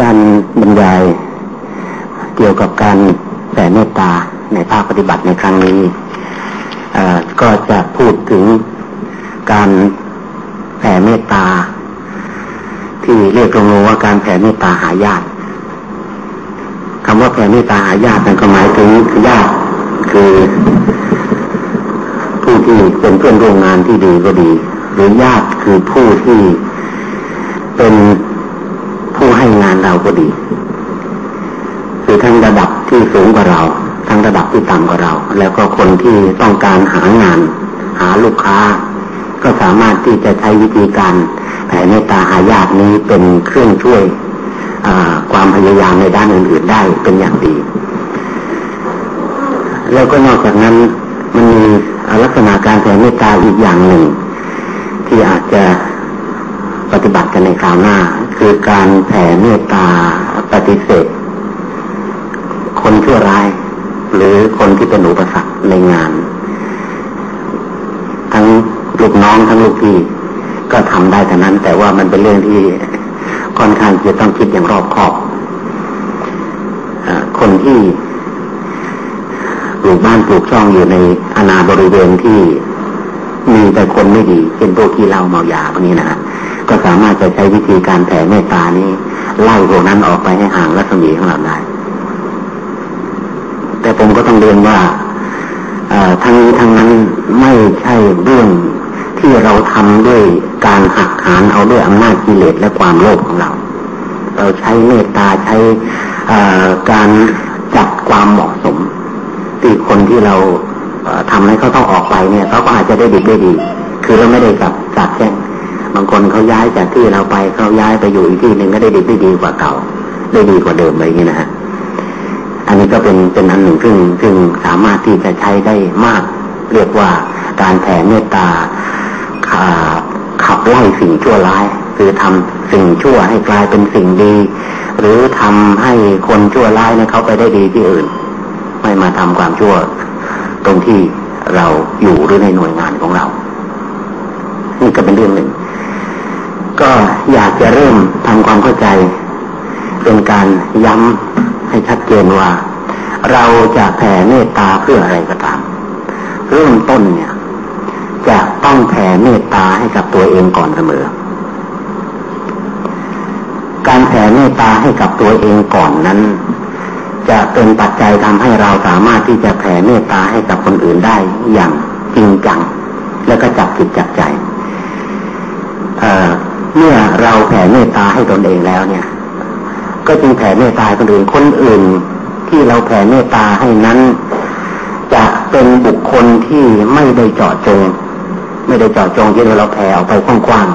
การบรรยายเกี่ยวกับการแผ่เมตตาในภาคปฏิบัติในครั้งนี้ก็จะพูดถึงการแผ่เมตตา ที่เรียกตรงๆว่าการแผ่เมตตาหาญาติคำว่าแผ่เมตตาหาญาตินั่นก็หมายถึงญาติคือผู้ที่เป็นเพื่อนร่วมงานที่ดีก็ดี หรือญาติคือผู้ที่เป็นานเราก็ดี คือทั้งระดับที่สูงกว่าเรา ทั้งระดับที่ต่ำกว่าเรา แล้วก็คนที่ต้องการหางาน หาลูกค้า ก็สามารถที่จะใช้วิธีการแผ่เมตตาหายาตนี้เป็นเครื่องช่วยความพยายามในด้านอื่นๆได้เป็นอย่างดี แล้วก็นอกจากนั้นมันมีลักษณะการแผ่เมตตาอีกอย่างหนึ่ง ที่อาจจะ ปฏิบัติกันในคราวหน้า คือการแผ่เมตตาปฏิเสธ คนชั่วร้าย หรือคนที่เป็นอุปสรรคในงาน ทั้งลูกน้องทั้งลูกพี่ก็ทำได้แต่นั้น แต่ว่ามันเป็นเรื่องที่ค่อนข้างจะต้องคิดอย่างรอบคอบอคนที่ปลูกบ้านปลูกช่องอยู่ในอนาบริเวณที่มีแต่คนไม่ดีเช่นพวกที่เล่าเมายาพวกนี้นะ ก็สามารถจะใช้วิธีการแผ่เมตตานี้ไล่พวกนั้นออกไปให้ห่างรัศมีของเราได้ แต่ผมก็ต้องเรียนว่าทั้งนี้ทั้งนั้นไม่ใช่เรื่องที่เราทำด้วยการหักหานเอาด้วยอำนาจกิเลสและความโลภของเรา เราใช้เมตตาใช้การจัดความเหมาะสมที่คนที่เราทำให้เขาต้องออกไปเนี่ยเขาก็อาจจะได้ดีได้ดี คือเราไม่ได้กับจัดแจ้ง บางคนเขาย้ายจากที่เราไปเขาย้ายไปอยู่อีกที่หนึ่งก็ได้ดีได้ดีกว่าเก่า ได้ดีกว่าเดิมอะไรอย่างนี้นะฮะอันนี้ก็เป็นเป็นอันหนึ่งซึ่งซึ่งสามารถที่จะใช้ได้มาก เรียกว่าการแผ่เมตตาขับไล่สิ่งชั่วร้าย คือทำสิ่งชั่วให้กลายเป็นสิ่งดี หรือทำให้คนชั่วร้ายเนี่ยเขาไปได้ดีที่อื่น ไม่มาทำความชั่ว ตรงที่เราอยู่หรือในหน่วยงานของเรา นี่ก็เป็นเรื่องหนึ่ง ก็อยากจะเริ่มทำความเข้าใจ เป็นการย้ำให้ชัดเจนว่า เราจะแผ่เมตตาเพื่ออะไรก็ตาม เริ่มต้นเนี่ย จะต้องแผ่เมตตาให้กับตัวเองก่อนเสมอ การแผ่เมตตาให้กับตัวเองก่อนนั้น จะเป็นปัจจัยทำให้เราสามารถที่จะแผ่เมตตาให้กับคนอื่นได้อย่างจริงจัง แล้วก็จับจิตจับใจ เมื่อเราแผ่เมตตาให้ตนเองแล้วเนี่ย ก็จึงแผ่เมตตาคนอื่นคนอื่น ที่เราแผ่เมตตาให้นั้น จะเป็นบุคคลที่ไม่ได้เจาะจง ไม่ได้เจาะจงที่เราแผ่ออกไปกว้าง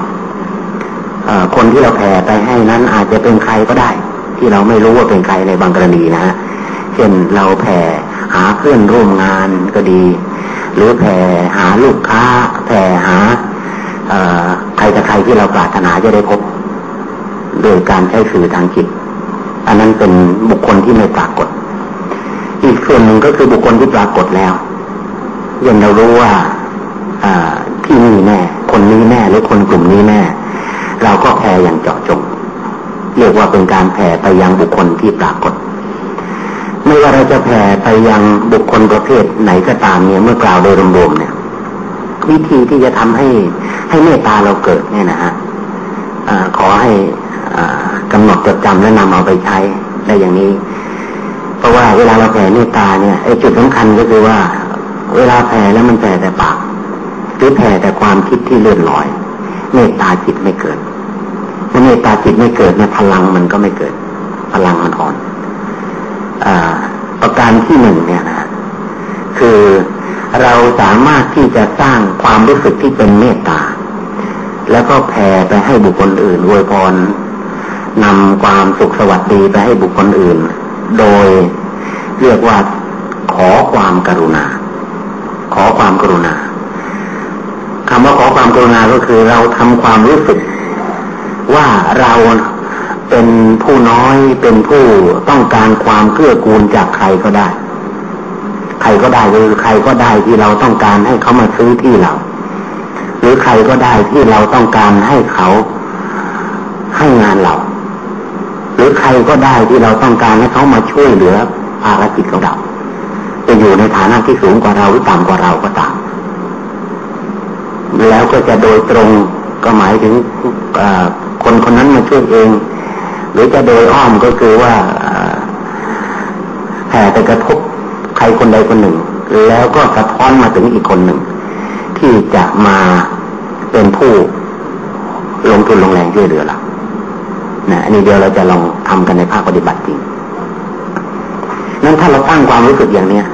ๆคนที่เราแผ่ไปให้นั้นอาจจะเป็นใครก็ได้ ที่เราไม่รู้ว่าเป็นใครในบางกรณีนะเช่นเราแผ่หาเพื่อนร่วมงานก็ดี หรือแผ่หาลูกค้า แผ่หา ใครกับใครที่เราปรารถนาจะได้พบ โดยการใช้สื่อทางจิต อันนั้นเป็นบุคคลที่ไม่ปรากฏ อีกส่วนหนึ่งก็คือบุคคลที่ปรากฏแล้วยังเรารู้ว่าที่นี่แน่ คนนี้แน่หรือคนกลุ่มนี้แน่ เราก็แผ่อย่างเจาะจง เรียกว่าเป็นการแผ่ไปยังบุคคลที่ปรากฏ ไม่ว่าเราจะแผ่ไปยังบุคคลประเภทไหนก็ตามเนี่ยเมื่อกล่าวโดยรวมๆเนี่ย วิธีที่จะทำให้ให้เมตตาเราเกิดเนี่ยนะฮะขอให้กำหนดจดจำและนำเอาไปใช้ได้อย่างนี้ เพราะว่าเวลาเราแผ่เมตตาเนี่ยไอ้จุดสำคัญก็คือว่า เวลาแผ่แล้วมันแผ่แต่ปากหรือแผ่แต่ความคิดที่เลื่อนลอย เมตตาจิตไม่เกิดเมื่อเมตตาจิตไม่เกิดเนี่ยพลังมันก็ไม่เกิด พลังมันอ่อนอประการที่หนึ่งเนี่ยนะคือ เราสามารถที่จะสร้างความรู้สึกที่เป็นเมตตา แล้วก็แผ่ไปให้บุคคลอื่นอวยพรนำความสุขสวัสดีไปให้บุคคลอื่น โดยเรียกว่าขอความกรุณา ขอความกรุณาคำว่าขอความกรุณาก็คือเราทำความรู้สึก ว่าเราเป็นผู้น้อยเป็นผู้ต้องการความเกื้อกูลจากใครก็ได้ ใครก็ได้หรือใครก็ได้ที่เราต้องการให้เขามาซื้อที่เรา หรือใครก็ได้ที่เราต้องการให้เขาให้งานเรา หรือใครก็ได้ที่เราต้องการให้เขามาช่วยเหลือภารกิจของเราจะอยู่ในฐานะที่สูงกว่าเราหรือต่ำกว่าเราก็ตามแล้วก็จะโดยตรงก็หมายถึงคนคนนั้นมาช่วยเอง หรือจะโดยอ้อมก็คือว่าแผ่ไปกระทบ รคนใดคนหนึ่ง แล้วก็สะท้อนมาถึงอีกคนหนึ่ง ที่จะมาเป็นผู้ลงทุนลงแรงช่วยเหลือเรานะอันนี้เดียวเราจะลองทำกันในภาคปฏิบัติจริง นั้นถ้าเราตั้งความรู้สึกอย่างเนี้ย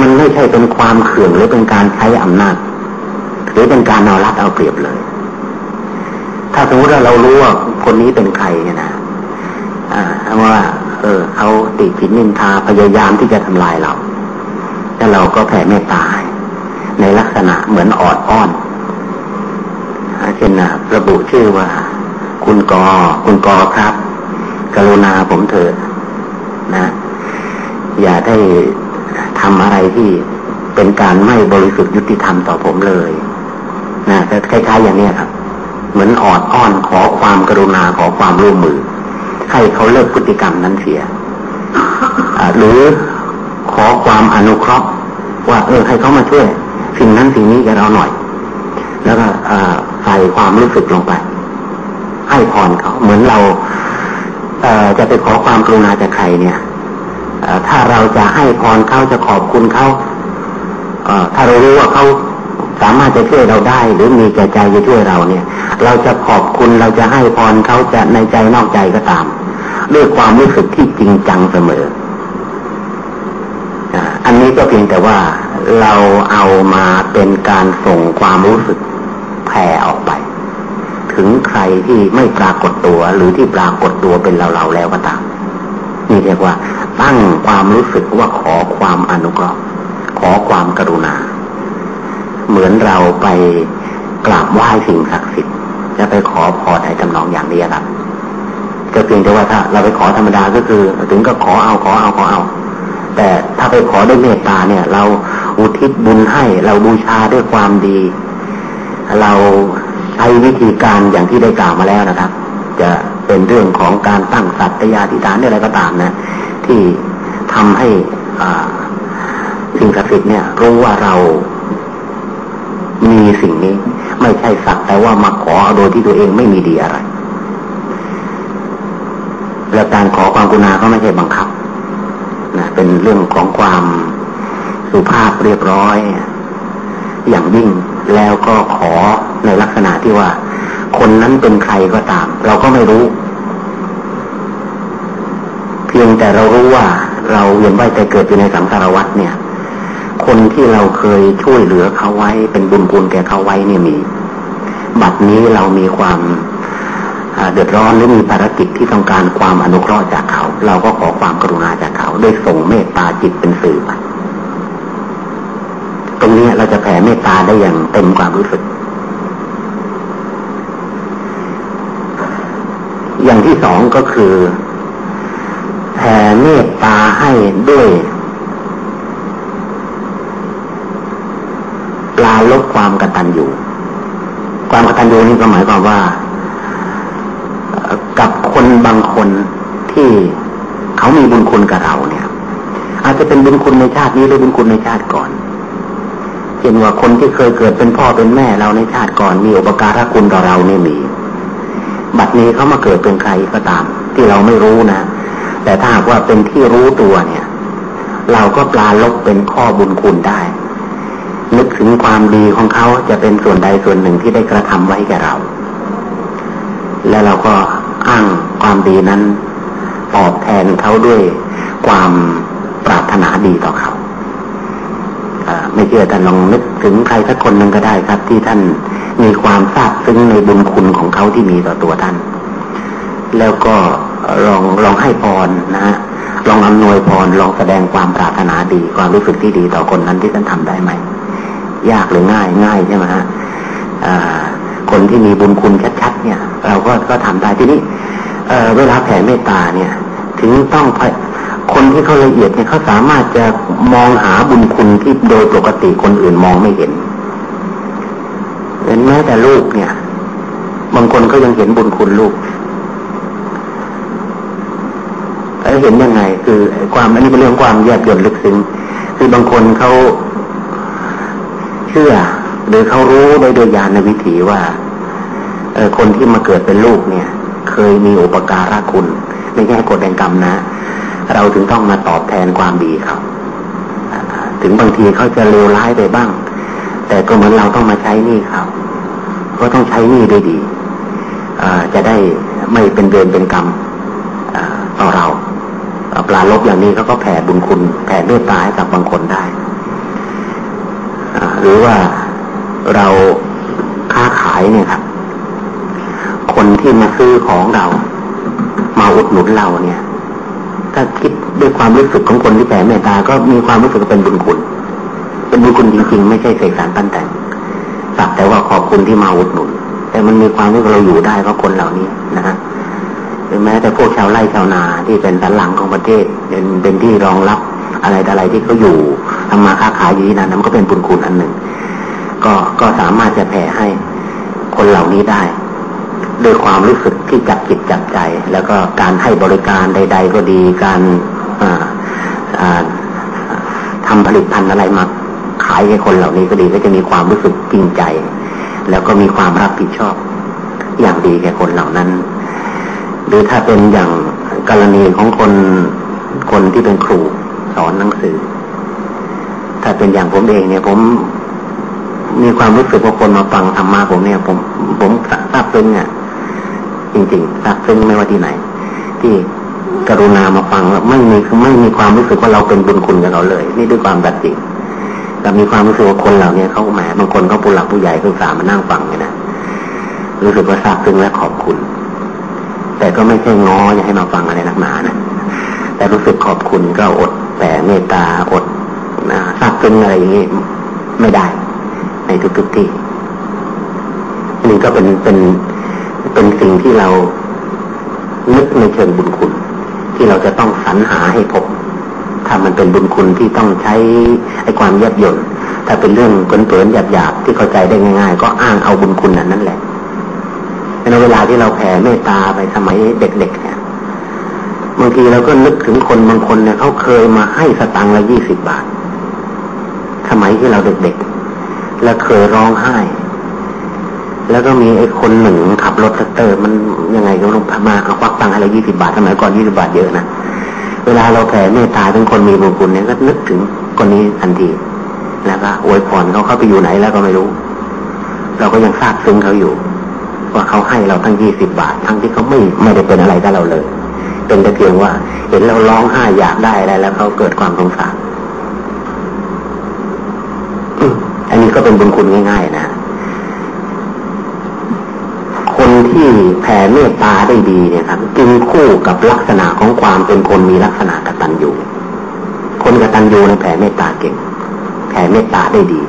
มันไม่ใช่เป็นความเขื่องหรือเป็นการใช้อำนาจ หรือเป็นการเอารัดเอาเปรียบเลย ถ้าสมมติว่าเรารู้ว่าคนนี้เป็นใครเนี่ยนะอ่าว่า เออเขาติดผิดนินทาพยายามที่จะทำลายเรา แล้วเราก็แผ่เมตตาในลักษณะเหมือนออดอ้อนเช่นระบุชื่อว่า คุณกอคุณกอครับ กรุณาผมเถิดนะ อย่าได้ทำอะไรที่เป็นการไม่บริสุทธิ์ยุติธรรมต่อผมเลยนะคล้ายๆอย่างนี้ครับ เหมือนออดอ้อนขอความกรุณาขอความร่วมมือ ให้เขาเลิกพฤติกรรมนั้นเสียหรือขอความอนุเคราะห์ ว่า เออให้เขามาช่วยสิ่งนั้นสิ่งนี้กับเราหน่อย แล้วก็ใส่ความรู้สึกลงไป ให้พรเขาเหมือนเราเจะไปขอความกรุณาจากใครเนี่ยถ้าเราจะให้พรเขาจะขอบคุณเขาถ้าเรารู้ว่าเขาสามารถจะช่วยเราได้ หรือมีใจใจจะช่วยเราเนี่ย เราจะขอบคุณเราจะให้พรเขาจะในใจนอกใจก็ตาม ด้วยความรู้สึกที่จริงจังเสมอ อันนี้ก็เพียงแต่ว่าเราเอามาเป็นการส่งความรู้สึกแผ่ออกไป ถึงใครที่ไม่ปรากฏตัวหรือที่ปรากฏตัวเป็นเราเราแล้วก็ตามนี่เรียกว่า ตั้งความรู้สึกว่าขอความอนุเคราะห์ขอความกรุณา เหมือนเราไปกราบไหว้สิ่งศักดิ์สิทธิ์จะไปขอพรในทำนองอย่างนี้ครับก็เพียงแต่ว่าถ้าเราไปขอธรรมดาก็คือ ถึงก็ขอเอาขอเอาขอเอา แต่ถ้าไปขอด้วยเมตตาเนี่ย เราอุทิศบุญให้เราบูชาด้วยความดี เราใช้วิธีการอย่างที่ได้กล่าวมาแล้วนะครับ จะเป็นเรื่องของการตั้งสัตยาธิฐานอะไรก็ตามนะ ที่ทำให้สิ่งศักดิ์สิทธิ์เนี่ย รู้ว่าเรามีสิ่งนี้ ไม่ใช่สักแต่ว่ามาขอโดยที่ตัวเองไม่มีดีอะไรและการขอความกุณาก็ไม่ใช่บังคับ นะเป็นเรื่องของความสุภาพเรียบร้อย อย่างยิ่งแล้วก็ขอในลักษณะที่ว่า คนนั้นเป็นใครก็ตาม เราก็ไม่รู้ เพียงแต่เรารู้ว่า เราเวียนว่ายใจเกิดอยู่ในสังสารวัฏเนี่ย คนที่เราเคยช่วยเหลือเขาไว้ เป็นบุญคุณแก่เขาไว้เนี่ยมี บัดนี้เรามีความ เดือดร้อนหรือมีภารกิจที่ต้องการความอนุเคราะห์จากเขา เราก็ขอความกรุณาจากเขาด้วยส่งเมตตาจิตเป็นสื่อไปตรงนี้เราจะแผ่เมตตาได้อย่างเต็มความรู้สึก อย่างที่สองก็คือแผ่เมตตาให้ด้วยปลาลดความกตัญญูความกตัญญูนี่ก็หมายความว่า กับคนบางคนที่เขามีบุญคุณกับเราเนี่ย อาจจะเป็นบุญคุณในชาตินี้หรือบุญคุณในชาติก่อนเช่นว่าคนที่เคยเกิดเป็นพ่อเป็นแม่เราในชาติก่อนมีอุปการะคุณต่อเราเนี่ยมี บัดนี้เขามาเกิดเป็นใครก็ตาม ที่เราไม่รู้นะ แต่ถ้าหากว่าเป็นที่รู้ตัวเนี่ย เราก็ปลาลบเป็นข้อบุญคุณได้ นึกถึงความดีของเขาจะเป็นส่วนใดส่วนหนึ่งที่ได้กระทำไว้แก่เรา แล้วเราก็อ้างความดีนั้น ตอบแทนเขาด้วยความปรารถนาดีต่อเขาไม่เชื่อท่านลองนึกถึงใครสักคนหนึ่งก็ได้ครับ ที่ท่านมีความทราบซึ้งในบุญคุณของเขาที่มีต่อตัวท่าน แล้วก็ลองลองให้พรนะฮะลองอำนวยพรลองแสดงความปรารถนาดี ความรู้สึกที่ดีต่อคนนั้นที่ท่านทำได้ไหมยากหรือง่ายง่ายใช่ไหมฮะ คนที่มีบุญคุณชัดๆเนี่ย เราก็ก็ทำได้ทีนี้เเวลาแผ่เมตตาเนี่ย ถึงต้องคนที่เขาละเอียดเนี่ยเขาสามารถจะมองหาบุญคุณที่โดยปกติคนอื่นมองไม่เห็นเห็นแม้แต่ลูกเนี่ย บางคนก็ยังเห็นบุญคุณลูกเห็นยังไง คือความอันนี้เป็นเรื่องความแยบยลลึกซึ้งคือบางคนเขาเชื่อ หรือเขารู้โดยโดยญาณวิถีว่าเออคนที่มาเกิดเป็นลูกเนี่ย เคยมีอุปการะคุณในแง่กฎแห่งกรรมนะ เราถึงต้องมาตอบแทนความดีเขาถึงบางทีเขาจะเลวร้ายไปบ้าง แต่ก็เหมือนเราต้องมาใช้นี่เขาก็ต้องใช้นี่ด้วยดีจะได้ไม่เป็นเวรเป็นกรรมต่อเราปลาลบอย่างนี้เขาก็แผ่บุญคุณแผ่เมตตาให้กับบางคนได้หรือว่า เราค้าขายเนี่ยครับ คนที่มาซื้อของเรา มาอุดหนุนเราเนี่ย ถ้าคิดด้วยความรู้สึกของคนที่แผ่เมตตา ก็มีความรู้สึกเป็นบุญคุณ เป็นบุญคุณจริงๆ ไม่ใช่เสกสรรปั้นแต่งสักแต่ว่าขอบคุณที่มาอุดหนุน แต่มันมีความที่เราอยู่ได้เพราะคนเหล่านี้นะฮะแม้แต่พวกชาวไร่ชาวนาที่เป็นสันหลังของประเทศเป็นเป็นที่รองรับอะไรอะไรที่เขาอยู่ทำมาค้าขายอยู่ที่นั่นนั้นก็เป็นบุญคุณอันหนึ่ง ก็ก็สามารถจะแผ่ให้คนเหล่านี้ได้ด้วยความรู้สึกที่จับจิตจับใจ แล้วก็การให้บริการใด ๆ ก็ดีการทำผลิตภัณฑ์อะไรมาขายให้คนเหล่านี้ก็ดีก็จะมีความรู้สึกจริงใจ แล้วก็มีความรับผิดชอบ อย่างดีแก่คนเหล่านั้น หรือถ้าเป็นอย่างกรณีของคนคนที่เป็นครูสอนหนังสือ ถ้าเป็นอย่างผมเองเนี่ยผม มีความรู้สึกว่าคนมาฟังธรรมะผมเนี่ย ผมผมทราบซึ้งอะจริงๆทราบซึ้งไม่ว่าที่ไหน ที่กรุณามาฟังแล้วไม่มีไม่มีความรู้สึกว่าเราเป็นบุญคุณกับเขาเลย นี่ด้วยความตัดสินแต่มีความรู้สึกว่าคนเหล่านี้เขาแหมบางคนเขาผู้หลักผู้ใหญ่คือสามานั่งฟังเนี่ยนะรู้สึกว่าทราบซึ้งและขอบคุณ แต่ก็ไม่ใช่ง้ออย่าให้มาฟังอะไรนักหนานะแต่รู้สึกขอบคุณก็อดแต่เมตตาอดนะซาบซึ้งอะไรอย่างนี้ไม่ได้ ในทุกๆที่นี่ก็เป็นเป็นเป็นสิ่งที่เรานึกในเชิงบุญคุณ ที่เราจะต้องสรรหาให้พบถ้ามันเป็นบุญคุณที่ต้องใช้ไอ้ความแยบยนถ้าเป็นเรื่องเปินๆหยาบๆที่เข้าใจได้ง่ายๆ ก็อ้างเอาบุญคุณนั้นนั่นแหละในเวลาที่เราแผ่เมตตาไปสมัยเด็กๆเนี่ยบางทีเราก็นึกถึงคนบางคนเนี่ยเขาเคยมาให้สตังค์ละยี่สิบบาท สมัยที่เราเด็กๆ แล้วเคยร้องไห้ แล้วก็มีไอ้คนหนึ่งขับรถเตอร์มันยังไงก็ลงมาเอาควักตังค์ให้เรายี่สิบาทสมัยก่อนยี่สิบาทเยอะนะเวลาเราแผ่เมตตาถึงคนมีบุญคุณเนี่ยก็นึกถึงคนนี้ทันทีแล้วก็อวยพรเขาเข้าไปอยู่ไหนแล้วก็ไม่รู้ เราก็ยังซาบซึ้งเขาอยู่ ว่าเขาให้เราทั้งยี่สิบบาท ทั้งที่เขาไม่ไม่ได้เป็นอะไรกับเราเลย เป็นแต่เพียงว่า เห็นเราร้องไห้อยากได้อะไรแล้วเขาเกิดความสงสาร อันนี้ก็เป็นบุญคุณง่ายๆนะ คนที่แผ่เมตตาได้ดีเนี่ยครับจึงคู่กับลักษณะของความเป็นคนมีลักษณะกตัญญูคนกตัญญูในแผ่เมตตาเก่ง แผ่เมตตาได้ดี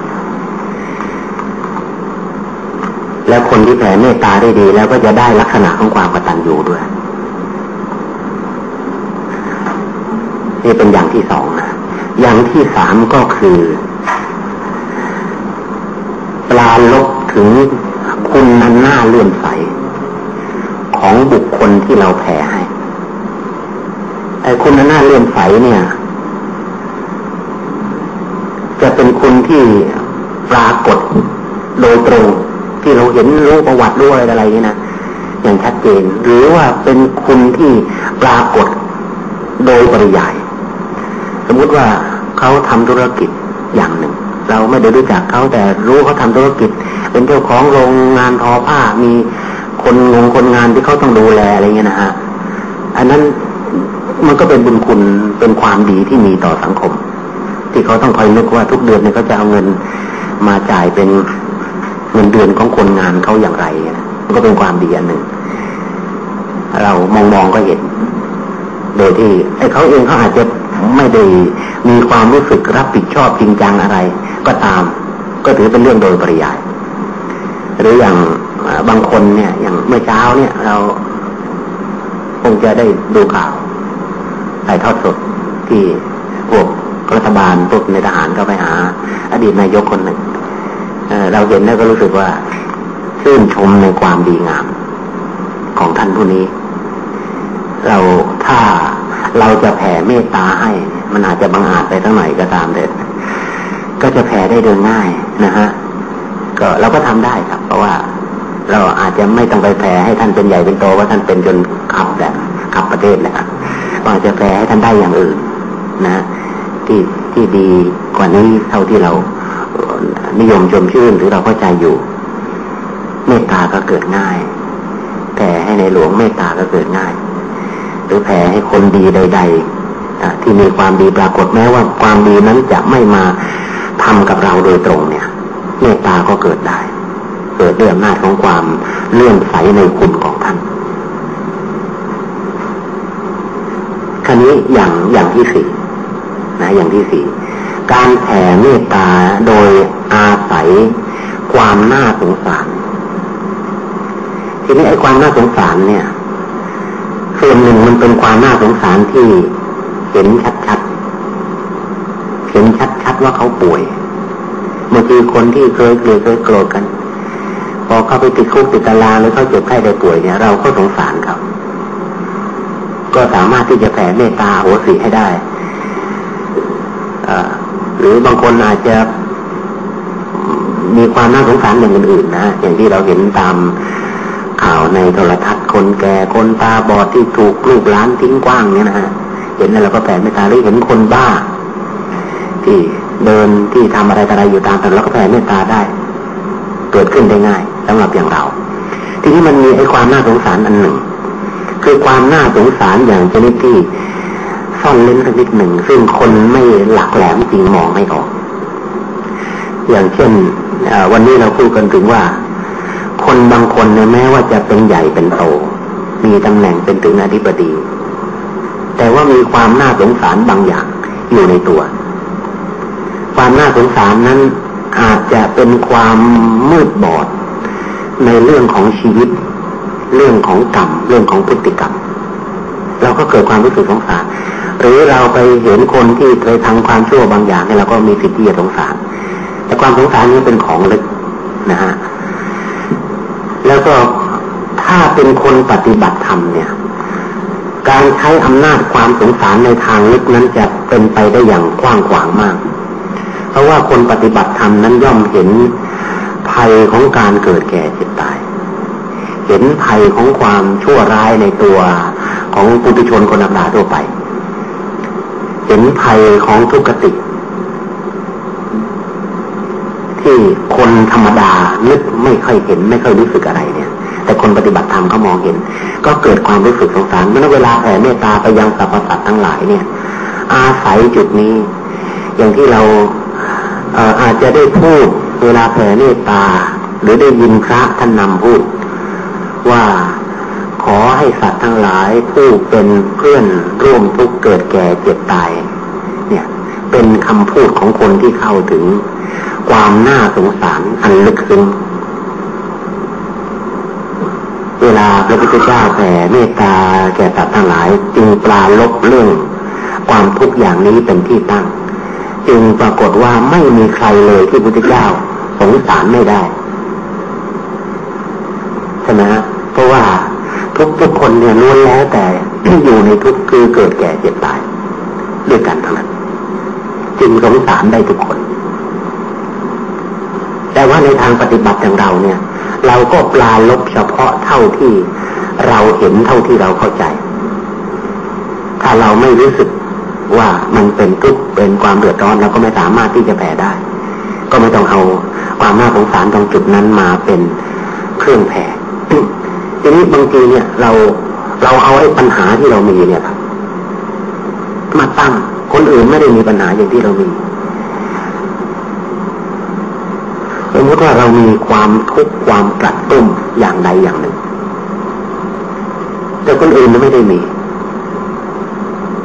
แล้วคนที่แผ่เมตตาได้ดี แล้วก็จะได้ลักษณะของความกตัญญูด้วยนี่เป็นอย่างที่สองนะอย่างที่สามก็คือ ปลาลบถึงคุณนั้นหน้าเลื่อนใส ของบุคคลที่เราแผ่ให้ไอ้คุณนั้นหน้าเลื่อนใสเนี่ย จะเป็นคุณที่ปรากฏโดยตรงที่เราเห็นรู้ประวัติรู้อะไรอะไรนี่นะอย่างชัดเจน หรือว่าเป็นคุณที่ปรากฏโดยปริยาย สมมุติว่าเขาทำธุรกิจอย่างหนึ่ง เราไม่ได้รู้จักเขาแต่รู้เขาทาธุรกิจ เป็นเจ้าของโรงงานทอผ้ามีคนงงคนงานที่เขาต้องดูแลอะไรเงี้ยนะฮะอันนั้นมันก็เป็นบุญคุณเป็นความดีที่มีต่อสังคม ที่เขาต้องคอยนึกว่าทุกเดือนเนี่ยเขาจะเอาเงินมาจ่ายเป็นเงินเดือนของคนงานเขาอย่างไรมันก็เป็นความดีอันหนึ่ง เรามองมองก็เห็นโดยที่ไอ้เขาเองเขาอาจจะ ไม่ได้มีความรู้สึกรับผิดชอบจริงจังอะไร ก็ตาม ก็ถือเป็นเรื่องโดยปริยาย หรืออย่างบางคนเนี่ย อย่างเมื่อเช้าเนี่ย เราคงจะได้ดูข่าวถ่ายทอดสดที่พวกรัฐบาลพวกในทหารก็ไปหา อดีตนายกคนหนึ่งเราเห็นแล้วก็รู้สึกว่าชื่นชมในความดีงาม ของท่านผู้นี้ เราถ้า เราจะแผ่เมตตาให้ มันอาจจะบังอาจไปทั้งไหนก็ตามเด็ดก็จะแผ่ได้โดยง่ายนะฮะก็เราก็ทำได้ครับ เพราะว่าเราอาจจะไม่ต้องไปแผ่ให้ท่านเป็นใหญ่เป็นโตว่าท่านเป็นจนขับแบบขับประเทศเลยครับก็อาจจะแผ่ให้ท่านได้อย่างอื่น นะที่ที่ดีกว่านี้เท่าที่เรานิยมชมชื่นหรือเราเข้าใจอยู่เมตตาก็เกิดง่ายแผ่ให้ในหลวงเมตตาก็เกิดง่าย หรือแผ่ให้คนดีใด ๆ ที่มีความดีปรากฏแม้ว่าความดีนั้นจะไม่มาทำกับเราโดยตรงเนี่ยเมตตาก็เกิดได้ เกิดด้วยอำนาจของความเลื่อมใสในคุณของท่านคันนี้อย่างอย่างที่สี่นะอย่างที่สี่การแผ่เมตตาโดยอาศัยความน่าสงสารทีนี้ไอ้ความน่าสงสารเนี่ย ส่วนหนึ่งมันเป็นความน่าสงสารที่เห็นชัดๆ เห็นชัดๆว่าเขาป่วยบางทีคนที่เคยเกลียดเคยโกรธกัน พอเขาไปติดคุกติดตารางหรือเขาเจ็บไข้ได้ป่วยเนี่ยเราก็สงสารเขาก็สามารถที่จะแผ่เมตตาโหสิให้ได้หรือบางคนอาจจะมีความน่าสงสารอย่างอื่นๆนะอย่างที่เราเห็นตาม ข่าวในโทรทัศน์คนแก่คนตาบอดที่ถูกลูกหลานทิ้งกว้างเนี่ยนะฮะเห็นแล้วเราก็แผ่เมตตาหรือเห็นคนบ้า ที่เดินที่ทำอะไรอะไรอยู่ตามถนนแล้วก็แผ่เมตตาได้ เกิดขึ้นได้ง่ายสำหรับอย่างเรา ทีนี้มันมีไอ้ความน่าสงสารอันหนึ่ง คือความน่าสงสารอย่างชนิดที่ซ่อนเล้นสักนิดหนึ่ง ซึ่งคนไม่หลักแหลมจริงมองไม่ออก อย่างเช่นวันนี้เราพูดกันถึงว่า คนบางคนเนี่ยแม้ว่าจะเป็นใหญ่เป็นโต มีตำแหน่งเป็นถึงอธิบดี แต่ว่ามีความน่าสงสารบางอย่างอยู่ในตัว ความน่าสงสารนั้นอาจจะเป็นความมืดบอด ในเรื่องของชีวิต เรื่องของกรรมเรื่องของพฤติกรรม เราก็เกิดความรู้สึกสงสาร หรือเราไปเห็นคนที่เคยทำความชั่วบางอย่างเนี่ยเราก็มีสิทธิ์ที่จะสงสาร แต่ความสงสารนี้เป็นของลึกนะฮะ แล้วก็ถ้าเป็นคนปฏิบัติธรรมเนี่ย การใช้อำนาจความสงสารในทางลึกนั้นจะเป็นไปได้อย่างกว้างขวางมาก เพราะว่าคนปฏิบัติธรรมนั้นย่อมเห็นภัยของการเกิดแก่เจ็บตาย เห็นภัยของความชั่วร้ายในตัวของปุถุชนคนธรรมดาทั่วไป เห็นภัยของทุกขติ ที่คนธรรมดานึกไม่ค่อยเห็น ไม่ค่อยรู้สึกอะไรเนี่ย แต่คนปฏิบัติธรรมเขามองเห็น ก็เกิดความรู้สึกสงสารเมื่อเวลาแผ่เมตตาไปยังสรรพสัตว์ทั้งหลายเนี่ย อาศัยจุดนี้ อย่างที่เราอาอาจจะได้พูดเวลาแผ่เมตตา หรือได้ยินพระท่านนำพูด ว่าขอให้สัตว์ทั้งหลายผู้เป็นเพื่อนร่วมทุกเกิดแก่เจ็บตาย เนี่ย เป็นคำพูดของคนที่เข้าถึง ความน่าสงสารอันลึกซึ้งเวลาพระพุทธเจ้าแผ่เมตตาแก่สัตว์ทั้งหลาย จึงปลาลบเรื่อง ความทุกข์อย่างนี้เป็นที่ตั้ง จึงปรากฏว่าไม่มีใครเลยที่พุทธเจ้าสงสารไม่ได้ใช่ไหมเพราะว่าทุกทุกคนเนี่ยล้วนแล้วแต่อยู่ในทุกคือเกิดแก่เจ็บตาย ด้วยกันทั้งนั้น จึงสงสารได้ทุกคน แต่ว่าในทางปฏิบัติของเราเนี่ย เราก็ปลาลบเฉพาะเท่าที่เราเห็นเท่าที่เราเข้าใจ ถ้าเราไม่รู้สึกว่ามันเป็นทุกข์เป็นความเดือดร้อนเราก็ไม่สามารถที่จะแผ่ได้ ก็ไม่ต้องเอาความน่าสงสารตรงจุดนั้นมาเป็นเครื่องแผ่ทีนี้บางทีเนี่ย เราเราเอาไอ้ปัญหาที่เรามีเนี่ยครับมาตั้งคนอื่นไม่ได้มีปัญหาอย่างที่เรามีส มมติว่าเรามีความทุกข์ความกระตุ้มอย่างใดอย่างหนึ่ง แต่คนอื่นไม่ได้มี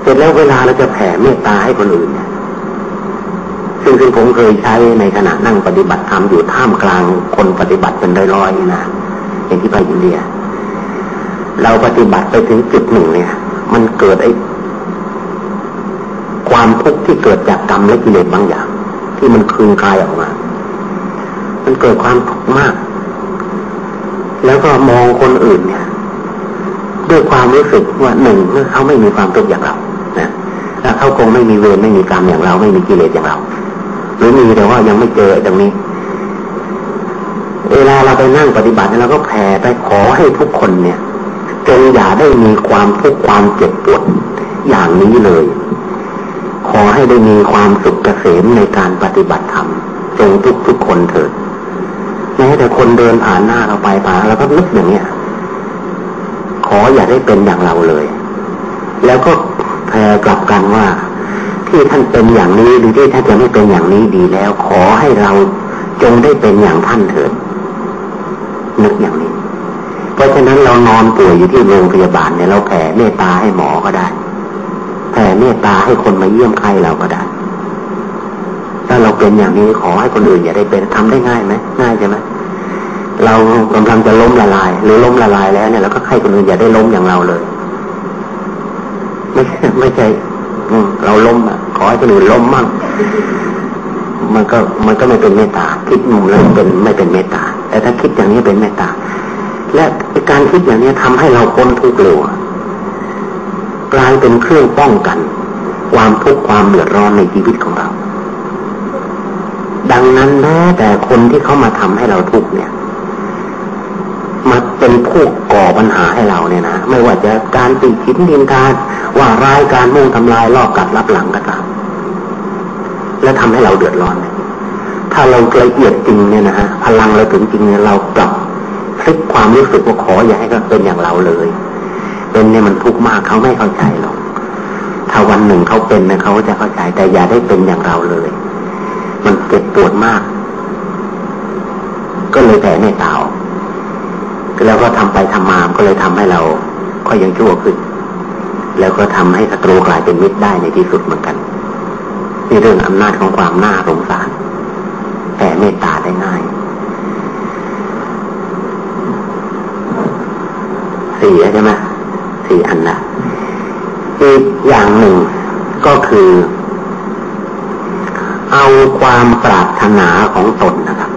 เสร็จแล้วเวลาเราจะแผ่เมตตาให้คนอื่นเนี่ยซึ่งซึ่งผมเคยใช้ในขณะนั่งปฏิบัติธรรมอยู่ท่ามกลางคนปฏิบัติเป็นร้อยๆนะอย่างที่ไปอินเดีย เราปฏิบัติไปถึงจุดหนึ่งเนี่ย มันเกิดไอ้ความทุกข์ที่เกิดจากกรรมและกิเลสบางอย่าง ที่มันคืนกายออกมา มันเกิดความทุกข์มาก แล้วก็มองคนอื่นเนี่ยด้วยความรู้สึกว่าหนึ่งเมื่อเขาไม่มีความทุกข์อย่างเราถ้าเขาคงไม่มีเวรไม่มีกรรมอย่างเรา ไม่มีกิเลสอย่างเรา หรือมีแต่ว่ายังไม่เจอตรงนี้ เวลาเราไปนั่งปฏิบัติเราก็แผ่ไปขอให้ทุกคนเนี่ยจงอย่าได้มีความทุกข์ความเจ็บปวดอย่างนี้เลย ขอให้ได้มีความสุขเกษมในการปฏิบัติธรรมจงทุกทุกคนเถิด แม้แต่คนเดินผ่านหน้าเราไปผ่านเราก็นึกอย่างเนี้ยขออย่าได้เป็นอย่างเราเลย แล้วก็แผ่กลับกันว่า ที่ท่านเป็นอย่างนี้หรือที่ท่านจะไม่เป็นอย่างนี้ดีแล้ว ขอให้เราจงได้เป็นอย่างท่านเถิดนึกอย่างนี้ เพราะฉะนั้นเรานอนป่วยอยู่ที่โรงพยาบาลเนี่ยเราแผ่เมตตาให้หมอก็ได้แผ่เมตตาให้คนมาเยี่ยมใครเราก็ได้ ถ้าเราเป็นอย่างนี้ขอให้คนอื่นอย่าได้เป็นทำได้ง่ายไหมง่ายใช่ไหมเรากำลังจะล้มละลาย หรือล้มละลายแล้วเนี่ยเราก็ให้คนอื่นอย่าได้ล้มอย่างเราเลย ไม่ไม่ใช่เราล้มอะขอให้คนอื่นล้มมั่งมันก็มันก็ไม่เป็นเมตตา คิดมุมแล้วเป็นไม่เป็นเมตตา แต่ถ้าคิดอย่างนี้เป็นเมตตา และการคิดอย่างนี้ทำให้เราพ้นทุกข์เร็วกลายเป็นเครื่องป้องกัน ความทุกข์ความเดือดร้อนในชีวิตของเรา ดังนั้นแม้แต่คนที่เขามาทำให้เราทุกข์เนี่ยมาเป็นผู้ก่อปัญหาให้เราเนี่ยนะไม่ว่าจะการติชินดินทาว่าร้ายการมุ่งทำลายลอบกัดรับหลังก็ตามและทำให้เราเดือดร้อน ถ้าเราละเอียดจริงเนี่ยนะฮะพลังเราถึงจริงเนี่ยเรากลับพลิกความรู้สึกว่าขออย่าให้เขเป็นอย่างเราเลย เป็นเนี่ยมันทุกข์มากเขาไม่เข้าใจหรอกถ้าวันหนึ่งเขาเป็นนะเขาจะเข้าใจแต่อย่าได้เป็นอย่างเราเลย มันเจ็บปวดมาก ก็เลยแต่ไม่ตาแล้วก็ทำไปทำมาก็เลยทำให้เราก็ยังชั่วขึ้น แล้วก็ทำให้ศัตรูกลายเป็นมิตรได้ในที่สุดเหมือนกันนี่เรื่องอำนาจของความน่าสงสารแต่เมตตาได้ง่ายสี่ใช่ไหมสี่อันละอีกอย่างหนึ่งก็คือ เอาความปรารถนาของตนนะครับ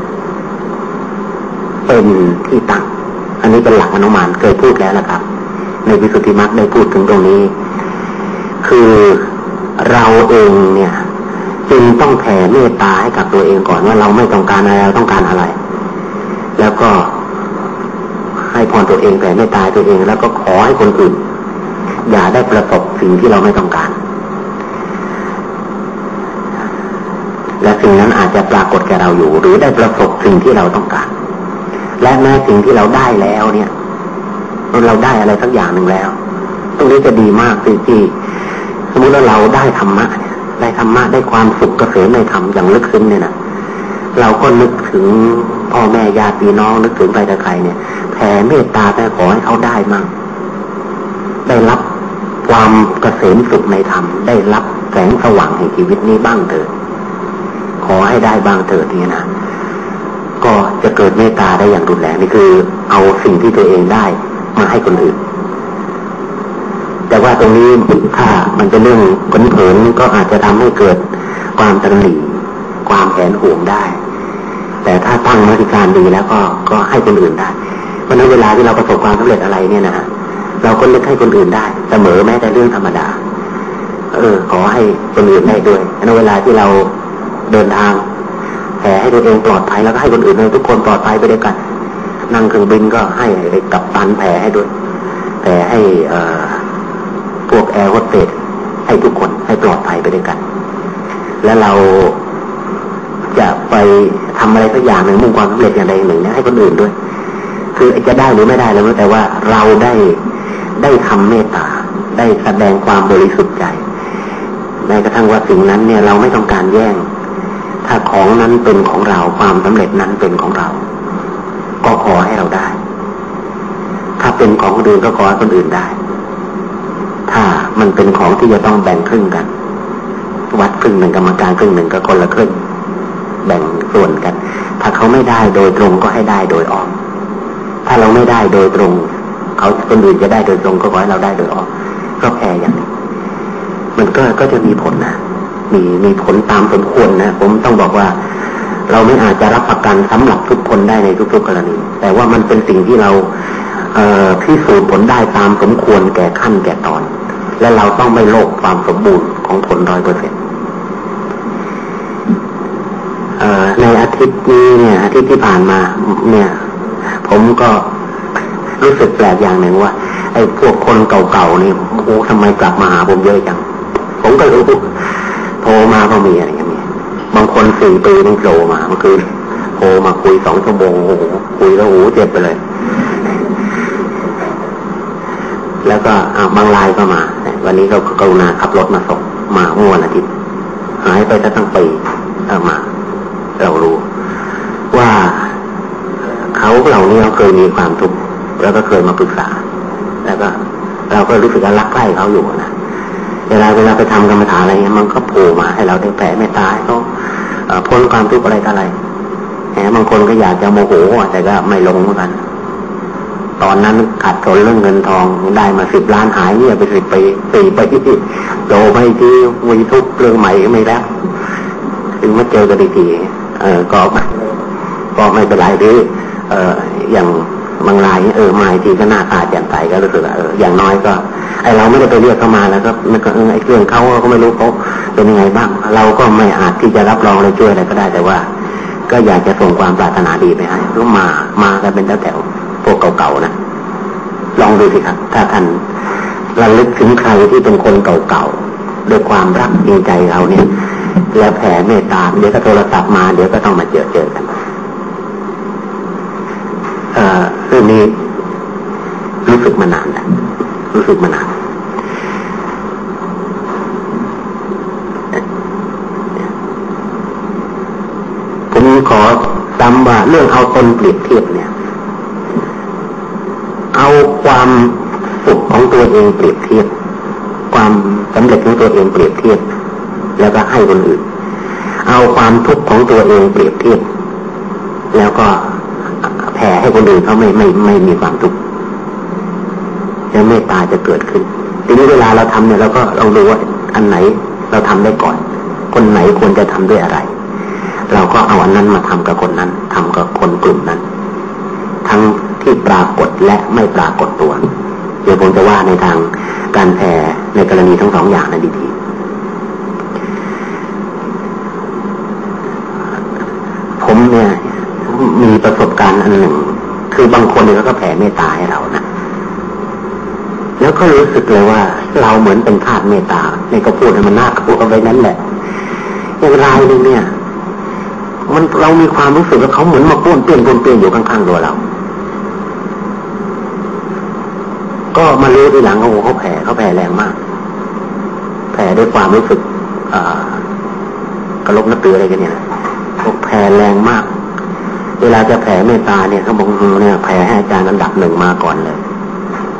เป็นที่ตั้ง อันนี้เป็นหลักอนุมานเคยพูดแล้วนะครับ ในวิสุทธิมรรคได้พูดถึงตรงนี้ คือเราเองเนี่ย จึงต้องแผ่เมตตาให้กับตัวเองก่อนว่าเราไม่ต้องการอะไรเราต้องการอะไร แล้วก็ให้พรตัวเองแผ่เมตตาตัวเอง แล้วก็ขอให้คนอื่นอย่าได้ประสบสิ่งที่เราไม่ต้องการ และ สิ่งนั้นอาจจะปรากฏแก่เราอยู่ หรือได้ประสบสิ่งที่เราต้องการ และแม้สิ่งที่เราได้แล้วเนี่ยเราได้อะไรสักอย่างหนึ่งแล้ว ตรงนี้จะดีมากที่สมมติว่าเราได้ธรรมะได้ธรรมะได้ความสุขเกษมในธรรมอย่างลึกซึ้งเนี่ยนะเราก็นึกถึงพ่อแม่ญาติพี่น้องนึกถึงใครต่ใครเนี่ยแผ่เมตตาแต่ขอให้เขาได้มั่งได้รับความเกษมสุขในธรรม ได้รับแสงสว่างในชีวิตนี้บ้างเถิด อให้ได้บ้างเถิดนี่นะก็จะเกิดเมตตาได้อย่างรุนแรงนี่คือ เอาสิ่งที่ตัวเองได้มาให้คนอื่น แต่ว่าตรงนี้ถ้ามันเป็นเรื่องผลเผินก็อาจจะทำให้เกิดความตระหนี่ความแผนห่วงได้ แต่ถ้าตั้งมติการดีแล้วก็ก็ให้คนอื่นได้เพราะนั้นเวลาที่เราประสบความสำเร็จอะไรเนี่ยนะเราก็นึกให้คนอื่นได้ เสมอแม้แต่เรื่องธรรมดา เออ ขอให้คนอื่นได้ด้วยในเวลาที่เรา เดินทางแผ่ให้ตัวเองปลอดภัยแล้วก็ให้คนอื่นทุกคนปลอดภัยไปด้วยกัน นั่งเครื่องบินก็ให้กับตันแผ่ให้ด้วยแผ่ให้พวกแอร์โฮสเตสให้ทุกคนให้ปลอดภัยไปด้วยกัน และเราจะไปทำอะไรสักอย่างหนึ่งมุ่งความสำเร็จอย่างใดอย่างหนึ่งเนี่ยให้คนอื่นด้วย คือจะได้หรือไม่ได้แล้วแต่ว่าเราได้ได้ทำเมตตาได้แสดงความบริสุทธิ์ใจแม้กระทั่งว่าสิ่งนั้นเนี่ยเราไม่ต้องการแย่ง ถ้าของนั้นเป็นของเราความสำเร็จนั้นเป็นของเรา ก็ขอให้เราได้ ถ้าเป็นของคนอื่นก็ขอให้คนอื่นได้ ถ้ามันเป็นของที่จะต้องแบ่งครึ่งกัน วัดครึ่งหนึ่งกรรมการครึ่งหนึ่งก็คนละครึ่งแบ่งส่วนกัน ถ้าเขาไม่ได้โดยตรงก็ให้ได้โดยออกถ้าเราไม่ได้โดยตรง เขาคนอื่นจะได้โดยตรงก็ขอให้เราได้โดยออกก็แพ้อย่างนี้มันก็ก็จะมีผลนะ มีมีผลตามสมควรนะ ผมต้องบอกว่า เราไม่อาจจะรับประกันสำหรับทุกคนได้ในทุก ๆ กรณี แต่ว่ามันเป็นสิ่งที่เราเพิสูจน์ผลได้ตามสมควรแก่ขั้นแก่ตอน และเราต้องไม่โลภความสมบูรณ์ของผลร้อยเปอร์เซ็นต์ในอาทิตย์นี้เนี่ย อาทิตย์ที่ผ่านมา เนี่ย ผมก็รู้สึกแปลกอย่างหนึ่งว่า ไอ้พวกคนเก่าๆนี่โอ้ทำไมกลับมาหาผมเยอะจัง ผมก็รู้ โทรมาก็มีอะไรอย่างเงี้ยบางคนสี่ปีนี่โผล่มาเมื่อคืนโทรมาคุยสองชั่วโมงโอ้โหคุยแล้วโอ้เจ็บไปเลย แล้วก็บางรายก็มา วันนี้ก็กรุณาขับรถมาส่งมาเมื่อวันอาทิตย์หายไปตั้งปีเอามา เรารู้ ว่าเขาเหล่านี้เขาเคยมีความทุกข์แล้วก็เคยมาปรึกษา แล้วก็ เราก็รู้สึกว่ารักใกล้เขาอยู่นะ เวลาเวลาไปทำกรรมฐานอะไรเงี้ยมันก็โผล่มาให้เราได้แผ่เมตตาให้เขาพ้นความทุกข์อะไรต่ออะไรแหมบางคนก็อยากจะโมโหแต่ก็ไม่ลงเหมือนกัน ตอนนั้นขาดตนเรื่องเงินทองได้มาสิบล้านหายเนี่ยไปสิบปีปีไปที่โดไปที่วีทุกเรื่องใหม่ก็ไม่แล้วถึงมาเจอกันอีกทีเออก็ก็ไม่เป็นไรหรือเอออย่างบางรายเออมาทีก็หน้าตาแจ่มใสก็รู้สึกเอออย่างน้อยก็ ไอเราไม่ได้ไปเรียกเขามาแล้วก็มันก็ไอเรื่องเขาก็ไม่รู้เขาเป็นยังไงบ้าง เราก็ไม่อาจที่จะรับรองเลยช่วยอะไรก็ได้แต่ว่า ก็อยากจะส่งความปรารถนาดีไปให้ก็มามากันเป็นแถวๆพวกเก่าๆนะลองดูสิครับ ถ้าท่านระลึกถึงใครที่เป็นคนเก่าๆด้วยความรักจริงใจเราเนี่ยแล้วแผ่เมตตาเดี๋ยวก็โทรศัพท์มาเดี๋ยวก็ต้องมาเจอเจอกันเรื่องนี้ รู้สึกมานานแล้วรู้สึกมานานผมขอจำว่าเรื่องเอาตนเปรียบเทียบเนี่ย เอาความสุขของตัวเองเปรียบเทียบ ความสำเร็จของตัวเองเปรียบเทียบ แล้วก็ให้คนอื่น เอาความทุกข์ของตัวเองเปรียบเทียบ แล้วก็แผ่ให้คนอื่นเขาไม่ไม่ไม่มีความทุกข์ แล้วเมตตาจะเกิดขึ้น ทีนี้เวลาเราทำเนี่ยเราก็ลองดูว่าอันไหนเราทำได้ก่อน คนไหนควรจะทำด้วยอะไร เราก็เอาอันนั้นมาทำกับคนนั้นทำกับคนกลุ่มนั้น ทั้งที่ปรากฏและไม่ปรากฏตัวเดี๋ยวผมจะว่าในทางการแผ่ในกรณีทั้งสองอย่างนั้นดีๆผมเนี่ยมีประสบการณ์อันหนึ่ง คือบางคนเนี่ยก็แผ่เมตตาให้เรานะ แล้วก็รู้สึกเลยว่า เราเหมือนเป็นธาตุเมตตาในก็พูดให้มันน่ากลัวไปนั้นแหละอย่างเรายนึงเนี่ย มันเรามีความรู้สึกว่าเขาเหมือนมาป้วนเปี้ยนป้วนเปี้ยนอยู่ข้างๆตัวเรา ก็มารู้ทีหลังโอ้โหเขาแผ่เขาแผ่แรงมาก แผ่ด้วยความรู้สึกกระลบนักเตืออะไรกันเนี่ยเขาแผ่แรงมาก เวลาจะแผ่เมตตาเนี่ยเขาบอกเนี่ยแผ่ให้อาจารย์อันดับหนึ่งมาก่อนเลย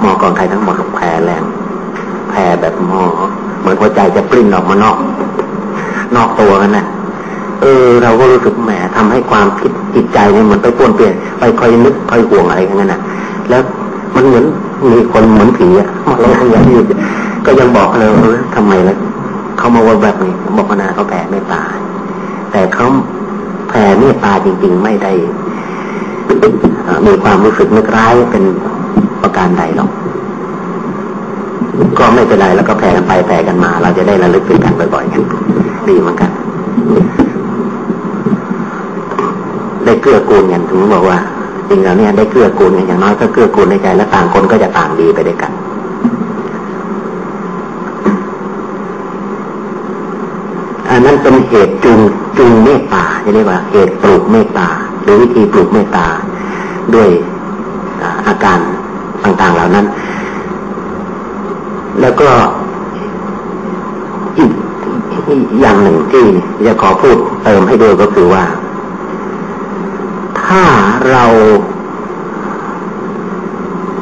หมอกอนใครทั้งหมดแผ่แรงแผ่แบบหมอเหมือนหัวใจจะปลิ้นออกมานอก นอกตัวกันนะเออ เราก็รู้สึกแหมทำให้ความคิดจิตใจเนี่ยมันไปปวนเปลี่ยนไปคอยนึกคอยห่วงอะไรกันนะแล้วมันเหมือนมีคนเหมือนผีอะมาเราอย่างนี้ก็ยังบอกเลยเออทำไมล่ะเขามาว่าแบบนี้บอกว่านาเขาแผ่เมตตาแต่เขาแผ่เมตตาจริง ๆ ไม่ได้มีความรู้สึกนึกร้ายเป็น ประการใดหรอกก็ไม่เป็นไรแล้วก็แผ่กันไปแผ่กันมา เราจะได้ระลึกถึงกันบ่อยๆกันดีเหมือนกันได้เกื้อกูลกันถึงบอกว่าจริงแล้วเนี่ยได้เกื้อกูลกันอย่างน้อยก็เกื้อกูลในใจและต่างคนก็จะต่างดีไปด้วยกัน อันนั้นเป็นเหตุจูงจูงเมตตาจะเรียกว่าเหตุปลูกเมตตาหรือวิธีปลูกเมตตาด้วยอาการ ต่างๆ เหล่านั้น แล้วก็อีกอย่างหนึ่งที่จะขอพูดเติมให้ด้วยก็คือว่า ถ้าเรา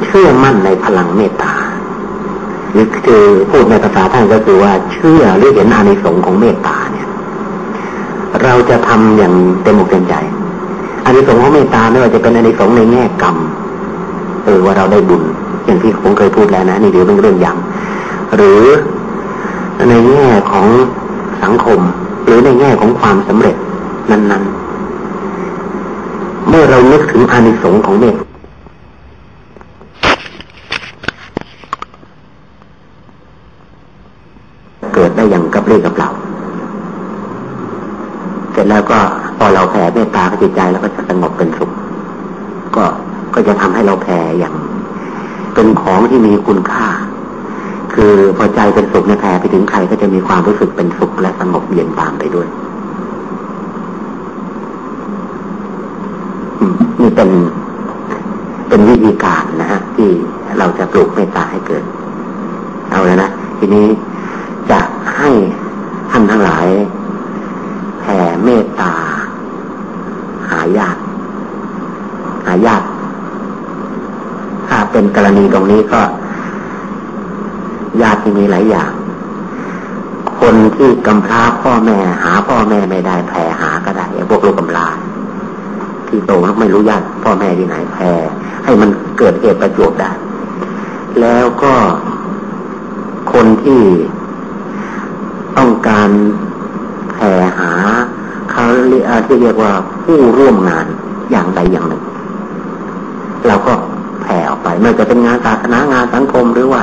เชื่อมั่นในพลังเมตตาหรือคือพูดในภาษาท่านก็คือว่าเชื่อหรือเห็นอานิสงส์ของเมตตาเนี่ย เราจะทำอย่างเต็มอกเต็มใจอานิสงส์ของเมตตาไม่ว่าจะเป็นอานิสงส์ในแง่กรรม เออว่าเราได้บุญ อย่างที่ผมเคยพูดแล้วนะนี่เดี๋ยวเป็นเรื่องย่างหรือในแง่ของสังคม หรือในแง่ของความสำเร็จนั้น ๆ เมื่อเรานึกถึงอานิสงส์ของเมตเกิดได้อย่างกับเรื่องกับเรา เสร็จแล้วก็พอเราแผ่เมตตาจิตใจแล้วก็จะสงบเป็นสุข ก็ ก็จะทำให้เราแผ่อย่าง เป็นของที่มีคุณค่า คือพอใจเป็นสุขในแผ่ไปถึงใครก็จะมีความรู้สึกเป็นสุขและสงบเย็นตามไปด้วยนี่เป็นเป็นวิธีการนะฮะที่เราจะปลูกเมตตาให้เกิด เอาแล้วนะทีนี้จะให้ท่านทั้งหลายแผ่เมตตา หายาก หายากถ้า เป็นกรณีตรงนี้ก็ญาติที่มีหลายอย่าง คนที่กำพร้าพ่อแม่หาพ่อแม่ไม่ได้แผ่หาก็ได้พวกลูกกำลาที่โตแล้วไม่รู้ญาติพ่อแม่ที่ไหนแผ่ให้มันเกิดเหตุประจวบได้ แล้วก็คนที่ต้องการแผ่หาเขาเรียกที่เรียกว่าผู้ร่วมงานอย่างใดอย่างหนึ่งเราก็ ไม่จะเป็นงานศาสนางานสังคมหรือว่า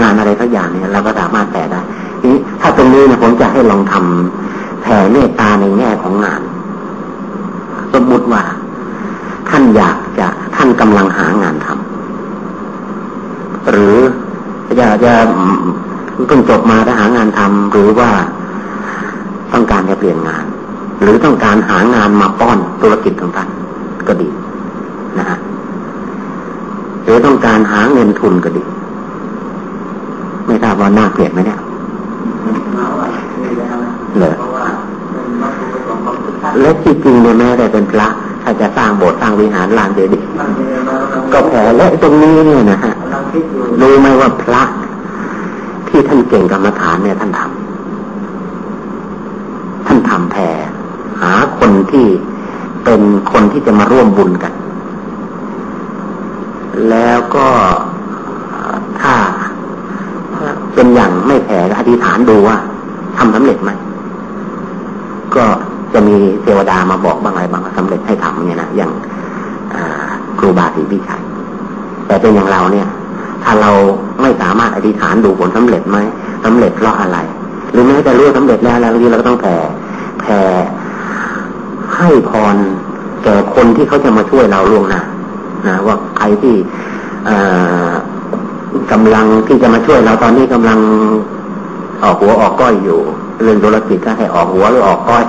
งานอะไรสักอย่างเนี่ยเราก็สามารถแผ่ได้ทีนี้ถ้าตรงนี้นะผมจะให้ลองทำแผ่เมตตาในแง่ของงาน สมมุติว่า ท่านอยากจะท่านกำลังหางานทำหรืออยากจะเพิ่งจบมาแล้วหางานทำหรือว่าต้องการจะเปลี่ยนงาน หรือต้องการหางานมาป้อนธุรกิจของท่านก็ดีนะฮะ รือต้องการหาเงินทุนก็ดี ไม่ทราบว่าน่าเกลียดไหมเนี่ยเลยและจริงๆเนี่ยแม้แต่เป็นพระถ้าจะสร้างโบสถ์สร้างวิหารลานเดียดก็แผลและตรงนี้เนี่ยนะฮะรู้ไหมว่าพระที่ท่านเก่งกรรมฐานเนี่ยท่านทำท่านทำแผ่หาคนที่เป็นคนที่จะมาร่วมบุญกัน ก็ถ้าเป็นอย่างไม่แผ่อธิษฐานดูว่าทำสำเร็จไหมก็จะมีเทวดามาบอกบางอะไรบางสำเร็จให้ทำเนี่ยนะอย่างครูบาศรีพิชัยแต่เป็นอย่างเราเนี่ย ถ้าเราไม่สามารถอธิษฐานดูผลสำเร็จไหมสำเร็จเพราะอะไร หรือแม้แต่รู้สำเร็จแล้วแล้วทีเราก็ต้องแผ่แผ่ให้พรแก่คนที่เขาจะมาช่วยเราล่วงหน้านะว่าใครที่ กำลังที่จะมาช่วยเราตอนนี้กำลังออกหัวออกก้อยอยู่ เรื่องธุรกิจก็ให้ออกหัวหรือออกก้อย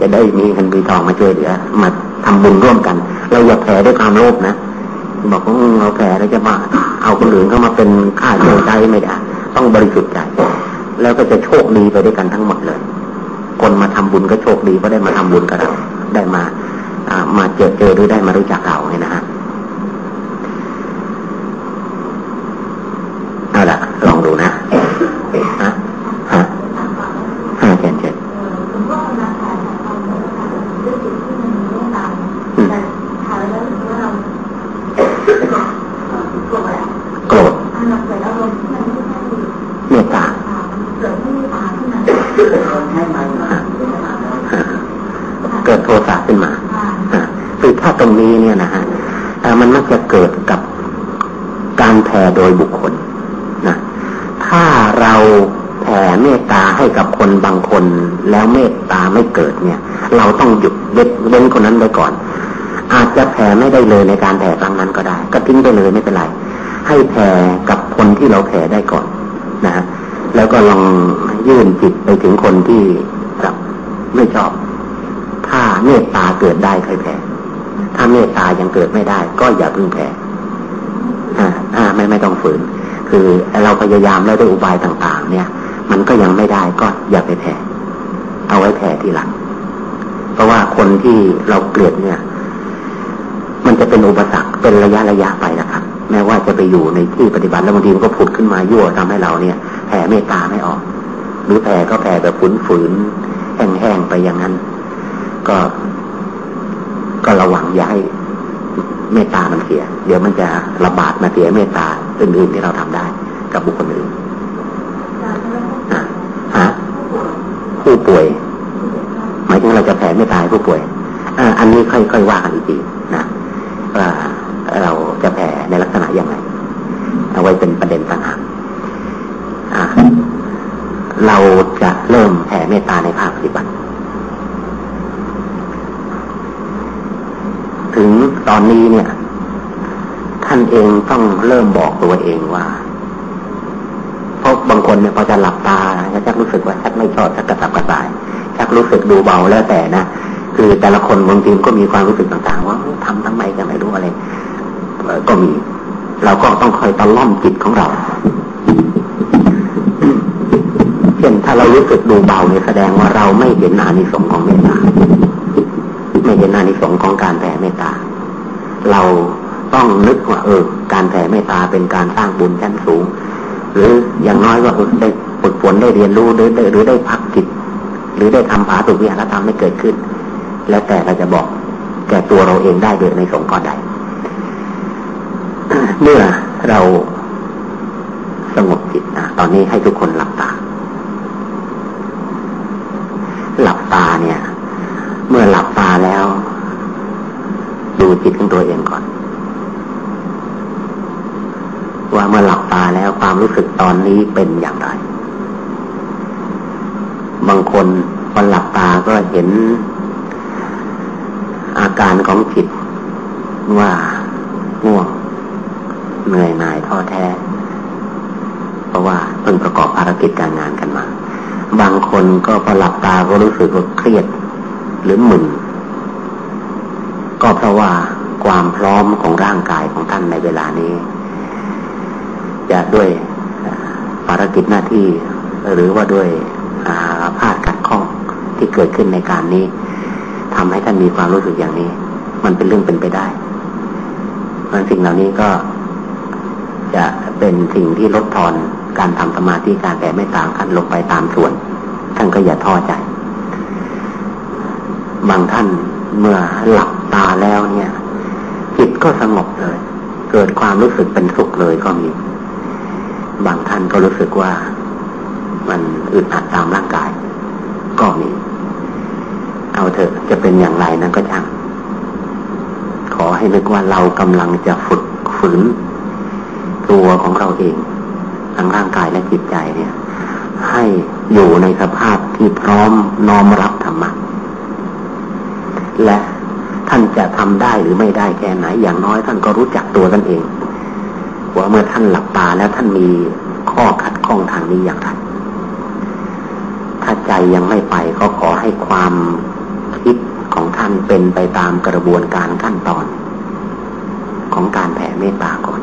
จะได้มีเงินมีทองมาช่วยเหลือมาทำบุญร่วมกัน เราอย่าแผ่ด้วยความโลภนะบอกว่าเราแผ่แล้วจะมาเอาคนอื่นเข้ามาเป็นค่าเชิงใจไม่ได้ต้องบริสุทธิ์ใจแล้วก็จะโชคดีไปด้วยกันทั้งหมดเลย คนมาทำบุญก็โชคดีเพราะได้มาทำบุญกับเราได้มาอ่ามาเจอเจอหรือได้มารู้จักเราเนี่ยนะฮะเอาละลองดูนะฮะฮะฮะเช่นเช่นโกรธเมตตาเกิดโทสะขึ้นมาคือถ้าตรงนี้เนี่ยนะฮะมันมักจะเกิดกับการแผ่โดย บุคคลนะถ้าเราแผ่เมตตาให้กับคนบางคน แล้วเมตตาไม่เกิดเนี่ย เราต้องหยุดเว้นคนนั้นไว้ก่อน อาจจะแผ่ไม่ได้เลยในการแผ่ครั้งนั้นก็ได้ ก็ทิ้งไปเลยไม่เป็นไร ให้แผ่กับคนที่เราแผ่ได้ก่อนนะฮะแล้วก็ลองยื่นจิตไปถึงคนที่แบบไม่ชอบ ถ้าเมตตาเกิดได้ค่อยแผ่ถ้าเมตตายังเกิดไม่ได้ ก็อย่าเพิ่งแผ่ อ่าอ่าไม่ไม่ต้องฝืน คือเราพยายามแล้วด้วยอุบายต่าง ๆ เนี่ย มันก็ยังไม่ได้ก็อย่าไปแผ่เอาไว้แผ่ทีหลัง เพราะว่าคนที่เราเกลียดเนี่ย มันจะเป็นอุปสรรคเป็นระยะระยะไปนะครับ แม้ว่าจะไปอยู่ในที่ปฏิบัติแล้วบางทีมันก็ผุดขึ้นมายั่วทำให้เราเนี่ยแผ่เมตตาไม่ออก หรือแผ่ก็แผ่แบบฝืนๆแห้งๆไปอย่างนั้น ก็ก็ระวังอย่าให้ เมตตามันเสีย เดี๋ยวมันจะระบาดมาเสียเมตตาอื่นๆที่เราทำได้ กับบุคคลอื่นฮะผู้ป่วย หมายถึงเราจะแผ่เมตตาผู้ป่วยอันนี้ค่อยๆว่ากันอีกทีนะว่าเราจะแผ่ในลักษณะอย่างไรเอาไว้เป็นประเด็นต่างหากเราจะเริ่มแผ่เมตตาในภาคปฏิบัติ ถึงตอนนี้เนี่ย ท่านเองต้องเริ่มบอกตัวเองว่าเพราะบางคนเนี่ยพอจะหลับตาก็จะรู้สึกว่าชักไม่ชอบชักกระสับกระส่ายชักรู้สึกดูเบาแล้วแต่นะคือแต่ละคนบางทีก็มีความรู้สึกต่างๆ ว่าทำทำไมกันไม่รู้อะไรก็มี เราก็ต้องคอยตะล่อมจิตของเรา เช่นถ้าเรารู้สึกดูเบาเนี่ยแสดงว่าเราไม่เห็นอานิสงส์ของเมตตา ไม่เห็นอานิสงส์ของการแผ่เมตตา เราต้องนึกว่าเออ การแผ่เมตตาเป็นการสร้างบุญชั้นสูง หรืออย่างน้อยว่าได้ฝึกฝนได้เรียนรู้หรือได้หรือได้พักจิต หรือได้ทำผาสุวิหารธรรมให้เกิดขึ้น แล้วแต่เราจะบอกแก่ตัวเราเองได้โดยในสงฆ์ก่อนใดเมื่อเราสงบจิตนะตอนนี้ให้ทุกคนหลับตา หลับตาเนี่ย เมื่อหลับตาแล้ว ดูจิตของตัวเองก่อน ว่าเมื่อหลับตาแล้วความรู้สึกตอนนี้เป็นอย่างไร บางคนพอหลับตาก็เห็น อาการของจิตว่าง่วงเหนื่อยหน่ายท้อแท้ เพราะว่าเพิ่งประกอบภารกิจการงานกันมา บางคนก็พอหลับตาก็รู้สึกว่าเครียด หรือหมึนก็เพราะว่าความพร้อมของร่างกายของท่านในเวลานี้ จะด้วยภารกิจหน้าที่ หรือว่าด้วยอาพาธขัดข้องที่เกิดขึ้นในการนี้ทำให้ท่านมีความรู้สึกอย่างนี้ มันเป็นเรื่องเป็นไปได้มันสิ่งเหล่านี้ก็จะเป็นสิ่งที่ลดทอนการทำสมาธิการแผ่ไม่ตามขั้นลงไปตามส่วน ท่านก็อย่าท้อใจ บางท่านเมื่อหลับตาแล้วเนี่ย จิตก็สงบเลย เกิดความรู้สึกเป็นสุขเลยก็มี บางท่านก็รู้สึกว่ามันอึดอัดตามร่างกาย ก็มี เอาเถอะจะเป็นอย่างไรนั้นก็ช่างขอให้นึกว่าเรากำลังจะฝึกฝืน ตัวของเราเองทั้งร่างกายและจิตใจเนี่ย ให้อยู่ในสภาพที่พร้อมน้อมรับธรรมะ และท่านจะทำได้หรือไม่ได้แค่ไหน อย่างน้อยท่านก็รู้จักตัวท่านเอง ว่าเมื่อท่านหลับตาแล้วท่านมีข้อขัดข้องทางนี้อย่างไรถ้าใจยังไม่ไปก็ขอให้ความคิดของท่านเป็นไปตามกระบวนการขั้นตอน ของการแผ่เมตตาก่อน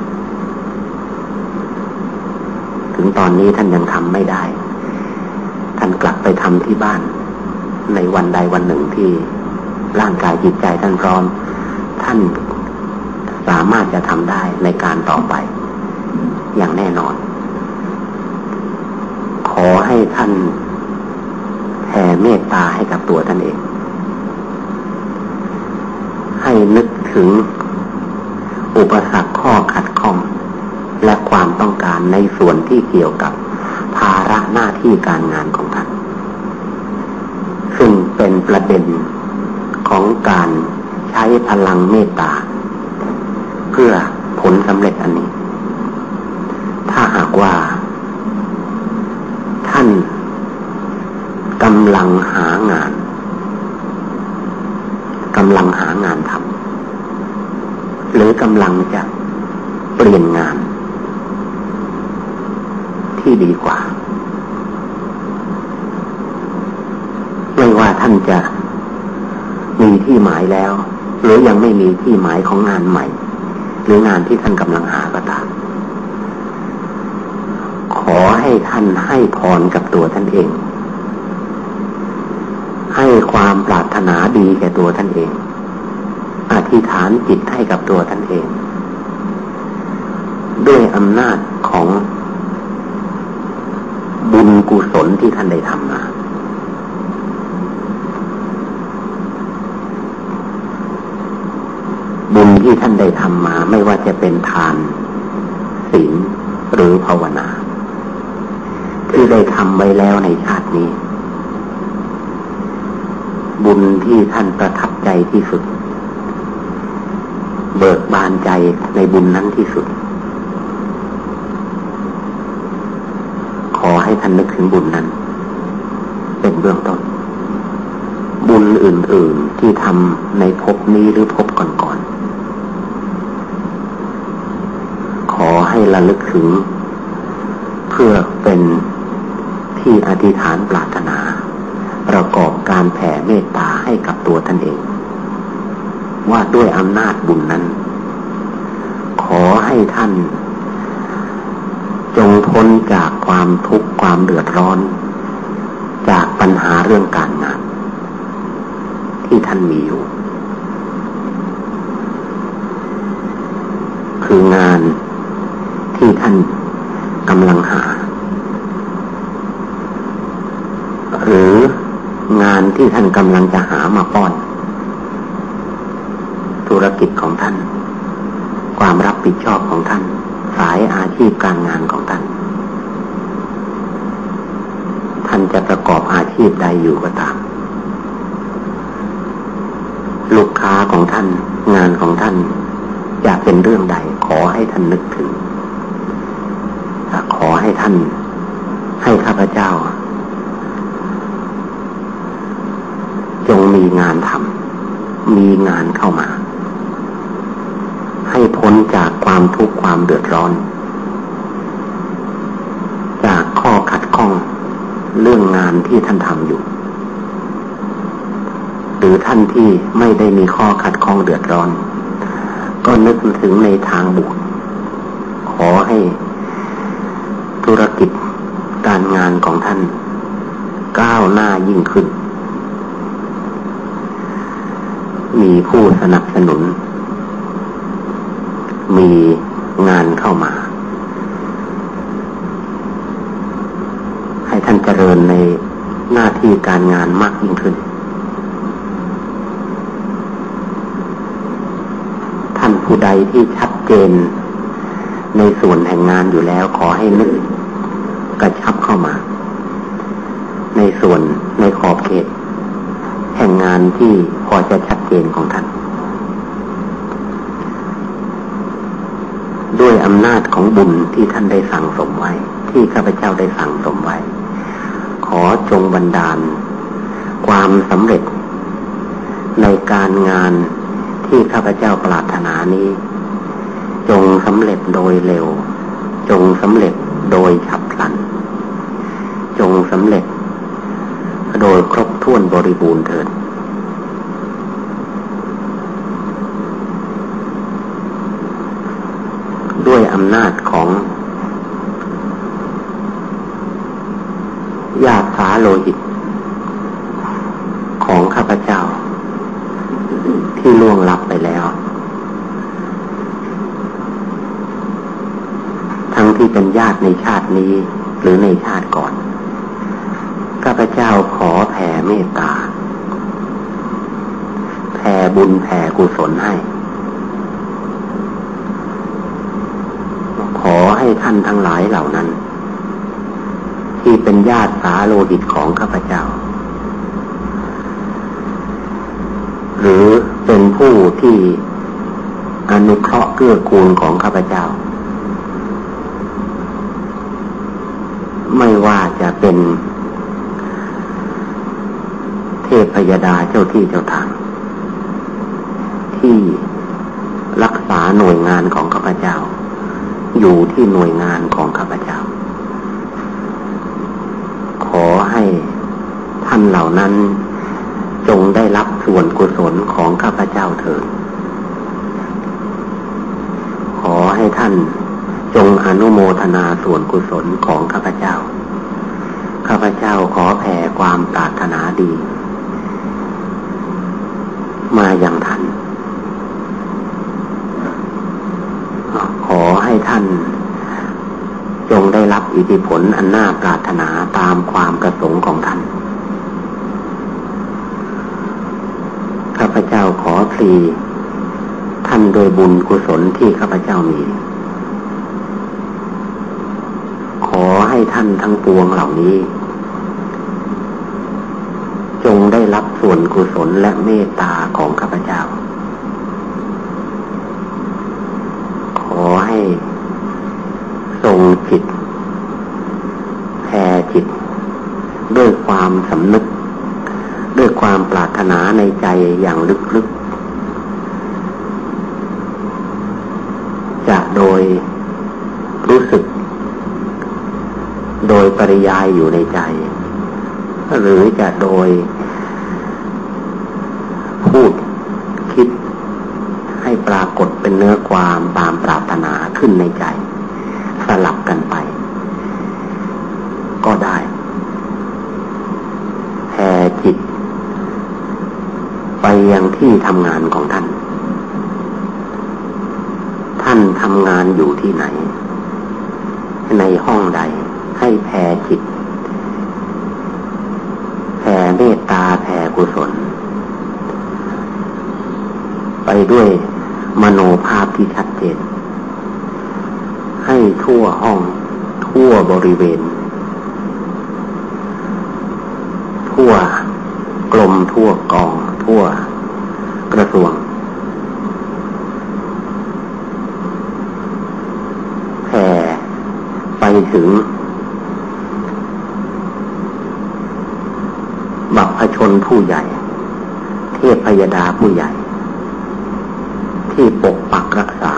ถึงตอนนี้ท่านยังทำไม่ได้ ท่านกลับไปทำที่บ้าน ในวันใดวันหนึ่งที่ ร่างกายจิตใจท่านพร้อม ท่านสามารถจะทำได้ในการต่อไป อย่างแน่นอน ขอให้ท่านแผ่เมตตาให้กับตัวท่านเอง ให้นึกถึงอุปสรรคข้อขัดข้อง และความต้องการในส่วนที่เกี่ยวกับภาระหน้าที่การงานของท่าน ซึ่งเป็นประเด็น ของการใช้พลังเมตตา เพื่อผลสำเร็จอันนี้ ถ้าหากว่า ท่านกำลังหางานกำลังหางานทำหรือกำลังจะเปลี่ยนงาน ที่ดีกว่า ไม่ว่าท่านจะ มีที่หมายแล้ว หรือยังไม่มีที่หมายของงานใหม่ หรืองานที่ท่านกำลังหาก็ตามขอให้ท่านให้พรกับตัวท่านเอง ให้ความปรารถนาดีแก่ตัวท่านเอง อธิษฐานจิตให้กับตัวท่านเอง ด้วยอำนาจของบุญกุศลที่ท่านได้ทำมา บุญ ที่ท่านได้ทำมา ไม่ว่าจะเป็นทานศีลหรือภาวนา ที่ได้ทำไว้แล้วในชาตินี้ บุญที่ท่านประทับใจที่สุด เบิกบานใจในบุญนั้นที่สุด ขอให้ท่านนึกถึงบุญนั้น เป็นเบื้องต้นบุญอื่น ๆที่ทำในภพนี้หรือภพก่อนๆขอ ให้ระลึกถึง เพื่อเป็นที่อธิษฐานปรารถนา ประกอบการแผ่เมตตาให้กับตัวท่านเอง ว่าด้วยอำนาจบุญนั้น ขอให้ท่าน จงพ้นจากความทุกข์ความเดือดร้อน จากปัญหาเรื่องการงาน ที่ท่านมีอยู่ คืองาน ที่ท่านกำลังหา หรืองานที่ท่านกำลังจะหามาป้อน ธุรกิจของท่าน ความรับผิดชอบของท่าน สายอาชีพการงานของท่าน ท่านจะประกอบอาชีพใดอยู่ก็ตาม ลูกค้าของท่าน งานของท่านจะเป็นเรื่องใดขอให้ท่านนึกถึง ขอให้ท่าน ให้ข้าพเจ้า จงมีงานทำมีงานเข้ามา ให้พ้นจากความทุกข์ความเดือดร้อน จากข้อขัดข้องเรื่องงานที่ท่านทำอยู่ หรือท่านที่ไม่ได้มีข้อขัดข้องเดือดร้อน ก็นึกถึงในทางบวกขอให้ ธุรกิจการงานของท่าน ก้าวหน้ายิ่งขึ้น มีผู้สนับสนุน มีงานเข้ามา ให้ท่านเจริญในหน้าที่การงานมากยิ่งขึ้น ท่านผู้ใดที่ชัดเจน ในส่วนแห่งงานอยู่แล้วขอให้นึกกระชับเข้ามา ในส่วนในขอบเขต แห่งงานที่พอจะชัดเจนของท่าน ด้วยอำนาจของบุญที่ท่านได้สั่งสมไว้ ที่ข้าพเจ้าได้สั่งสมไว้ ขอจงบันดาล ความสำเร็จ ในการงานที่ข้าพเจ้าปรารถนานี้ จงสำเร็จโดยเร็ว จงสำเร็จโดยฉับพลัน จงสำเร็จ โดยครบถ้วนบริบูรณ์เถิดด้วยอำนาจของญาติสาโลหิต ของข้าพเจ้า ที่ล่วงลับไปแล้ว งที่เป็นญาติในชาตินี้หรือในชาติก่อน ข้าพเจ้าขอแผ่เมตตา แผ่บุญแผ่กุศลให้ ขอให้ท่านทั้งหลายเหล่านั้น ที่เป็นญาติสาโลหิตของข้าพเจ้า หรือเป็นผู้ที่อนุเคราะห์เกื้อกูลของข้าพเจ้า ไม่ว่าจะเป็น เทพยดาเจ้าที่เจ้าทาง ที่รักษาหน่วยงานของข้าพเจ้า อยู่ที่หน่วยงานของข้าพเจ้า ขอให้ท่านเหล่านั้นจงได้รับส่วนกุศลของข้าพเจ้าเถิดขอให้ท่าน จงอนุโมทนาส่วนกุศลของข้าพเจ้า ข้าพเจ้าขอแผ่ความปรารถนาดี มาอย่างท่าน ขอให้ท่าน จงได้รับอิทธิผลอันน่าปรารถนาตามความประสงค์ของท่าน ข้าพเจ้าขอพลีท่านโดยบุญกุศลที่ข้าพเจ้ามี ขอให้ ท่านทั้งปวงเหล่านี้ จงได้รับส่วนกุศลและเมตตาของข้าพเจ้า ขอให้ทรงจิตแผ่จิต ด้วยความสำนึก ด้วยความปรารถนาในใจอย่างลึกๆ จะโดยรู้สึก โดยป ริยายอยู่ในใจ หรือจะโดย พูดคิดให้ปรากฏเป็นเนื้อความตามปรารถนาขึ้นในใจ สลับกันไป ก็ได้แผ่จิต ไปยังที่ทำงานของท่าน ท่านทำงานอยู่ที่ไหน ในห้องใด ให้แผ่จิต แผ่เมตตาแผ่ กุศล ไปด้วยมโนภาพที่ชัดเจน ให้ทั่วห้องทั่วบริเวณ ทั่วกลมทั่วกอง ทั่วกระทรวง แผ่ไปถึง บัพพช นผู้ใหญ่ เทพพยดาผู้ใหญ่ ที่ปกปักรักษา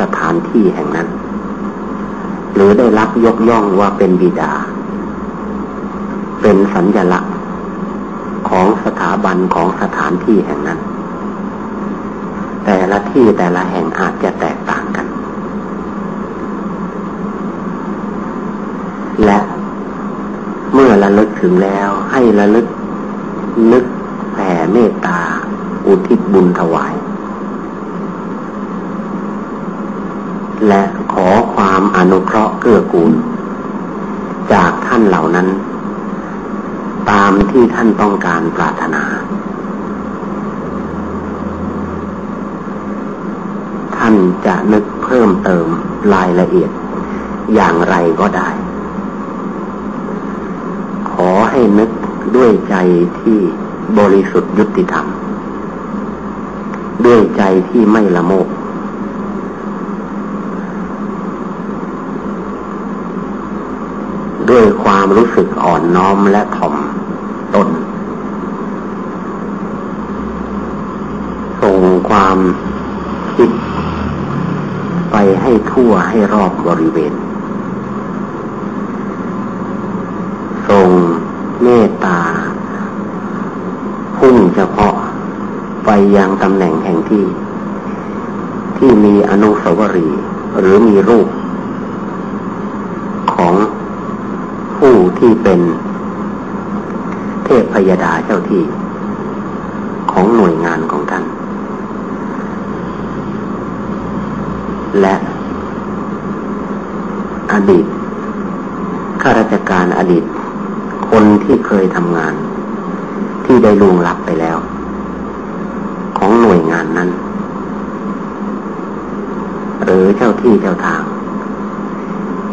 สถานที่แห่งนั้น หรือได้รับยกย่องว่าเป็นบิดา เป็นสัญลักษณ์ของสถาบันของสถานที่แห่งนั้น แต่ละที่แต่ละแห่งอาจจะแตกต่างกัน และเมื่อระลึกถึงแล้วให้ระลึกนึกแผ่เมตตา อุทิศบุญถวาย และขอความอนุเคราะห์เกื้อกูล จากท่านเหล่านั้น ตามที่ท่านต้องการปรารถนา ท่านจะนึกเพิ่มเติมรายละเอียด อย่างไรก็ได้ ขอให้นึกด้วยใจที่บริสุทธิ์ยุติธรรม ด้วยใจที่ไม่ละโมบด้วยความรู้สึกอ่อนน้อมและถ่อมตนส่งความคิดไปให้ทั่วให้รอบบริเวณส่งเมตตา พุ่งเฉพาะไปยังตำแหน่ง มีอนุสาวรีย์หรือมีรูป ของผู้ที่เป็นเทพพยดาเจ้าที่ ของหน่วยงานของท่าน และอดีตข้าราชการอดีต คนที่เคยทำงาน ที่ได้ล่วงลับไปแล้ว ของหน่วยงานนั้น หรือเจ้า ที่เจ้าทาง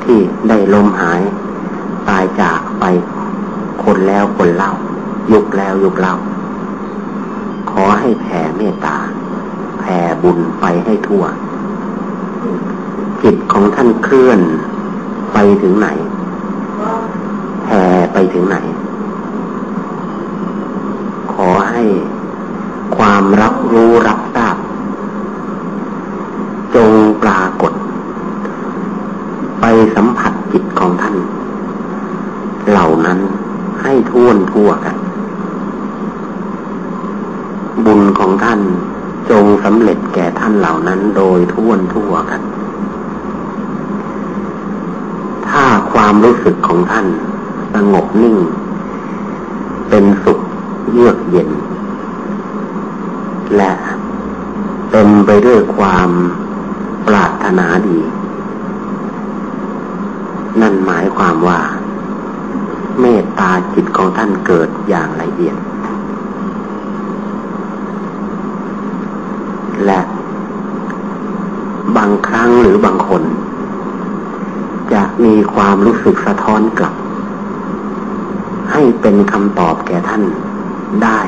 ที่ได้ลมหาย ตายจากไปคนแล้วคนเล่า ยุกแล้วยุกเล่า ขอให้แผ่เมตตา แผ่บุญไปให้ทั่ว จิตของท่านเคลื่อนไปถึงไหนแผ่ไปถึงไหน ขอให้ความรับรู้รับทราบ จงปรากฏ ไปสัมผัสจิตของท่าน เหล่านั้นให้ ทั่วกัน บุญของท่านจงสำเร็จแก่ท่านเหล่านั้นโดยทั่วทั่วกัน ถ้าความรู้สึกของท่านสงบนิ่ง เป็นสุขเยือกเย็น และเต็มไปด้วยความปรารถนาดี นั่นหมายความว่า เมตตาจิตของท่านเกิดอย่างละเอียด และบางครั้งหรือบางคน จะมีความรู้สึกสะท้อนกลับ ให้เป็นคำตอบแก่ท่านได้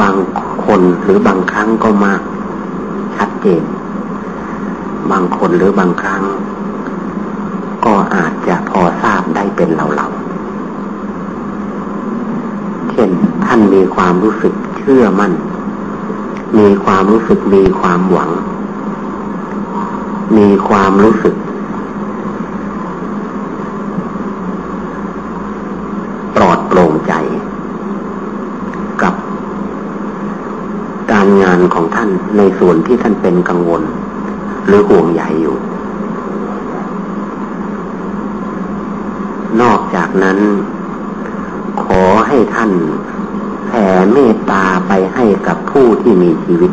บางคนหรือบางครั้งก็มากชัดเจน บางคนหรือบางครั้ง ก็อาจจะพอ เป็นเหล่าๆ เช่นท่านมีความรู้สึกเชื่อมั่น มีความรู้สึกมีความหวัง มีความรู้สึก ปลอดโปร่งใจ กับ การงานของท่านในส่วนที่ท่านเป็นกังวล หรือห่วงใหญ่อยู่ จากนั้น ขอให้ท่านแผ่เมตตาไปให้กับผู้ที่มีชีวิต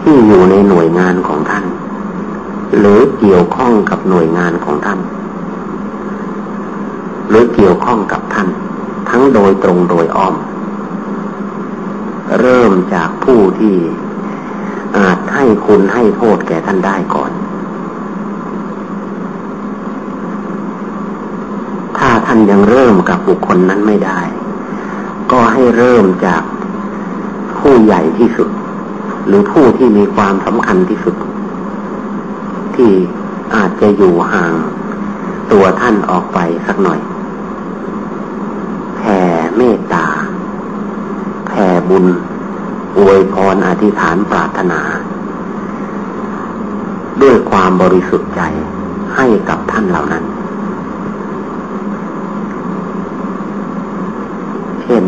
ที่อยู่ในหน่วยงานของท่าน หรือเกี่ยวข้องกับหน่วยงานของท่าน หรือเกี่ยวข้องกับท่าน ทั้งโดยตรงโดยอ้อม เริ่มจากผู้ที่อาจให้คุณให้โทษแก่ท่านได้ก่อน ถ้าท่าน ยังเริ่มกับบุคคลนั้นไม่ได้ ก็ให้เริ่มจากผู้ใหญ่ที่สุด หรือผู้ที่มีความสำคัญที่สุด ที่อาจจะอยู่ห่างตัวท่านออกไปสักหน่อยแผ่เมตตาแผ่บุญ อวยพรอธิษฐานปรารถนา ด้วยความบริสุทธิ์ใจให้กับท่านเหล่านั้น เช่น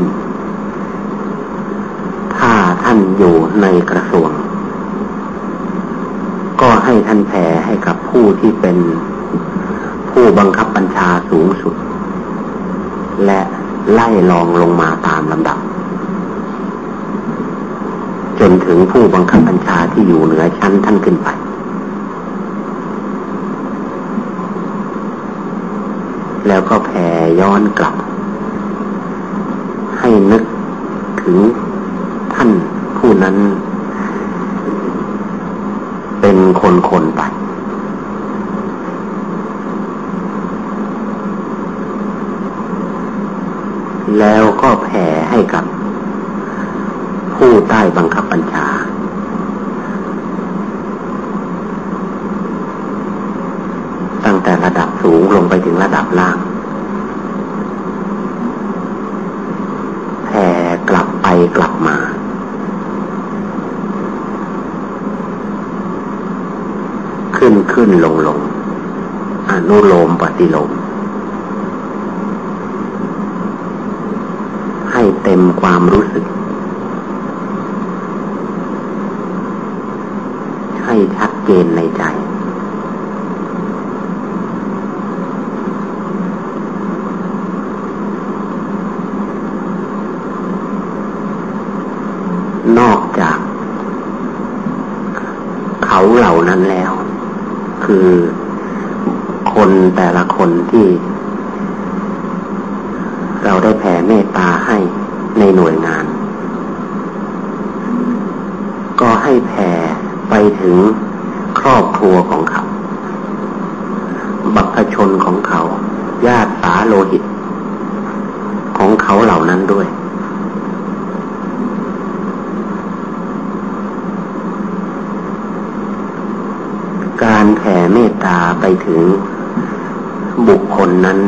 ถ้าท่าน อยู่ในกระทรวง ก็ให้ท่านแผ่ให้กับผู้ที่เป็นผู้บังคับบัญชาสูงสุด และไล่ลองลงมาตามลำดับ จนถึงผู้บังคับบัญชาที่อยู่เหนือชั้นท่านขึ้นไป แล้วก็แผ่ย้อนกลับ ให้นึกถึง นั้น เป็นคนคนไป แล้วก็แผ่ให้กับ ผู้ใต้บังคับบัญชา ตั้งแต่ระดับสูงลงไปถึงระดับล่าง แผ่กลับไปกลับมา ขึ้นลงลงอนุโลมปฏิโลม ให้เต็มความรู้สึก ให้ชัดเจนในใจ นอกจาก เขาเหล่านั้นแล้ว คือคนแต่ละคนที่ เราได้แผ่เมตตาให้ในหน่วยงาน ก็ให้แผ่ไปถึงครอบครัวของเขา บัพชนของเขา ญาติสาโลหิต ของเขาเหล่านั้นด้วย การแผ่เมตตาไปถึงบุคคลนั้น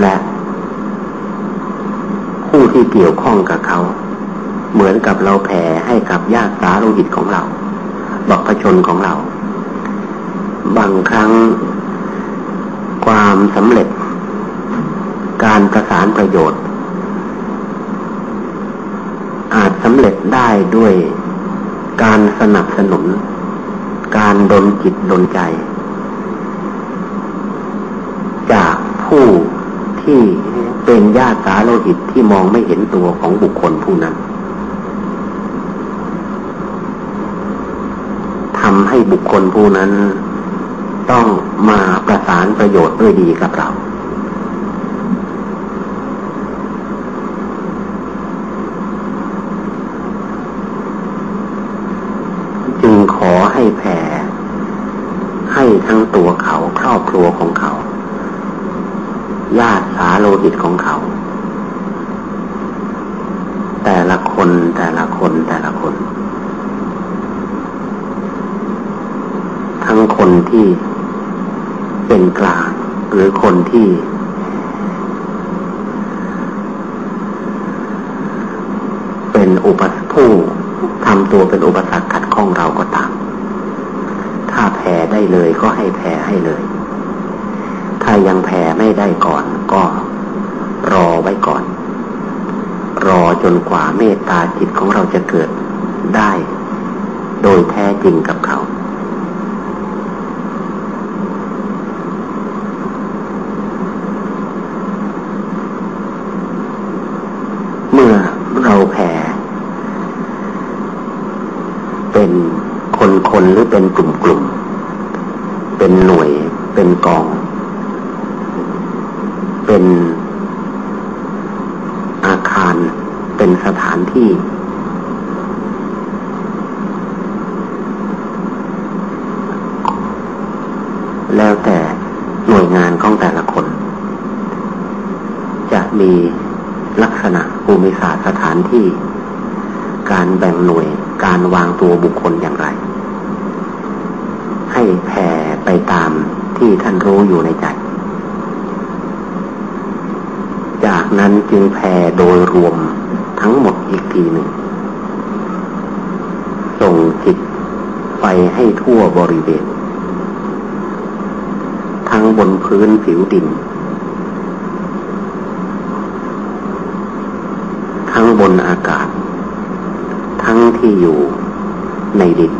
และผู้ที่เกี่ยวข้องกับเขา เหมือนกับเราแผ่ให้กับญาติสาโลหิตของเรา บัพชนของเรา บางครั้งความสำเร็จ การประสานประโยชน์ อาจสำเร็จได้วยการสนับสนุน การดลจิตดลใจ จากผู้ที่เป็นญาติสาโลหิตที่มองไม่เห็นตัวของบุคคลผู้นั้นทำให้บุคคลผู้นั้น ต้องมาประสานประโยชน์ด้วยดีกับเรา บุคคลอย่างไร ให้แผ่ไปตามที่ท่านรู้อยู่ในใจ จากนั้นจึงแผ่โดยรวมทั้งหมดอีกทีหนึ่ง ส่งจิตไปให้ทั่วบริเวณ ทั้งบนพื้นผิวดิน ทั้งบนอากาศ ทั้งที่อยู่ ในดิน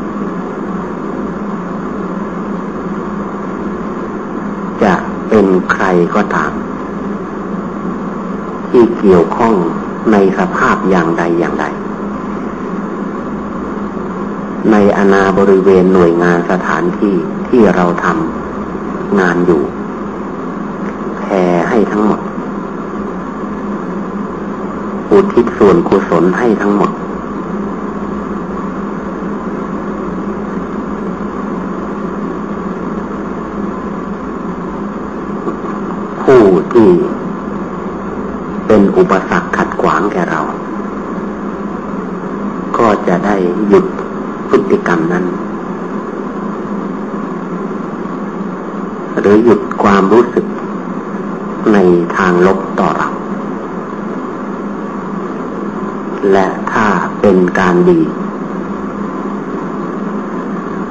จะเป็นใครก็ตาม ที่เกี่ยวข้องในสภาพอย่างใดอย่างใด ในอนาบริเวณหน่วยงานสถานที่ที่เราทำงานอยู่แผ่ให้ทั้งหมด อุทิศส่วนกุศลให้ทั้งหมด ผู้ ที่เป็นอุปสรรคขัดขวางแก่เรา ก็จะได้หยุดพฤติกรรมนั้น หรือหยุดความรู้สึกในทางลบต่อเรา และถ้าเป็นการดี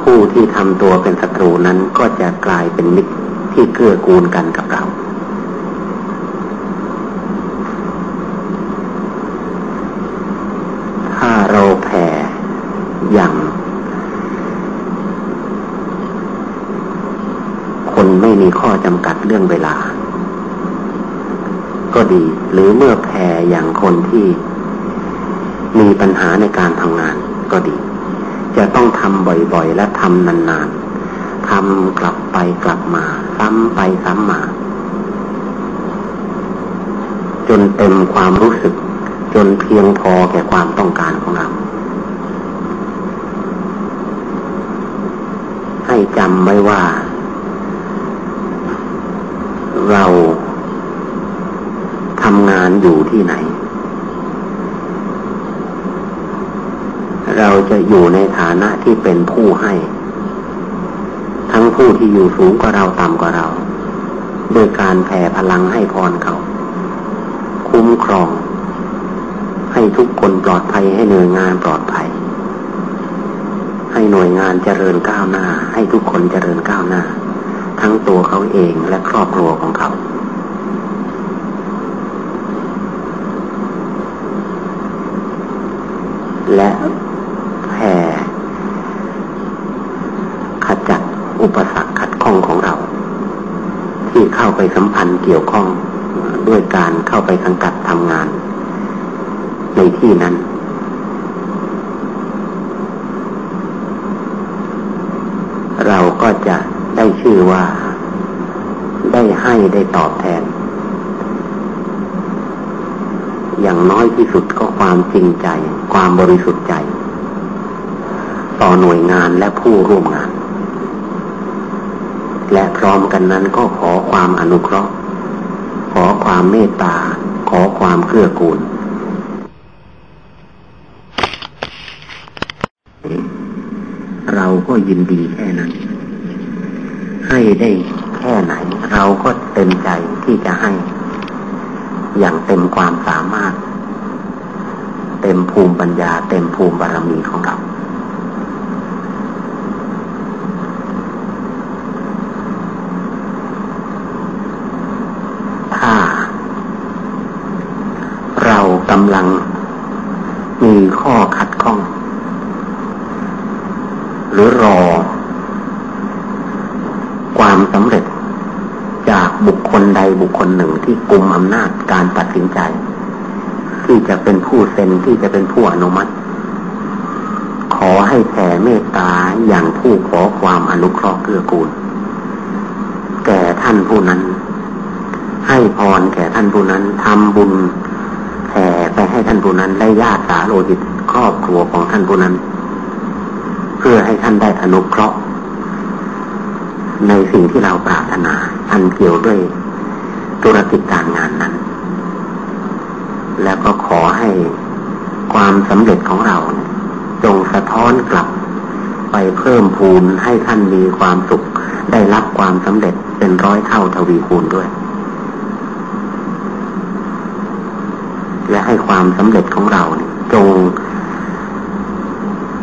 ผู้ที่ทำตัวเป็นศัตรูนั้นก็จะกลายเป็นมิตรที่เกื้อกูลกันกับเราถ้าเราแผ่อย่าง คนไม่มีข้อจำกัด เรื่องเวลา ก็ดี หรือเมื่อแผ่อย่างคนที่มีปัญหาในการทำงานก็ดี จะต้องทำบ่อยๆ และทำนานๆทำกลับไปกลับมา ซ้ำไปซ้ำมา จนเต็มความรู้สึก จนเพียงพอแก่ความต้องการของเราให้จำไว้ว่า เราทำงานอยู่ที่ไหน เราจะอยู่ในฐานะที่เป็นผู้ให้ ทั้งผู้ที่อยู่สูงกว่าเราต่ำกว่าเรา ด้วยการแผ่พลังให้พรเขา คุ้มครอง ให้ทุกคนปลอดภัยให้หน่วยงานปลอดภัย ให้หน่วยงานเจริญก้าวหน้า ให้ทุกคนเจริญก้าวหน้า ทั้งตัวเขาเองและครอบครัวของเขาและแผ่ขจัดอุปสรรคขัดข้องของเรา ที่เข้าไปสัมพันธ์เกี่ยวข้องด้วยการเข้าไปสังกัดทำงาน ในที่นั้น เราก็จะได้ ชื่อว่า ได้ให้ได้ตอบแทน อย่างน้อยที่สุดก็ความจริงใจ ความบริสุทธิ์ใจ ต่อหน่วยงานและผู้ร่วมงาน และพร้อมกันนั้นก็ขอความอนุเคราะห์ ขอความเมตตา ขอความเกื้อกูลเราก็ยินดีแค่นั้น ให้ได้แค่ไหน เราก็เต็มใจที่จะให้ อย่างเต็มความสามารถ เต็มภูมิปัญญา เต็มภูมิบารมีของเราถ้าเรากำลังมีข้อขัดข้อง หรือรอ ความสำเร็จจากบุคคลใดบุคคลหนึ่งที่กลุ่มอำนาจการตัดสินใจ ที่จะเป็นผู้เซ็นที่จะเป็นผู้อนุมัติ ขอให้แผ่เมตตาอย่างผู้ขอความอนุเคราะห์เกื้อกูล แก่ท่านผู้นั้น ให้พรแก่ท่านผู้นั้นทำบุญแผ่ไปให้ท่านผู้นั้นได้ญาติสาโลหิตครอบครัวของท่านผู้นั้น เพื่อให้ท่านได้อนุเคราะห์ ในสิ่งที่เราปรารถนา อันเกี่ยวด้วยธุรกิจการงานนั้น แล้วก็ขอให้ความสำเร็จของเราจงสะท้อนกลับ ไปเพิ่มพูนให้ท่านมีความสุข ได้รับความสำเร็จเป็นร้อยเท่าทวีคูณด้วย และให้ความสำเร็จของเราจง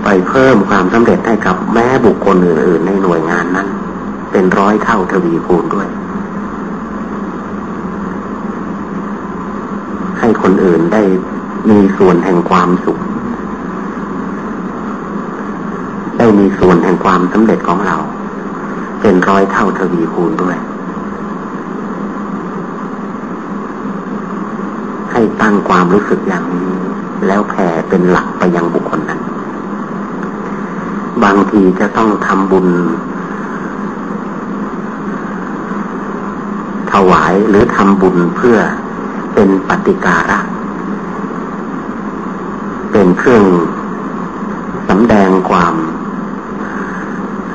ไปเพิ่มความสำเร็จให้กับแม้บุคคลอื่นๆในหน่วยงานนั้น เป็นร้อยเท่าทวีคูณด้วย ให้คนอื่นได้มีส่วนแห่งความสุข ได้มีส่วนแห่งความสำเร็จของเรา เป็นร้อยเท่าทวีคูณด้วย ให้ตั้งความรู้สึกอย่างนี้ แล้วแผ่เป็นหลักไปยังบุคคลนั้น บางทีจะต้องทำบุญ ถวายหรือทำบุญเพื่อเป็นปฏิการะ เป็นเครื่องสำแดงความ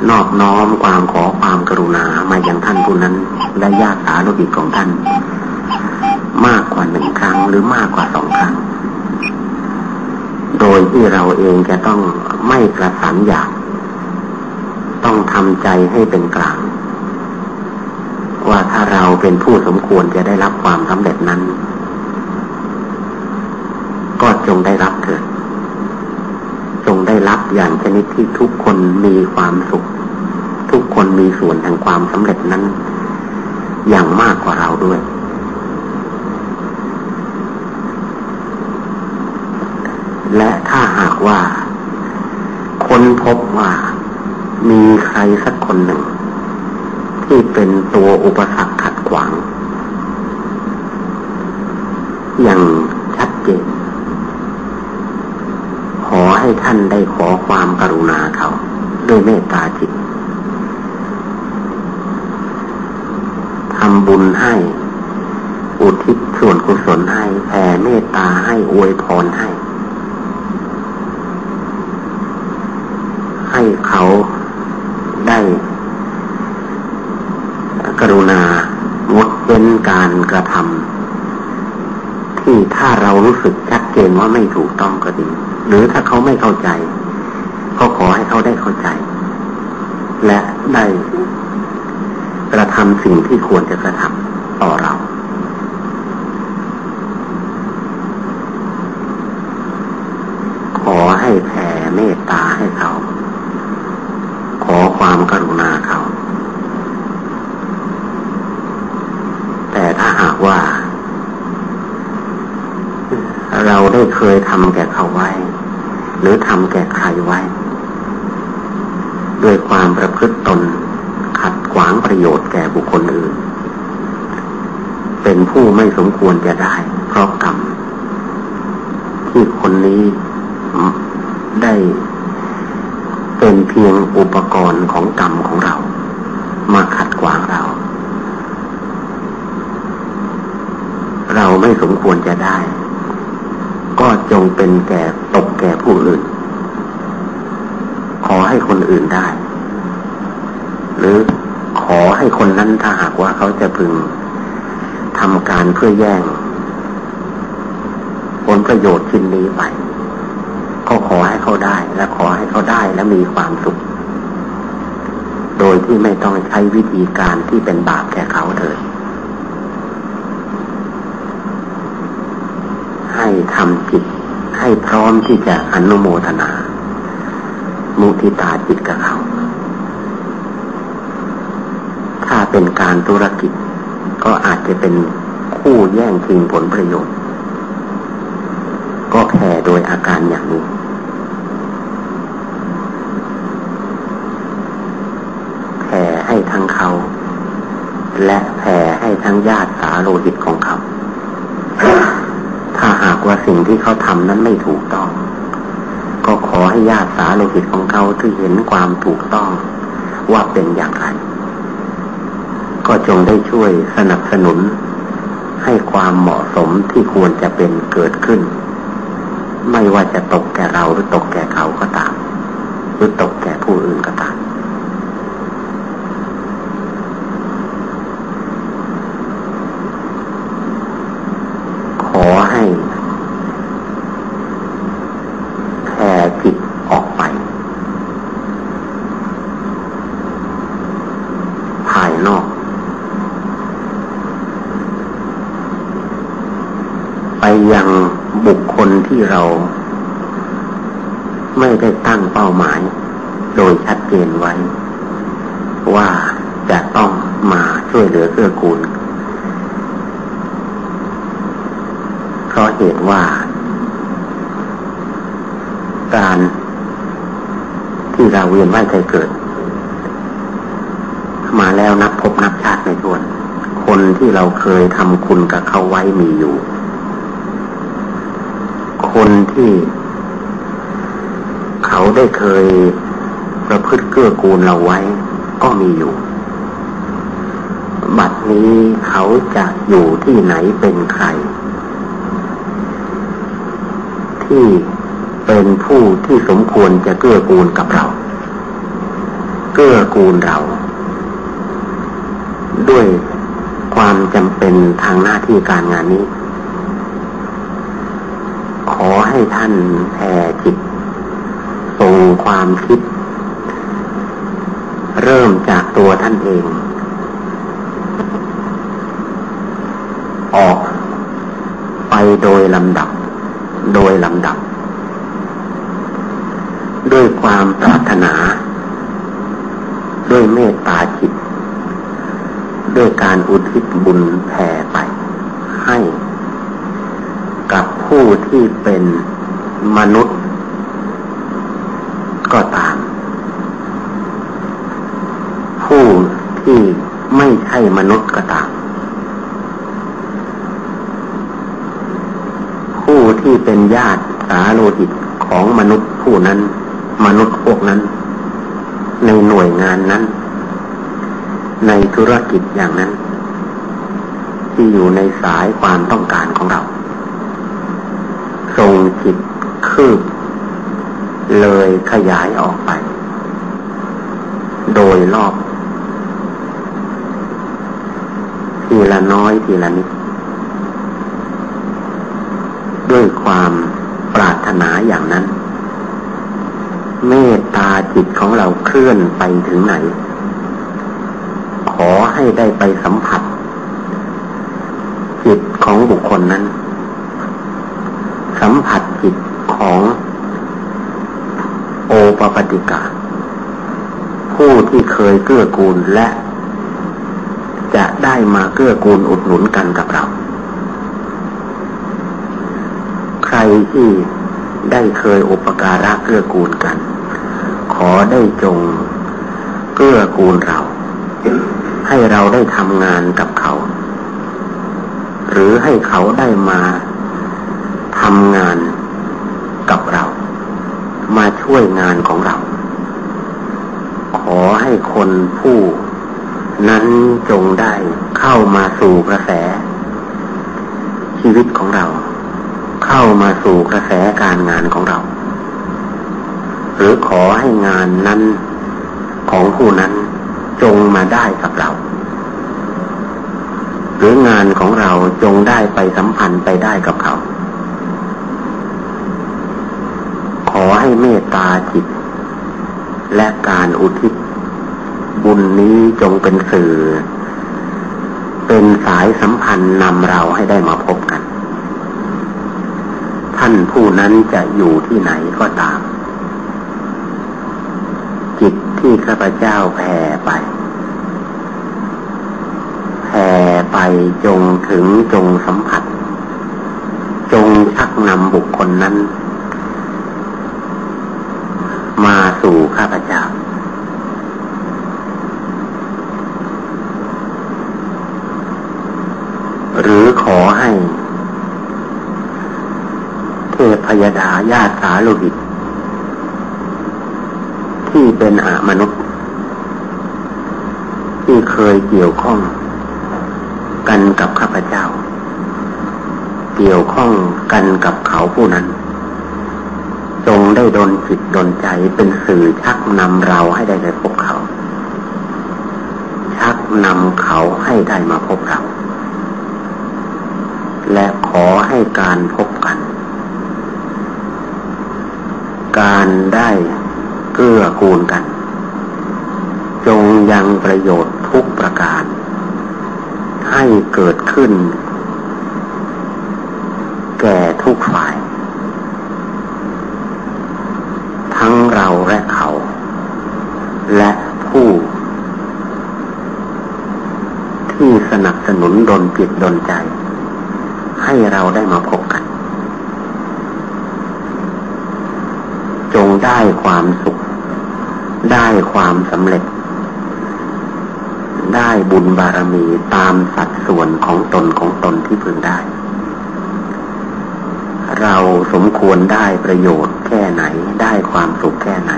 นอบน้อมความขอความกรุณามาอย่างท่านผู้นั้น และญาติสาโลหิตของท่าน มากกว่าหนึ่งครั้งหรือมากกว่าสองครั้ง โดยที่เราเองจะต้องไม่กระสันอยาก ต้องทำใจให้เป็นกลาง ว่าถ้าเราเป็นผู้สมควรจะได้รับความสำเร็จนั้น ก็จงได้รับเถิดจงได้รับอย่างชนิดที่ทุกคนมีความสุข ทุกคนมีส่วนแห่งความสำเร็จนั้น อย่างมากกว่าเราด้วย และถ้าหากว่า คนพบว่ามีใครสักคนหนึ่ง ที่เป็นตัวอุปสรรคขัดขวาง อย่างชัดเจนขอให้ท่านได้ขอความกรุณาเขาด้วยเมตตาจิตทำบุญให้ อุทิศส่วนกุศลให้แผ่เมตตาให้อวยพรให้ ให้เขาได้ กรุณางดเว้น การกระทำที่ถ้าเรารู้สึกชัดเจนว่าไม่ถูกต้องก็ดี หรือถ้าเขาไม่เข้าใจ ก็ขอให้เขาได้เข้าใจ และได้กระทำสิ่งที่ควรจะกระทำต่อเราขอให้แผ่เมตตาให้เขา ขอความกรุณาเขา แต่ถ้าหาก ว่า เราได้เคยทำแก่เขาไว้ หรือทำแก่ใครไว้ ด้วยความประพฤติตน ขัดขวางประโยชน์แก่บุคคลอื่น เป็นผู้ไม่สมควรจะได้ เพราะกรรมที่คนนี้ได้เป็นเพียงอุปกรณ์ของกรรมของเรา มาขัดขวางเรา เราไม่สมควรจะได้ ก็จงเป็นแก่ตกแก่ผู้อื่น ขอให้คนอื่นได้ หรือขอให้คนนั้นถ้าหากว่าเขาจะพึงทำการเพื่อแย่งผลประโยชน์ชิ้นนี้ไปก็ขอให้เขาได้ และขอให้เขาได้และมีความสุข โดยที่ไม่ต้องใช้วิธีการที่เป็นบาปแก่เขาเถิด ให้ทำจิตให้พร้อมที่จะอนุโมทนา มุทิตาจิตกับเขา ถ้าเป็นการธุรกิจก็อาจจะเป็นคู่แย่งชิงผลประโยชน์ ก็แค่โดยอาการอย่างนี้ แผ่ให้ทั้งเขา และแผ่ให้ทั้งญาติสาโลหิตของเขาากว่าสิ่งที่เขาทำนั้นไม่ถูกต้อง ก็ขอให้ญาติสาโลหิตของเขาที่เห็นความถูกต้อง ว่าเป็นอย่างไร ก็จงได้ช่วยสนับสนุน ให้ความเหมาะสมที่ควรจะเป็นเกิดขึ้น ไม่ว่าจะตกแก่เราหรือตกแก่เขาก็ตาม หรือตกแก่ผู้อื่นก็ตาม ขอให้แผ่จิตออกไป ภายนอก ไปยังบุคคลที่เรา ไม่ได้ตั้งเป้า หมาย โดยชัดเจนไว้ ว่าจะต้องมาช่วยเหลือเกื้อกูลเพราะเหตุว่า การที่เราเวียนว่ายใจเกิด มาแล้วนับพบนับชาติในส่วน คนที่เราเคยทำคุณกับเขาไว้มีอยู่ คนที่ ได้เคยประพฤติเกื้อกูลเราไว้ก็มีอยู่ บัดนี้เขาจะอยู่ที่ไหนเป็นใคร ที่เป็นผู้ที่สมควรจะเกื้อกูลกับเรา เกื้อกูลเรา ด้วยความจำเป็นทางหน้าที่การงานนี้ ขอให้ท่านแผ่จิตทรง ความคิด เริ่มจากตัวท่านเอง ออกไปโดยลำดับ โดยลำดับ ด้วยความปรารถนา ด้วยเมตตาจิต ด้วยการอุทิศบุญแผ่ไป ให้ กับผู้ที่เป็นมนุษย์ ก็ตาม ผู้ที่ไม่ใช่มนุษย์ก็ตาม ผู้ที่เป็น ญาติสาโลหิตของมนุษย์ผู้นั้น มนุษย์พวกนั้น ในหน่วยงานนั้น ในธุรกิจอย่างนั้น ที่อยู่ในสายความต้องการของเราทรงจิตคืบ เลยขยายออกไป โดยรอบ ทีละน้อยทีละนิด ด้วย ความปรารถนาอย่างนั้น เมตตาจิตของเราเคลื่อนไปถึงไหน ขอให้ได้ไปสัมผัส จิตของบุคคลนั้น สัมผัสจิตของโอปปติกาผู้ที่เคยเกื้อกูลและ จะได้มาเกื้อกูลอุดหนุนกันกับเรา ใคร ที่ได้เคยอุปการะเกื้อกูลกัน ขอได้จงเกื้อกูลเรา ให้เราได้ทำงานกับเขา หรือให้เขาได้มาทำงานกับเรา มาช่วยงานของเรา ขอให้คนผู้นั้นจงได้เข้ามาสู่กระแส ชีวิตของเราเข้า มาสู่กระแสการงานของเรา หรือขอให้งานนั้นของผู้นั้นจงมาได้กับเรา หรืองานของเราจงได้ไปสัมพันธ์ไปได้กับเขา ขอให้เมตตาจิต และการอุทิศ บุญนี้จงเป็นสื่อ เป็นสายสัมพันธ์นำเราให้ได้มาานผู้นั้นจะอยู่ที่ไหนก็ตาม จิตที่ข้าพเจ้าแผ่ไปแผ่ไปจงถึงจงสัมผัส จงชักนำบุคคลนั้น มาสู่ข้าพเจ้า หรือขอให้เทพยดา ญาติสาโลหิต ที่เป็นอมนุษย์ ที่เคยเกี่ยวข้อง กันกับข้าพเจ้า เกี่ยวข้องกันกับเขาผู้นั้น จงได้ดนจิตดนใจเป็นสื่อชักนำเราให้ได้ไปพบเขา ชักนำเขาให้ได้มาพบเราและขอให้การพบ กันการได้เกื้อกูลกัน จงยังประโยชน์ทุกประการ ให้เกิดขึ้น แก่ทุกฝ่าย ทั้งเราและเขา และผู้ ที่สนับสนุนดลจิตดลใจ ให้เราได้มาพบกัน จงได้ความสุข ได้ความสำเร็จ ได้บุญบารมีตามสัดส่วนของตนของตนที่พึงได้ เราสมควรได้ประโยชน์แค่ไหน ได้ความสุขแค่ไหน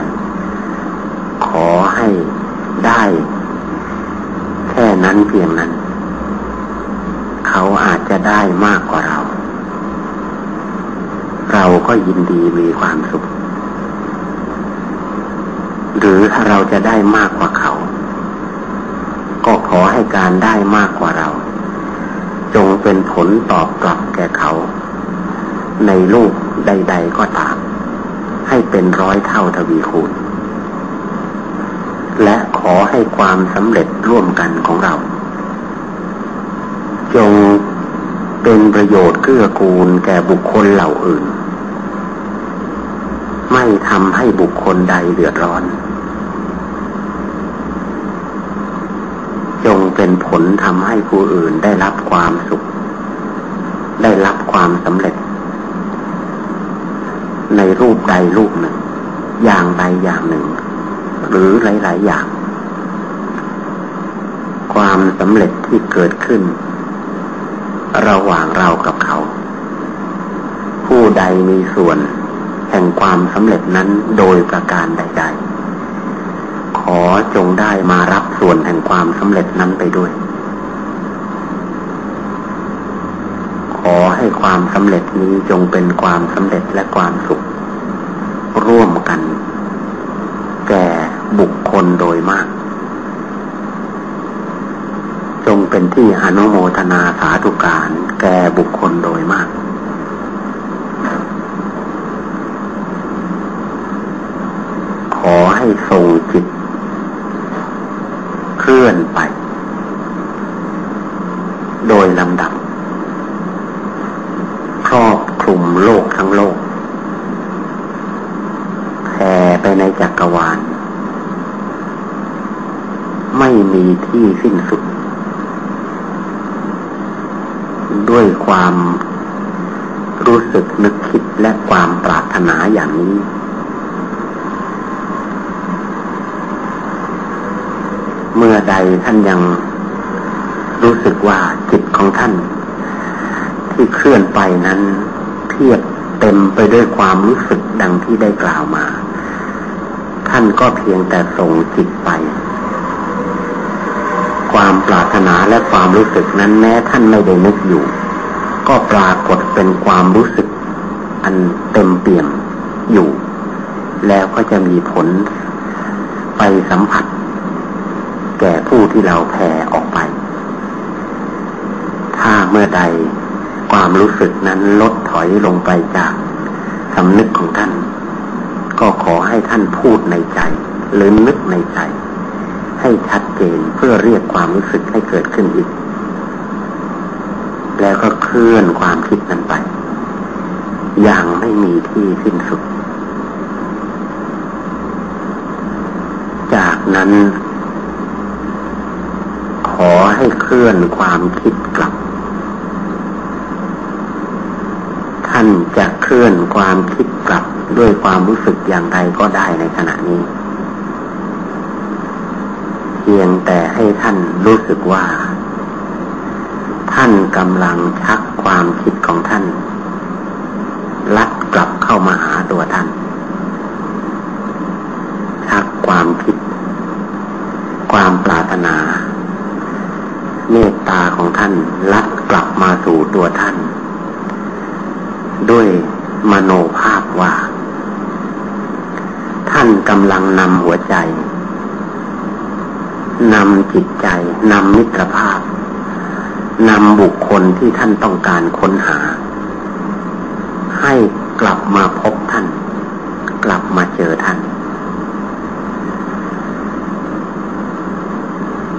ขอให้ได้แค่นั้นเพียงนั้น เขาอาจจะได้มากกว่าเรา เราก็ยินดีมีความสุข หรือถ้าเราจะได้มากกว่าเขา ก็ขอให้การได้มากกว่าเรา จงเป็นผลตอบกลับแก่เขา ในลูกใด ๆก็ตาม ให้เป็นร้อยเท่าทวีคูณ และขอให้ความสำเร็จร่วมกันของเรา จงเป็นประโยชน์เกื้อกูลแก่บุคคลเหล่าอื่น ไม่ทำให้บุคคลใดเดือดร้อนจง เป็นผลทำให้ผู้อื่นได้รับความสุข ได้รับความสำเร็จ ในรูปใดรูปหนึ่ง อย่างใดอย่างหนึ่ง หรือหลาย ๆ อย่าง ความสำเร็จที่เกิดขึ้น ระหว่างเรากับเขา ผู้ใดมีส่วนแห่งความสำเร็จนั้นโดยประการใด ๆ อจงได้มารับส่วนแห่งความสำเร็จนั้นไปด้วย ขอให้ความสำเร็จนี้จงเป็นความสำเร็จและความสุข ร่วมกัน แก่บุคคลโดยมาก จงเป็นที่อนุโมทนาสาธุการแก่บุคคลโดยมากขอให้ทรงจิต เคลื่อนไป โดยลำดับ ครอบคลุมโลกทั้งโลกแผ่ไปในจักรวาล ไม่มีที่สิ้นสุด ด้วยความรู้สึกนึกคิดและความปรารถนาอย่างนี้ เมื่อใดท่านยังรู้สึกว่าจิตของท่าน ที่เคลื่อนไปนั้นเพียบเต็มไปด้วยความรู้สึกดังที่ได้กล่าวมา ท่านก็เพียงแต่ส่งจิตไป ความปรารถนาและความรู้สึกนั้นแม้ท่านไม่ได้นึกอยู่ ก็ปรากฏเป็นความรู้สึก อันเต็มเปี่ยมอยู่ แล้วก็จะมีผลไปสัมผัส แก่ผู้ที่เราแผ่ออกไป ถ้าเมื่อใดความรู้สึกนั้นลดถอยลงไปจากสำนึกของท่าน ก็ขอให้ท่านพูดในใจ หรือนึกในใจ ให้ชัดเจนเพื่อเรียกความรู้สึกให้เกิดขึ้นอีก แล้วก็เคลื่อนความคิดนั้นไป อย่างไม่มีที่สิ้นสุด จากนั้น อให้เคลื่อนความคิดกลับ ท่านจะเคลื่อนความคิดกลับด้วยความรู้สึกอย่างไรก็ได้ในขณะนี้ เพียงแต่ให้ท่านรู้สึกว่า ท่านกำลังชักความคิดของท่าน ลัดกลับเข้ามาหาตัวท่าน ชักความคิด ความปรารถนา เมตตาของ ท่านลัดกลับมาสู่ตัวท่าน ด้วยมโนภาพว่า ท่านกำลังนำหัวใจนำจิตใจนำมิตรภาพนำบุคคลที่ท่านต้องการค้นหา ให้กลับมาพบท่าน กลับมาเจอท่าน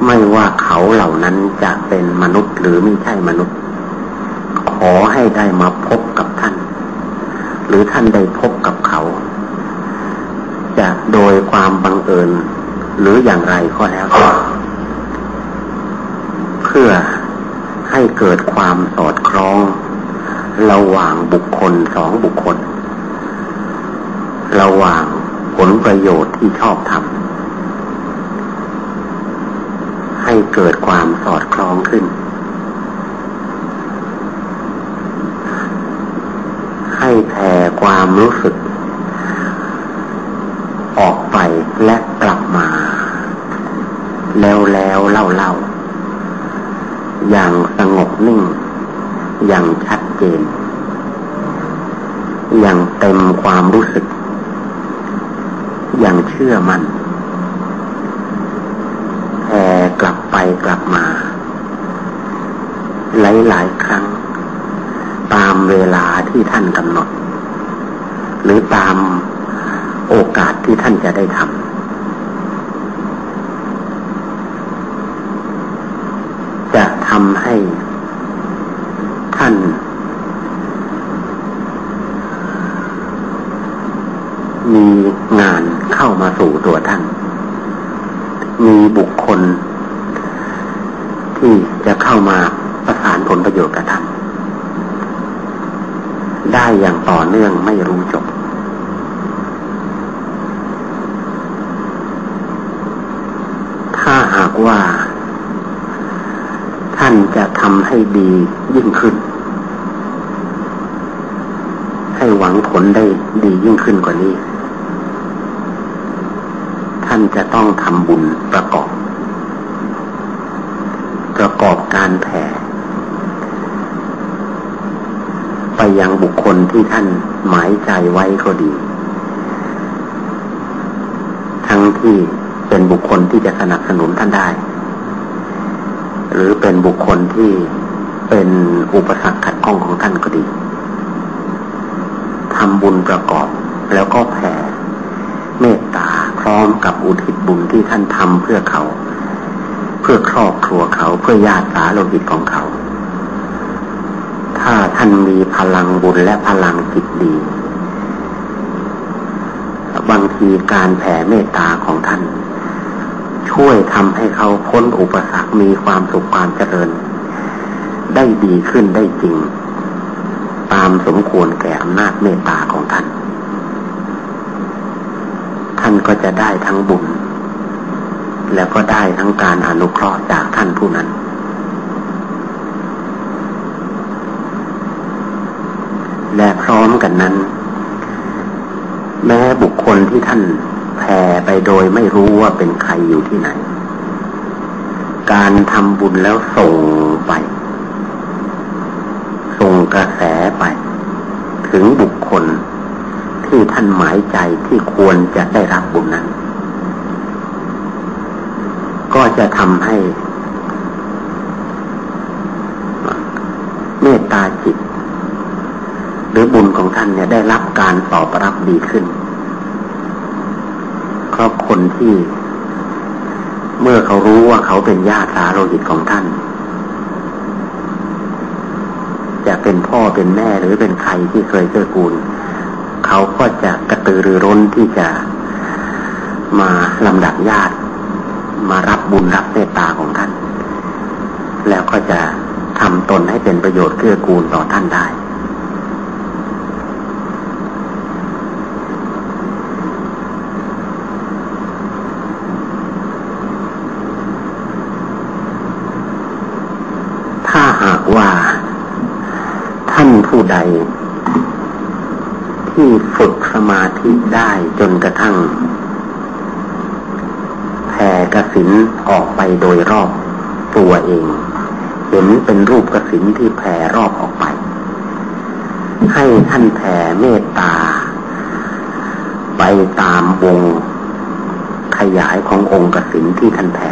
ไม่ว่าเขาเหล่านั้นจะเป็นมนุษย์หรือไม่ใช่มนุษย์ ขอให้ได้มาพบกับท่าน หรือท่านได้พบกับเขา จะโดยความบังเอิญ หรืออย่างไรก็แล้วเพื่อให้เกิดความสอดคล้อง ระหว่างบุคคลสองบุคคล ระหว่างผลประโยชน์ที่ชอบทำ ให้เกิดความสอดคล้องขึ้น ให้แผ่ความรู้สึก ออกไปและกลับมา แล้วแล้วเล่าเล่าอย่างสงบนิ่ง อย่างชัดเจน อย่างเต็มความรู้สึก อย่างเชื่อมัน่นแผ่กลับไป กลับมา หลายๆครั้ง ตามเวลาที่ท่านกำหนด หรือตามโอกาสที่ท่านจะได้ทำจะทำให้ท่านมีงานเข้ามาสู่ตัวท่าน มีบุคคล ที่จะเข้ามาประสานผลประโยชน์กับท่านได้อย่างต่อเนื่องไม่รู้จบ ถ้าหากว่า ท่านจะทำให้ดียิ่งขึ้น ให้หวังผลได้ดียิ่งขึ้นกว่านี้ ท่านจะต้องทำบุญประกอบ ประ การแผ่ ไปยังบุคคลที่ท่านหมายใจไว้ก็ดี ทั้งที่เป็นบุคคลที่จะสนับสนุนท่านได้ หรือเป็นบุคคลที่เป็นอุปสรรคขัดข้องของท่านก็ดีทำบุญประกอบแล้วก็แผ่เมตตาพร้อมกับอุทิศบุญที่ท่านทำเพื่อเขา เพื่อครอบครัวเขาเพื่อญาติสาโลหิตของเขา ถ้าท่านมีพลังบุญและพลังจิตดี บางทีการแผ่เมตตาของท่าน ช่วยทำให้เขาพ้นอุปสรรคมีความสุขความเจริญ ได้ดีขึ้นได้จริง ตามสมควรแก่อำนาจเมตตาของท่าน ท่านก็จะได้ทั้งบุญ แล้วก็ได้ทั้งการอนุเคราะห์จากท่านผู้นั้น และพร้อมกันนั้น แม้บุคคลที่ท่านแผ่ไปโดยไม่รู้ว่าเป็นใครอยู่ที่ไหน การทำบุญแล้วส่งไป ส่งกระแสไป ถึงบุคคลที่ท่านหมายใจที่ควรจะได้รับบุญนั้น จะทำให้เมตตาจิต หรือบุญของท่านเนี่ยได้รับการตอบรับดีขึ้น เพราะคนที่ เมื่อเขารู้ว่าเขาเป็นญาติสาโลหิตของท่าน จะเป็นพ่อเป็นแม่หรือเป็นใครที่เคยเกื้อกูล เขาก็จะกระตือรือร้นที่จะมาลำดับญาติ มารับบุญรับเมตตาของท่าน แล้วก็จะทำตนให้เป็นประโยชน์เกื้อกูลต่อท่านได้ ถ้าหากว่าท่านผู้ใด ที่ฝึกสมาธิได้จนกระทั่ง สินออกไปโดยรอบตัวเอง เห็นเป็นรูปกสินที่แผ่รอบออกไป ให้ท่านแผ่เมตตา ไปตามวงขยายขององค์กสินที่ท่านแผ่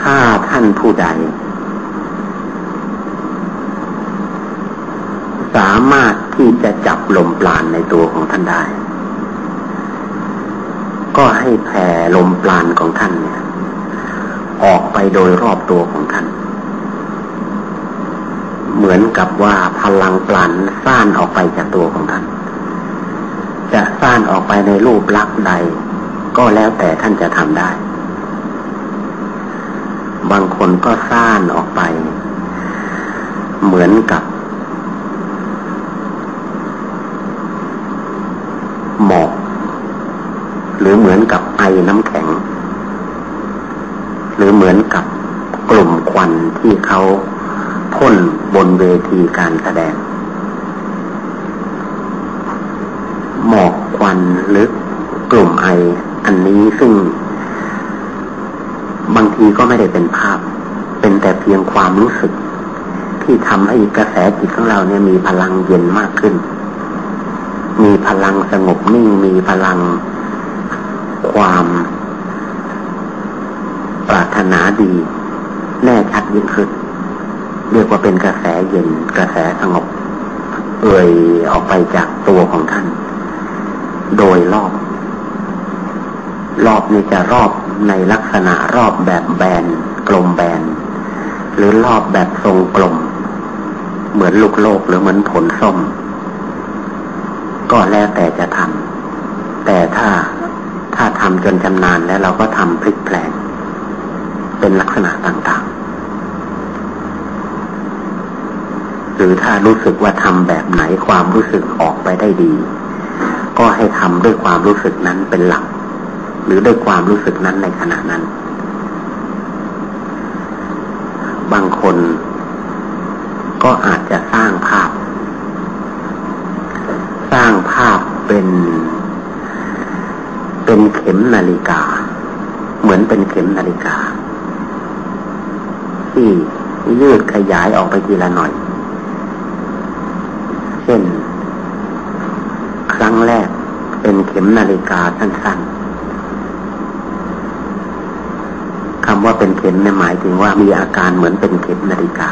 ถ้าท่านผู้ใด สามารถที่จะจับลมปราณในตัวของท่านได้ ผ่ลมปราณของท่านเนี่ยออกไปโดยรอบตัวของท่าน เหมือนกับว่าพลังปลันซ่านออกไปจากตัวของท่าน จะซ่านออกไปในรูปลักษณ์ใด ก็แล้วแต่ท่านจะทำได้ บางคนก็ซ่านออกไป เหมือนกับหมอกหรือเหมือนกับ อน้ำแข็ง หรือเหมือนกับกลุ่มควันที่เขาพ่นบนเวทีการแสดง หมอกควันหรือกลุ่มไออันนี้ซึ่ง บางทีก็ไม่ได้เป็นภาพ เป็นแต่เพียงความรู้สึก ที่ทำให้กระแสจิตของเราเนี่ยมีพลังเย็นมากขึ้น มีพลังสงบนิ่งมีพลัง ความปรารถนาดี แน่ชัดยิ่งขึ้น เรียกว่าเป็นกระแสเย็นกระแสสงบเอ่ยออกไปจากตัวของท่าน โดยรอบ รอบนี้จะรอบในลักษณะรอบแบบแบนกลมแบน หรือรอบแบบทรงกลม เหมือนลูกโลกหรือเหมือนผลส้ม ก็แล้วแต่จะทำแต่ถ้าถ้า ทำจนชำนาญแล้วเราก็ทำพลิกแปลง เป็นลักษณะต่างๆ หรือถ้ารู้สึกว่าทำแบบไหนความรู้สึกออกไปได้ดี ก็ให้ทำด้วยความรู้สึกนั้นเป็นหลัก หรือด้วยความรู้สึกนั้นในขณะนั้น บางคนก็อาจจะสร้างภาพ สร้างภาพเป็น เป็นเข็มนาฬิกา เหมือนเป็นเข็มนาฬิกา ที่ยืดขยายออกไปทีละหน่อย เช่น ครั้งแรกเป็นเข็มนาฬิกาสั้นๆคำว่าเป็นเข็มเนี่ยหมายถึงว่ามีอาการเหมือนเป็นเข็มนาฬิกา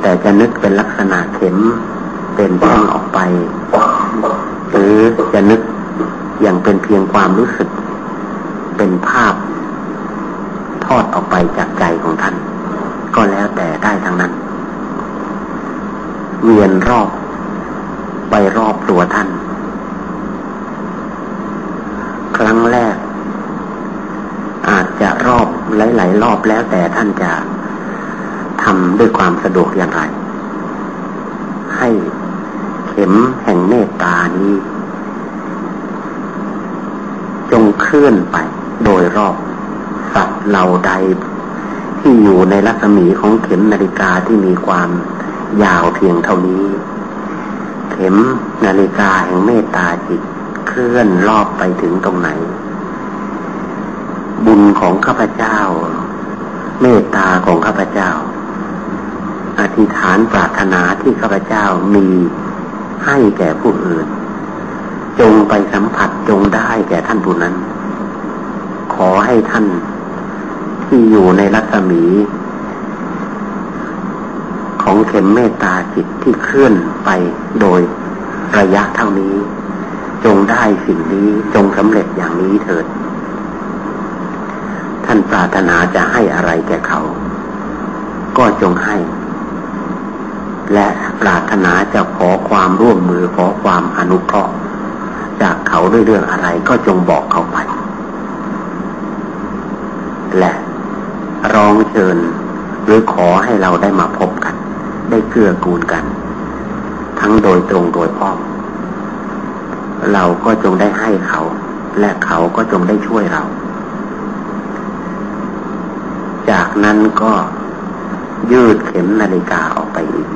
แต่จะนึกเป็นลักษณะเข็มเป็นแท่งออกไป หรือจะนึก ย่างเป็นเพียงความรู้สึก เป็นภาพ ทอดออกไปจากใจของท่าน ก็แล้วแต่ได้ทั้งนั้น เวียนรอบ ไปรอบตัวท่าน ครั้งแรก อาจจะรอบหลาย ๆ รอบแล้วแต่ท่านจะทำด้วยความสะดวกอย่างไร ให้เข็มแห่งเมตตานี้ จงเคลื่อนไปโดยรอบ สัตว์เหล่าใดที่อยู่ในรัศมีของเข็มนาฬิกาที่มีความยาวเพียงเท่านี้ เข็มนาฬิกาแห่งเมตตาจิตเคลื่อนรอบไปถึงตรงไหน บุญของข้าพเจ้า เมตตาของข้าพเจ้า อธิษฐานปรารถนาที่ข้าพเจ้ามีให้แก่ผู้อื่น จงไปสัมผัสจงได้แก่ท่านผู้นั้น ขอให้ท่านที่อยู่ในรัศมี ของเข็มเมตตาจิตที่เคลื่อนไปโดยระยะเท่านี้ จงได้สิ่งนี้จงสำเร็จอย่างนี้เถิด ท่านปรารถนาจะให้อะไรแก่เขา ก็จงให้ และปรารถนาจะขอความร่วมมือขอความอนุเคราะห์ จากเขาด้วยเรื่องอะไรก็จงบอกเขาไป และร้องเชิญหรือขอให้เราได้มาพบกัน ได้เกื้อกูลกัน ทั้งโดยตรงโดยอ้อมเราก็จงได้ให้เขา และเขาก็จงได้ช่วยเรา จากนั้นก็ยืดเข็มนาฬิกาออกไปอีก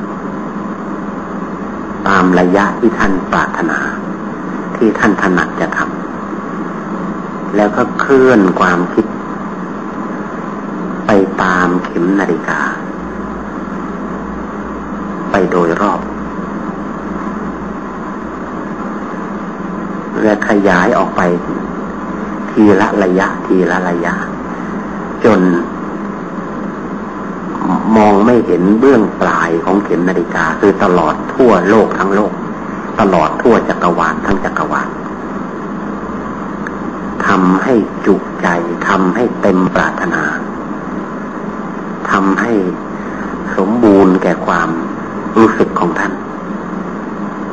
ตามระยะที่ท่านปรารถนา ที่ท่านถนัดจะทำแล้วก็เคลื่อนความคิด ไปตามเข็มนาฬิกา ไปโดยรอบและขยายออกไป ทีละระยะ ทีละระยะ จน มองไม่เห็นเบื้องปลายของเข็มนาฬิกา คือตลอดทั่วโลกทั้งโลก ตลอดทั่วจักรวาลทั้งจักรวาลทำให้จุใจทำให้เต็มปรารถนาทำให้สมบูรณ์แก่ความรู้สึกของท่าน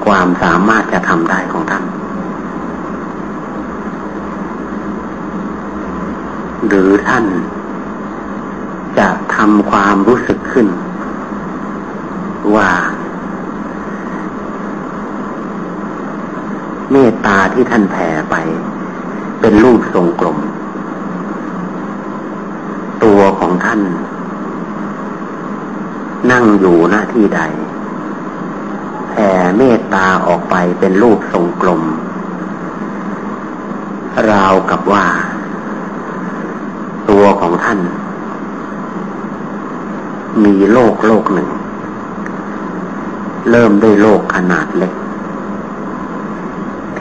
ความสามารถจะทำได้ของท่าน หรือท่านจะทำความรู้สึกขึ้น ว่า เม ตาที่ท่านแผ่ไป เป็นรูปทรงกลม ตัวของท่าน นั่งอยู่หน้าที่ใดแผ่เมตตาออกไปเป็นรูปทรงกลม ราวกับว่า ตัวของท่าน มีโลกโลกหนึ่ง เริ่มด้วยโลกขนาดเล็ก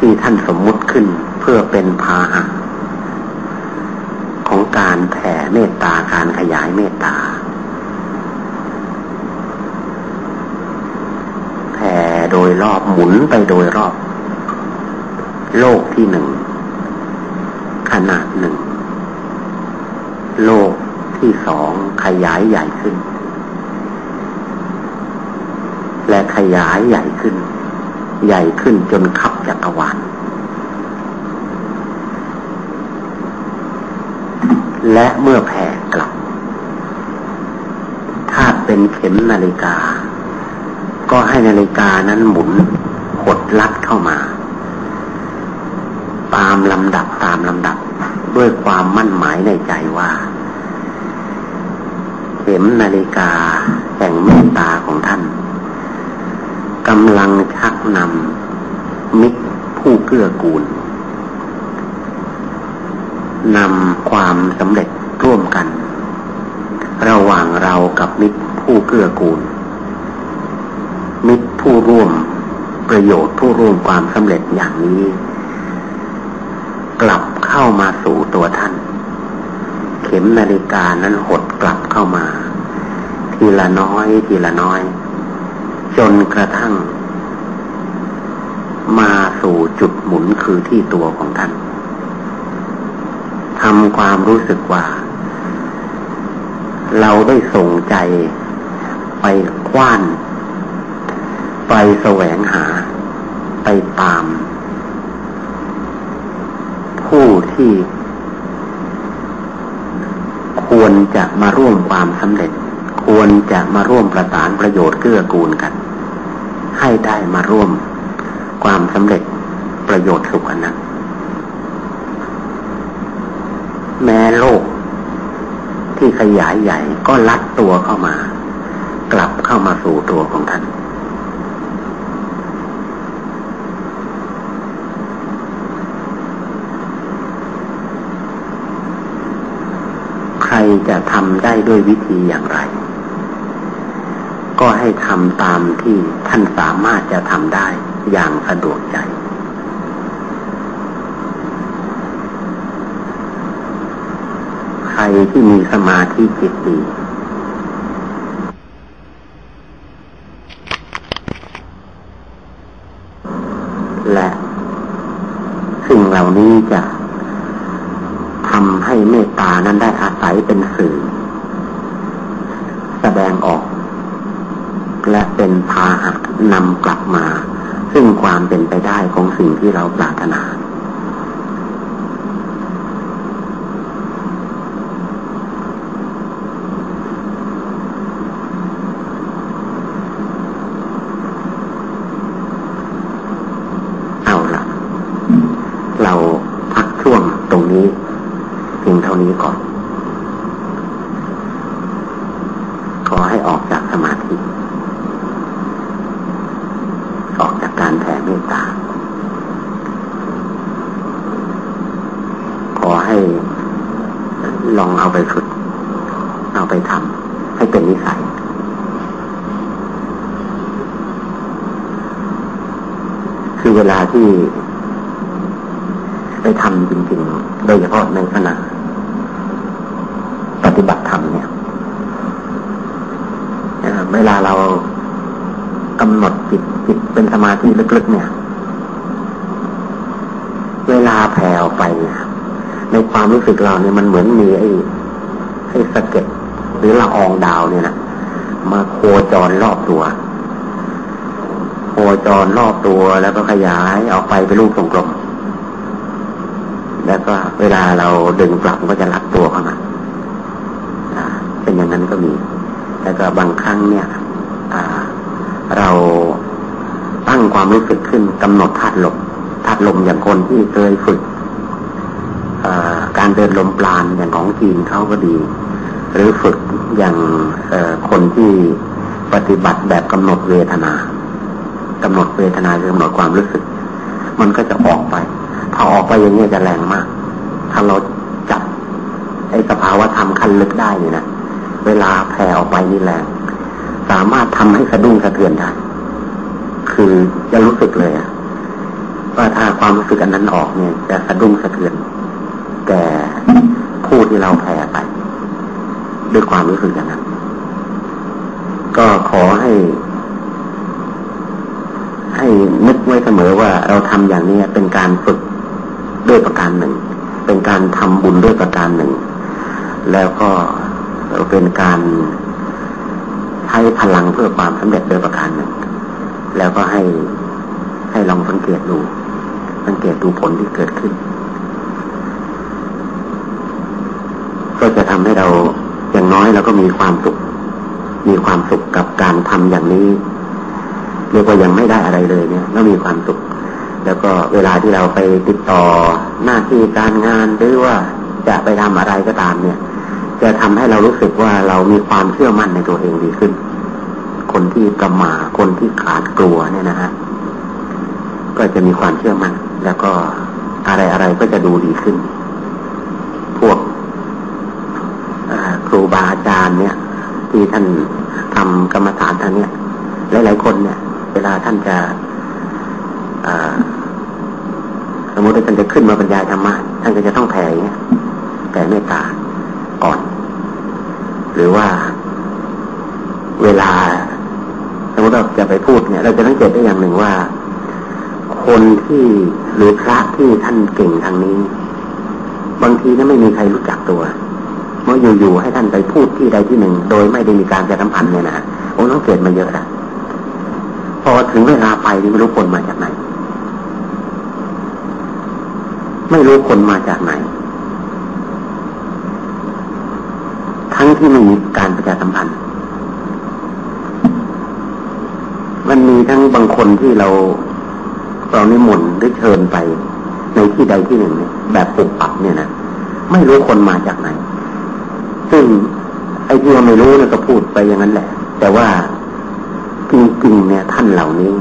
ที่ท่านสมมุติขึ้นเพื่อเป็นพาหะของการแผ่เมตตาการขยายเมตตาแผ่โดยรอบหมุนไปโดยรอบ โลกที่หนึ่งขนาดหนึ่ง โลกที่สองขยายใหญ่ขึ้น และขยายใหญ่ขึ้น ใหญ่ขึ้นจนขับจักรวาล และเมื่อแผ่กลับ ถ้าเป็นเข็มนาฬิกา ก็ให้นาฬิกานั้นหมุนหดลัดเข้ามา ตามลำดับตามลำดับด้วยความมั่นหมายในใจว่า เข็มนาฬิกาแห่งเมตตาของท่าน กำลังชักนำมิตรผู้เกื้อกูลนำความสำเร็จร่วมกัน ระหว่างเรากับมิตรผู้เกื้อกูล มิตรผู้ร่วมประโยชน์ผู้ร่วมความสำเร็จอย่างนี้ กลับเข้ามาสู่ตัวท่าน เข็มนาฬิกานั้นหดกลับเข้ามา ทีละน้อยทีละน้อย จนกระทั่ง มาสู่จุดหมุนคือที่ตัวของท่านทำความรู้สึกว่า เราได้ส่งใจไปคว้าน ไปแสวงหา ไปตาม ผู้ที่ควรจะมาร่วมความสำเร็จ ควรจะมาร่วมประสานประโยชน์เกื้อกูลกัน ให้ได้มาร่วมความสำเร็จประโยชน์สุขนั้น แม้โลกที่ขยายใหญ่ก็ลัดตัวเข้ามา กลับเข้ามาสู่ตัวของท่าน ใครจะทำได้ด้วยวิธีอย่างไร ก็ให้ทำตามที่ท่านสามารถจะทำได้อย่างสะดวกใจ ใครที่มีสมาธิจิตดีและสิ่งเหล่านี้จะทำให้เมตตานั้นได้อาศัยเป็นสื่อ แสดงออก และเป็นพาหะนำกลับมา ซึ่งความเป็นไปได้ของสิ่งที่เราปรารถนาที่ได้ทำจริงๆ โดยเฉพาะในขณะปฏิบัติธรรมเนี่ยเวลาเรากำหนดจิตจิตเป็นสมาธิลึกๆ เนี่ย เวลาแผ่ออกไปเนี่ยในความรู้ สึกเราเนี่ยมันเหมือนมีไอ้ไอ้สะเก็ดหรือละอองดาวเนี่ยนะมาโคจรรอบตัว โคจรรอบตัวแล้วก็ขยายออกไปเป็นรูปทรงกลม แล้วก็เวลาเราดึงกลับก็จะรัดตัวเข้ามาเป็นอย่างนั้นก็มี แล้วก็บางครั้งเนี่ยเราตั้งความรู้สึกขึ้นกำหนดธาตุลมธาตุลมอย่างคนที่เคยฝึก การเดินลมปราณอย่างของจีนเขาก็ดี หรือฝึกอย่างคนที่ปฏิบัติแบบกำหนดเวทนากำหนดเวทนาคือกำหนดความรู้สึก มันก็จะออกไป ถ้าออกไปอย่างนี้จะแรงมาก ถ้าเราจับไอ้สภาวะธรรมขั้นลึกได้นี่นะเวลาแผ่ออกไปนี่แรงสามารถทำให้สะดุ้งสะเทือนได้ คือจะรู้สึกเลยอะว่าถ้าความรู้สึกอันนั้นออกเนี่ย จะสะดุ้งสะเทือน ที่เราแผ่ไป ด้วยความรู้สึกอย่างนั้น ก็ขอให้ ให้นึกไว้เสมอว่าเราทำอย่างนี้เป็นการฝึกด้วยประการหนึ่ง เป็นการทำบุญด้วยประการหนึ่ง แล้วก็เป็นการใช้พลังเพื่อความสำเร็จด้วยประการหนึ่ง แล้วก็ให้ให้ลองสังเกตดู สังเกตดูผลที่เกิดขึ้น ก็จะทำให้ เราอย่างน้อยเราก็มีความสุข มีความสุขกับการทำอย่างนี้เรียกว่ายังไม่ได้อะไรเลยเนี่ยก็มีความสุข แล้วก็เวลาที่เราไปติดต่อหน้าที่การงานหรือว่าจะไปทำอะไรก็ตามเนี่ย จะทำให้เรารู้สึกว่าเรามีความเชื่อมั่นในตัวเองดีขึ้น คนที่กำมาคนที่ขาดกลัวเนี่ยนะฮะก็จะมีความเชื่อมั่นแล้วก็อะไรอะไรก็จะดูดีขึ้น พวกครูบาอาจารย์เนี่ย ที่ท่านทำกรรมฐานทางเนี้ยหลายๆคนเนี่ย เวลาท่านจะสมมติว่าท่านจะขึ้นมาบรรยายธรรมะท่านก็จะต้องแผ่เงี้ยแผ่เมตตาก่อน หรือว่าเวลา สมมติเราจะไปพูดเนี่ย เราจะต้องเกตได้อย่างหนึ่งว่า คนที่หรือพระที่ท่านเก่งทางนี้ บางทีนั้นไม่มีใครรู้จักตัว เมื่ออยู่ๆให้ท่านไปพูดที่ใดที่หนึ่ง โดยไม่ได้มีการจะสัมพันธ์เนี่ยนะโอ้ต้องเกิดมาเยอะนะพอถึงเวลาไปนี่ไม่รู้คนมาจากไหน ไม่รู้คนมาจากไหน ทั้งที่ไม่มีการประชาสัมพันธ์ มันมีทั้งบางคนที่เราเรานิมนต์หรือเชิญไปในที่ใดที่หนึ่งแบบปุบปับเนี่ยนะไม่รู้คนมาจากไหน ซึ่งไอ้ที่เราไม่รู้เนี่ยก็พูดไปอย่างนั้นแหละ แต่ว่าจริงๆเนี่ย ท่านเหล่านี้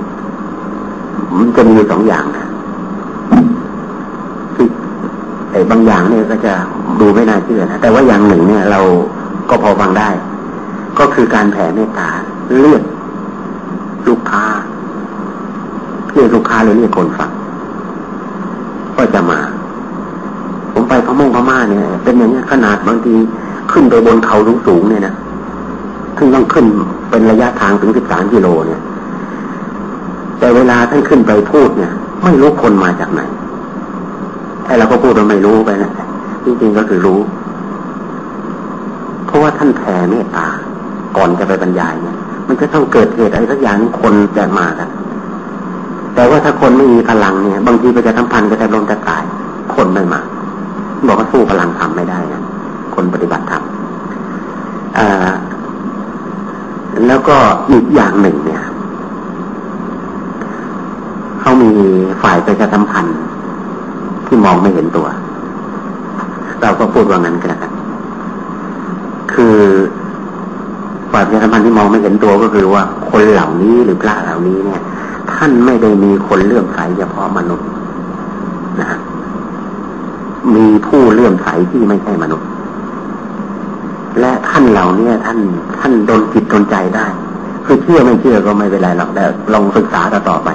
มันจะมีสองอย่างนะคือไอ้บางอย่างเนี่ยก็จะดูไม่น่าเชื่อนะแต่ว่าอย่างหนึ่งเนี่ย เราก็พอฟังได้ ก็คือการแผ่เมตตาเรียกลูกค้าเรียกลูกค้าหรือเรียกคนฟังก็จะมา ผมไปพม่งพม่าเนี่ย เป็นอย่างนี้ขนาดบางที ขึ้นไปบนเขาสูงๆเนี่ยนะท่านต้องขึ้นเป็นระยะทางถึงสิบสามกิโลเนี่ย แต่เวลาท่านขึ้นไปพูดเนี่ย ไม่รู้คนมาจากไหนไอ้เราก็พูดเราไม่รู้ไปนะจริงๆก็คือรู้ เพราะว่าท่านแผ่เมตตาก่อนจะไปบรรยายเนี่ย มันจะต้องเกิดเหตุอะไรสักอย่างคนจะมากันแต่ว่าถ้าคนไม่มีพลังเนี่ย บางทีไประชาสัมพันก็จะลงจะตาย คนไม่มา บอกว่าสู้พลังทำไม่ได้นะ คนปฏิบัติธรรมแล้วก็อีกอย่างหนึ่งเนี่ย เขามีฝ่ายประชาสัมพันธ์ที่มองไม่เห็นตัว เราก็พูดว่างั้นก็แล้วกันคือฝ่ายประชาสัมพันธ์ที่มองไม่เห็นตัวก็คือว่า คนเหล่านี้หรือพระเหล่านี้เนี่ย ท่านไม่ได้มีคนเลื่อมใสเฉพาะมนุษย์นะฮะมีผู้เลื่อมใสที่ไม่ใช่มนุษย์ และท่านเหล่านี้ท่านท่านโดนจิตโดนใจได้ คือเชื่อไม่เชื่อก็ไม่เป็นไรหรอกแต่ลองศึกษาต่อไป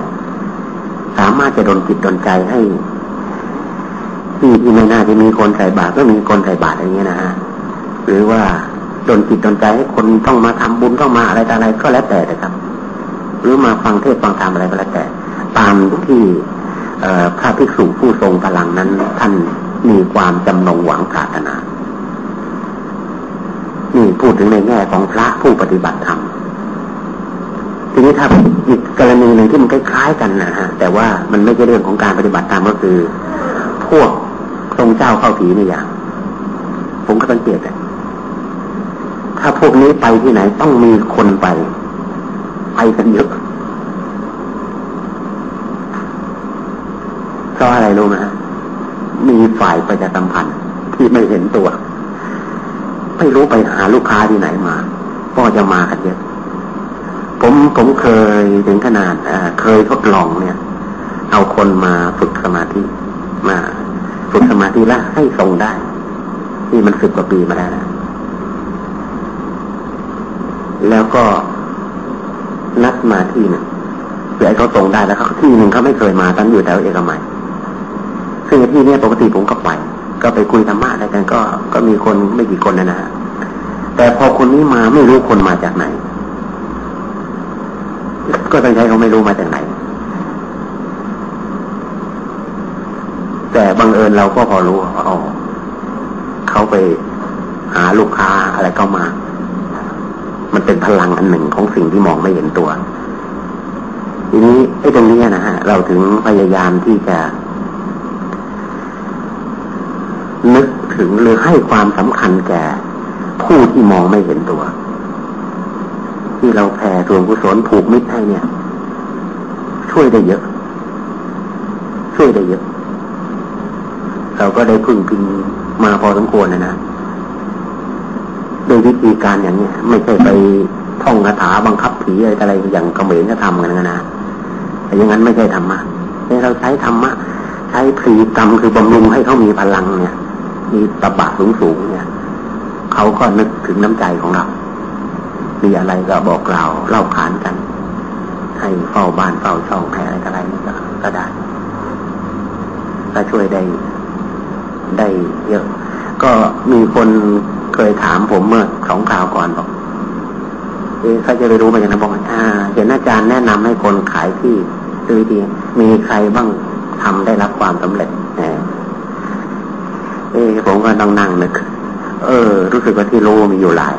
สามารถจะโดนจิตโดนใจให้ ที่ที่ไม่น่าจะมีคนใส่บาตรก็มีคนใส่บาตรอย่างเงี้ยนะฮะหรือว่าโดนจิตโดนใจให้คนต้องมาทำบุญต้องมาอะไรต่ออะไรก็แล้วแต่นะครับ หรือมาฟังเทศฟังธรรมอะไรก็แล้วแต่ ตามที่พระภิกษุผู้ทรงพลังนั้น ท่านมีความจำนงหวังปรารถนา นี่พูดถึงในแง่ของพระผู้ปฏิบัติธรรมทีนี้ถ้าอีกกรณีหนึ่งที่มันคล้ายๆกันนะฮะแต่ว่ามันไม่ใช่เรื่องของการปฏิบัติธรรมก็คือ พวกทรงเจ้าเข้าผีนี่อย่างผมก็สังเกตเลยถ้าพวกนี้ไปที่ไหนต้องมีคนไป ไปกันเยอะเพราะอะไรรู้ไหมมีฝ่ายประชาสัมพันธ์ที่ไม่เห็นตัว ไม่รู้ไปหาลูกค้าที่ไหนมา ก็จะมากันเยอะผมผมเคยถึงขนาดเคยทดลองเนี่ย เอาคนมาฝึกสมาธิมาฝึกสมาธิแล้วให้ทรงได้นี่มันสิบกว่าปีมาแล้วแล้วก็นัดมาที่หนึ่งเพื่อให้เขาตรงได้แล้วเขาที่หนึ่งเขาไม่เคยมาตั้งอยู่แถวเอกมัยซึ่งที่นี้ปกติผมก็ไป ก็ไปคุยธรรมะอะไรกัน ก็ก็มีคนไม่กี่คนนะนะแต่พอคนนี้มาไม่รู้คนมาจากไหน ก็ต้องใช้เขาไม่รู้มาจากไหน แต่บังเอิญเราก็พอรู้ว่าอ๋อเขาไปหาลูกค้าอะไรก็มา มันเป็นพลังอันหนึ่งของสิ่งที่มองไม่เห็นตัว ทีนี้ไอ้ตรงนี้นะฮะ เราถึงพยายามที่จะ นึกถึงหรือให้ความสำคัญแก่ ผู้ที่มองไม่เห็นตัว ที่เราแผ่ส่วนกุศลผูกมิตรให้เนี่ย ช่วยได้เยอะ ช่วยได้เยอะ เราก็ได้พึ่งพิงมาพอสมควรนะนะด้วยวิธีการอย่างนี้ไม่ใช่ไปท่องคาถาบังคับผีอะไรอะไรอย่างกระเมรก็ทำกันนะแต่อย่างนั้นไม่ใช่ธรรมะแต่เราใช้ธรรมะใช้พรีกรรมคือบำรุงให้เขามีพลังเนี่ย มีตบะสูงสูงเนี่ยเขาก็นึกถึงน้ำใจของเรา มีอะไรก็บอกกล่าเล่าขานกัน ให้เฝ้าบ้านเฝ้าช่องแพ้อะไรอะไรนี่ก็ก็ได้ก็ช่วยได้ได้เยอะ ก็มีคนเคยถามผมเมื่อสองคราวก่อนบอกเอ๊เขาจะไปรู้มาจากไหนบอกอ่าเห็นอาจารย์แนะนำให้คนขายที่ซื้อทีมีใครบ้างทำได้รับความสำเร็จ เอ๊ผมก็ต้องนั่งนึก เออ รู้สึกว่าที่รู้มีอยู่หลาย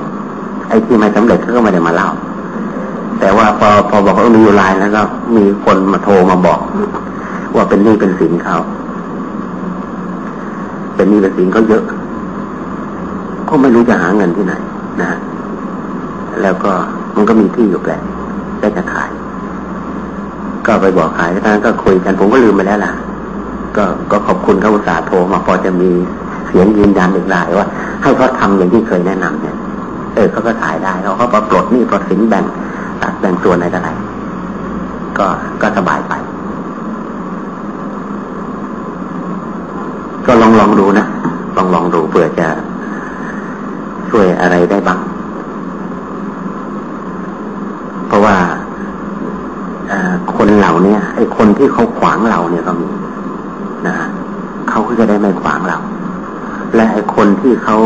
ไอ้ที่ไม่สำเร็จเขาก็ไม่ได้มาเล่า แต่ว่าพอพอบอกว่ามีอยู่หลายแล้วก็มีคนมาโทรมาบอก ว่าเป็นนี่เป็นสินเขาเป็นนี่เป็นสินเขาเยอะก็ไม่รู้จะหาเงินที่ไหนนะ แล้วก็มันก็มีที่อยู่แปลกได้จะขาย ก็ไปบอกขายแล้วนั้นก็คุยกันผมก็ลืมไปแล้วล่ะ ก็ก็ขอบคุณเขาอุตส่าห์โทรมาพอจะมีเสียงยืนยันอีกหลายว่า ให้เขาทาอย่างที่เคยแนะนำเนี่ย เออเขาก็ขายได้เขาก็ปลดนี่ปลดสินแบ่งตัดแบ่งส่วนอะไรต่ออะไรก็ก็สบายไป ก็ลองลองดูนะลองลองดูเผื่อจะช่วยอะไรได้บ้างเพราะว่าคนเหล่านี้ไอ้คนที่เขาขวางเราเนี่ยก็มี นะฮะเขาก็จะได้ไม่ขวางเรา และไอ้คนที่เขา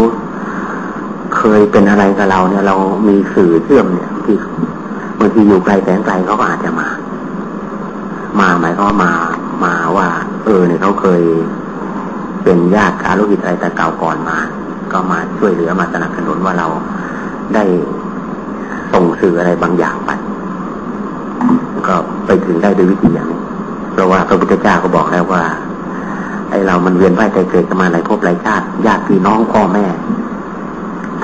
เคยเป็นอะไรกับเราเนี่ย เรามีสื่อเชื่อมเนี่ยที่บางทีอยู่ไกลแสนไกลเขาก็อาจจะมา มาหมายก็มามาว่า เออเนี่ยเขาเคยเป็นญาติคารุกิจอะไรแต่เก่าก่อนมา ก็มาช่วยเหลือมาสนับสนุนว่าเราได้ส่งสื่ออะไรบางอย่างไป ก็ไปถึงได้ด้วยวิธีอย่างนี้เพราะว่าพระพุทธเจ้าก็บอกแล้วว่า ไอเรามันเวียนว่ายใจเกิดกันมาหลายภพหลายชาติญาติพี่น้องพ่อแม่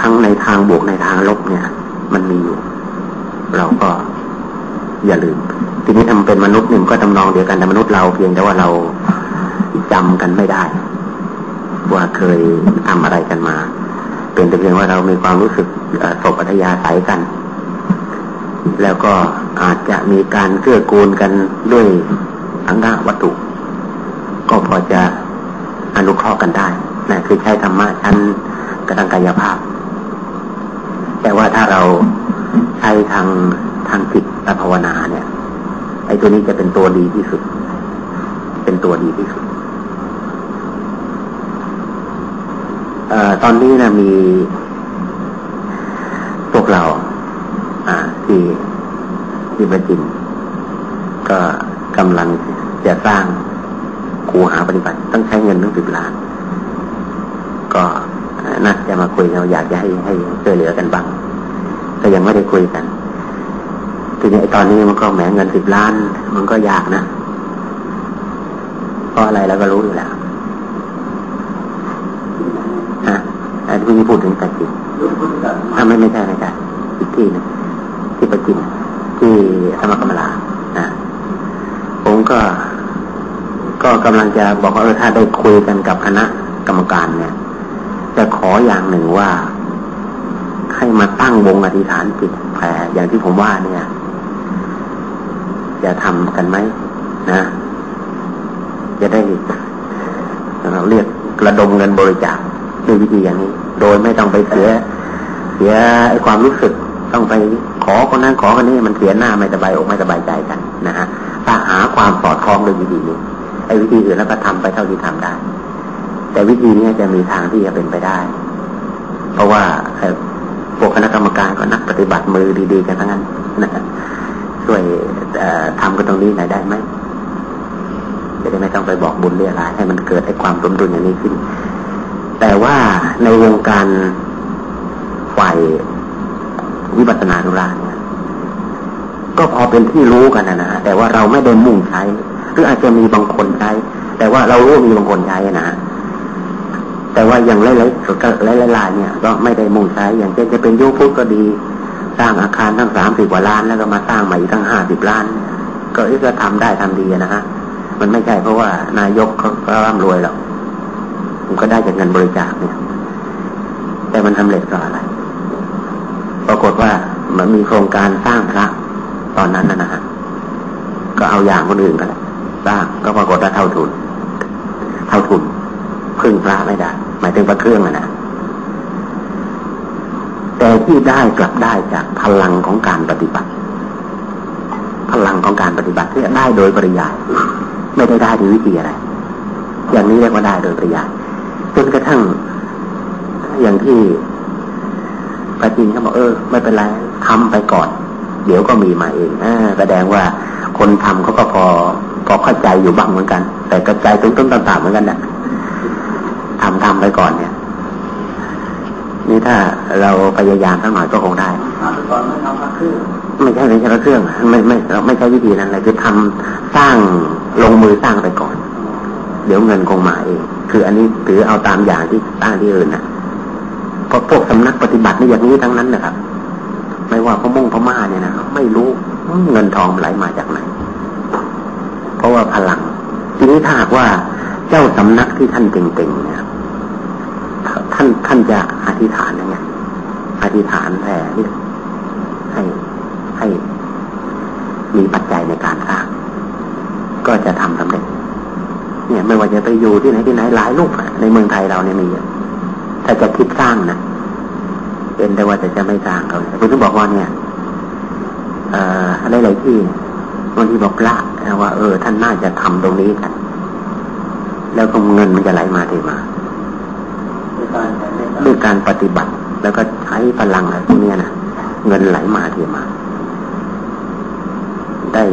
ทั้งในทางบวกในทางลบเนี่ย มันมีอยู่ เราก็อย่าลืม ทีนี้ทำเป็นมนุษย์หนึ่งก็ทำนองเดียวกันแต่มนุษย์เราเพียงแต่ว่าเราจำกันไม่ได้ ว่าเคยทำอะไรกันมา เป็นแต่เพียงว่าเรามีความรู้สึกสบอัธยาศัยกัน แล้วก็อาจจะมีการเกื้อกูลกันด้วยอังกะวัตถุ ก็พอจะอนุเคราะห์กันได้นะคือใช้ธรรมะชั้นกระทางกายภาพ แต่ว่าถ้าเราใช้ทางทางจิตและภาวนาเนี่ยไอ้ตัวนี้จะเป็นตัวดีที่สุด เป็นตัวดีที่สุดอตอนนี้นะมีพวกเรา อ่า ที่ที่ประจินก็กำลังจะสร้าง ครูหาปฏิบัติต้องใช้เงินตั้งสิบล้าน ก็น่าจะมาคุยเราอยากจะให้ให้ช่วยเหลือกันบ้างก็ยังไม่ได้คุยกันทีนี้ตอนนี้มันก็แหมเงินสิบล้าน มันก็ยากนะเพราะอะไรเราก็รู้อยู่แล้วฮะอันนี้พูดถึงแต่จิตถ้าไม่ไม่ใช่ไม่ใช่อีกที่นึงที่ประจินที่ธรรมกรรมลาอะผมก็ ก็กำลังจะบอกว่าเออถ้าได้คุยกันกับคณะกรรมการเนี่ย จะขออย่างหนึ่งว่า ให้มาตั้งวงอธิษฐานจิตแผ่อย่างที่ผมว่าเนี่ย จะทำกันไหมนะ จะได้เราเรียกกระดมเงินบริจาคด้วยวิธีอย่างนี้ โดยไม่ต้องไปเสีย เสียความรู้สึกต้องไปขอคนนั้นขอคนนี้มันเสียหน้าไม่สบายอกไม่สบายใจกันนะฮะถ้าหาความสอดคล้องด้วยวิธีนี้ ไอ้วิธีอื่นแล้วก็ทำไปเท่าที่ทำได้ แต่วิธีนี้จะมีทางที่จะเป็นไปได้ เพราะว่าพวกคณะกรรมการก็นักปฏิบัติมือดีๆกันทั้งนั้นนะช่วยทำกันตรงนี้หน่อยได้ไหมจะได้ไม่ต้องไปบอกบุญเรียรายให้มันเกิดไอ้ความสมดุลอย่างนี้ขึ้น แต่ว่าในวงการฝ่ายวิปัสสนาธุระเนี่ยก็พอเป็นที่รู้กันนะนะแต่ว่าเราไม่ได้มุ่งใช้ รืออาจจะมีบางคนใช้ แต่ว่าเรารู้มีบางคนใช้นะแต่ว่าอย่างหลายๆหลายๆเนี่ย ก็ไม่ได้มุ่งใช้ อย่างเช่นจะเป็นยุพุทธก็ดี สร้างอาคารทั้งสามสิบกว่าล้าน แล้วก็มาสร้างใหม่ทั้งห้าสิบล้าน ก็ก็ทำได้ทำดีนะฮะมันไม่ใช่เพราะว่านายกเขาร่ำรวยหรอกมันก็ได้จากเงินบริจาคเนี่ย แต่มันทำเร็จเพราะอะไร ปรากฏว่ามันมีโครงการสร้างพระตอนนั้นนะฮะก็เอาอย่างคนอื่นก็แล้ว สร้างก็ปรากฏว่าเท่าทุน เท่าทุนพึ่งพระไม่ได้ หมายถึงพระเครื่องนะแต่ที่ได้กลับได้จากพลังของการปฏิบัติ พลังของการปฏิบัติที่ได้โดยปริยายไม่ได้ได้ด้วยวิธีอะไร อย่างนี้เรียกว่าได้โดยปริยายจนกระทั่ง อย่างที่พระจินเขาบอกเออ ไม่เป็นไรทำไปก่อน เดี๋ยวก็มีมาเองอแสดงว่าคนทำเขาก็พอ พอเข้าใจอยู่บ้างเหมือนกัน แต่กระจายต้นต้นต่างๆเหมือนกันนะทำทำไปก่อนเนี่ย นี่ถ้าเราพยายามสักหน่อยก็คงได้ไม่ใช่ไม่ใช่พระเครื่อง ไม่ไม่เราไม่ใช่วิธีนั้นเลยคือทำสร้างลงมือสร้างไปก่อน เดี๋ยวเงินคงมาเอง คืออันนี้ถือเอาตามอย่างที่สร้างที่อื่นนะเพราะพวกสำนักปฏิบัตินี่อย่างนี้ทั้งนั้นนะครับ ไม่ว่าพม่งพม่าเนี่ยนะไม่รู้เงินทองไหลมาจากไหน เพราะว่าพลัง ทีนี้ถ้าหากว่าเจ้าสำนักที่ท่านเก่งๆเนี่ยท่านท่านจะอธิษฐานยังไงอธิษฐานแผ่ให้ให้มีปัจจัยในการสร้างก็จะทำสำเร็จ เนี่ย ไม่ว่าจะไปอยู่ที่ไหนที่ไหนหลายลูกในเมืองไทยเราเนี่ยมีถ้าจะคิดสร้างนะเป็นแต่ว่าจะจะไม่สร้างเขาคุณต้องบอกว่าเนี่ยอะไรหลายที่างทีบอกพระว่าเออ ท่านน่าจะทำตรงนี้กัน แล้วก็เงินมันจะไหลมาเทมาด้วยการปฏิบัติ แล้วก็ใช้พลังอะไรพวกนี้นะเงินไหลมาเทีมา ได้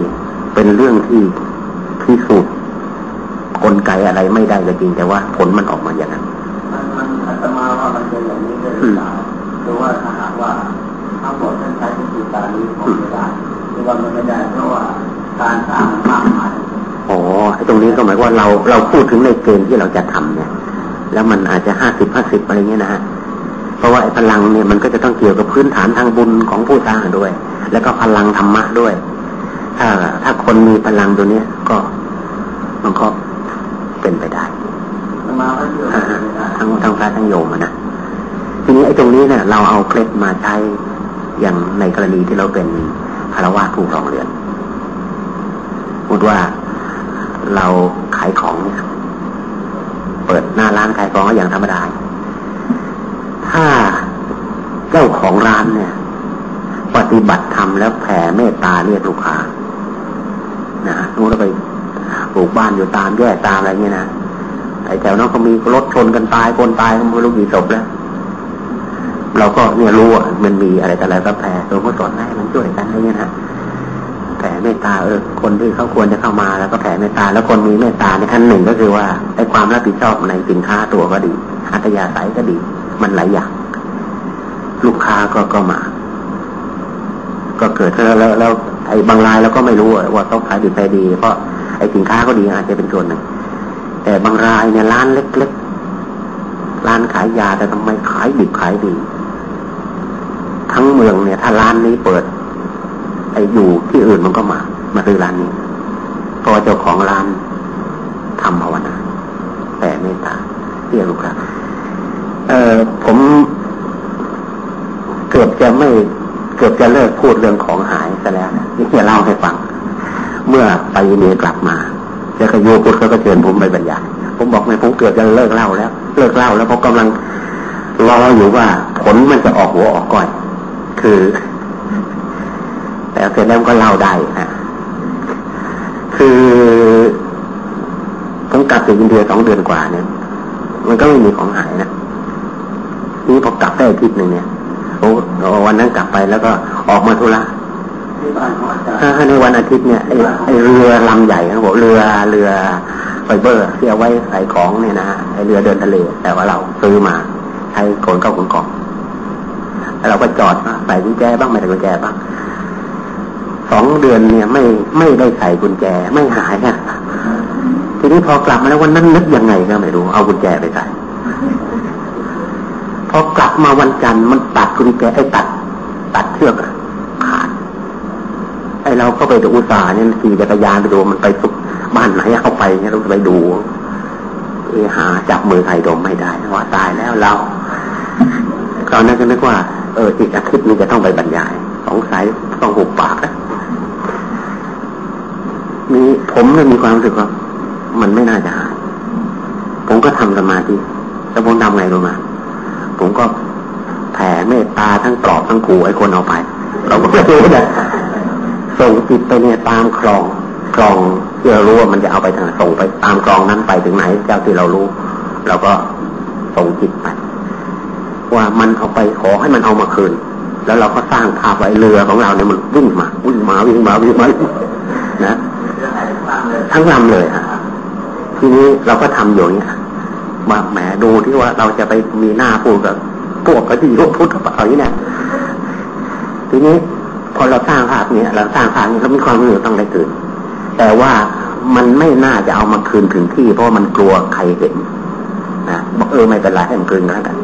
เป็นเรื่องที่พิสูจน์กลไกอะไรไม่ได้ก็จริง แต่ว่าผลมันออกมาอย่างนั้นมันมันอาตมาว่ามันเป็นอย่างนี้เลยหรือว่าถ้าหากว่าทั้งหมดท่านใช้วิธีการนี้ของไม่ได้ที่ว่ามันไม่ได้เพราะว่า การสร้างมันมากมายอ๋อตรงนี้ก็หมายว่าเราเราพูดถึงในเกณฑ์ที่เราจะทำเนี่ย แล้วมันอาจจะห้าสิบห้าสิบอะไรเงี้ยนะฮะเพราะว่าไอ้พลังเนี่ยมันก็จะต้องเกี่ยวกับพื้นฐานทางบุญของผู้สร้างด้วย แล้วก็พลังธรรมะด้วย ถ้าถ้าคนมีพลังตัวเนี้ยก็มันก็เป็นไปได้ทั้งทั้งพระทั้งโยมนะทีนี้ไอ้ตรงนี้เนี่ยเราเอาเคล็ดมาใช้อย่างในกรณีที่เราเป็นคารวะผู้ครองเรือน พูดว่าเราขายของ เปิดหน้าร้านขายของอย่างธรรมดา ถ้าเจ้าของร้านเนี่ย ปฏิบัติธรรมแล้วแผ่เมตตาเรียกลูกค้านะสมมติเราไปปลูกบ้านอยู่ตามแยกตามอะไรเงี้ยนะไอ้แถวนั้นก็มีรถชนกันตายคนตายไม่รู้กี่ศพแล้วเราก็เนี่ยรู้ว่ามันมีอะไรแต่อะไรก็แผ่ตัวก็สอนให้มันช่วยกันอะไรเงี้ยนะ แผ่เมตตาเออคนที่เขาควรจะเข้ามาแล้วก็แผ่เมตตาแล้วคนมีเมตตาในขั้นหนึ่งก็คือว่าไอ้ความรับผิดชอบในสินค้าตัวก็ดี อัตยาศัยก็ดี มันหลายอย่างลูกค้าก็ก็มา ก็เกิดแล้วแล้วแล้วไอ้บางรายเราก็ไม่รู้ว่าต้องขายดีไปดี เพราะไอ้สินค้าก็ดีอาจจะเป็นส่วนหนึ่งแต่บางรายเนี่ยร้านเล็กๆร้านขายยาแต่ทำไมขายดิบขายดี ทั้งเมืองเนี่ย ถ้าร้านนี้เปิด ไอ้อยู่ที่อื่นมันก็มา มาซื้อร้านนี้เพราะเจ้าของร้านทำภาวนาแต่เมตตาเรียกลูกค้าเออผมเกือบจะไม่เกือบจะเลิกพูดเรื่องของหายซะแล้วนะนี่จะเล่าให้ฟัง เมื่อไปเนียกลับมาแล้วก็โยพุทธเขาก็เชิญผมไปบรรยายผมบอกไม่ผมเกือบจะเลิกเล่าแล้ว เลิกเล่าแล้วเพราะกำลังรออยู่ว่าผลมันจะออกหัวออกก้อย คือ แต่เสร็จแล้วก็เล่าได้ฮะคือผมกลับจากอินเดียสองเดือนกว่าเนี่ย มันก็ไม่มีของหายนะนี่พอกลับได้อาทิตย์หนึ่งเนี่ยโอ้วันนั้นกลับไปแล้วก็ออกมาธุระในวันอาทิตย์เนี่ยไอเรือลำใหญ่เขาบอกเรือเรือไฟเบอร์ที่เอาไว้ใส่ของเนี่ยนะไอเรือเดินทะเล แต่ว่าเราซื้อมาใช้ขนเข้าขนกล่องแล้วเราก็จอดใส่กุญแจบ้างไม่ใส่กุญแจบ้าง สองเดือนเนี่ย ไม่ไม่ได้ใส่กุญแจ ไม่หายอะทีนี้พอกลับมาแล้ววันนั้นนึกยังไงก็ไม่รู้ เอากุญแจไปใส่พอกลับมาวันจันทร์มันตัดกุญแจไอ้ตัด ตัดเชือกขาดไอ้เราก็ไปดูอุตสาห์เนี่ยขี่จักรยานไปดูมันไปสุกบ้านไหนเข้าไปเนี่ยเราไปดูเอหาจับมือใครดมไม่ได้ว่าตายแล้วเราตอนนั้นก็นึกว่า เอออีกอาทิตย์นี้จะต้องไปบรรยายสงสัยต้องหุบปากแล้ว มีผมเนี่ยมีความรู้สึกว่า มันไม่น่าจะหาย ผมก็ทำสมาธิแล้วผมทำไงรู้มาผมก็แผ่เมตตาทั้งปลอบทั้งขู่ไอ้คนเอาไป เราก็ไม่รู้เลยส่งจิตไปเนี่ยตามคลองคลองที่เรารู้ว่ามันจะเอาไปทางส่งไปตามคลองนั้นไปถึงไหน เจ้าที่เรารู้เราก็ส่งจิตไปว่ามันเอาไปขอให้มันเอามาคืน แล้วเราก็สร้างภาพไว้เรือของเราเนี่ยมันวิ่งมาวิ่งมาวิ่งมาวิ่งมานะ ทั้งลำเลยฮะทีนี้เราก็ทำอยู่เนี้ยว่าแหมดูที่ว่าเราจะไปมีหน้าพูดกับพวกก็ที่ยกพุทธเปล่านี้เนี่ยทีนี้พอเราสร้างภาพเนี้ยเราสร้างภาพนี้เรามีความรู้สึกต้องได้คืนแต่ว่ามันไม่น่าจะเอามาคืนถึงที่ เพราะมันกลัวใครเห็นนะบอกเออไม่เป็นไรให้มันคืนแล้วกัน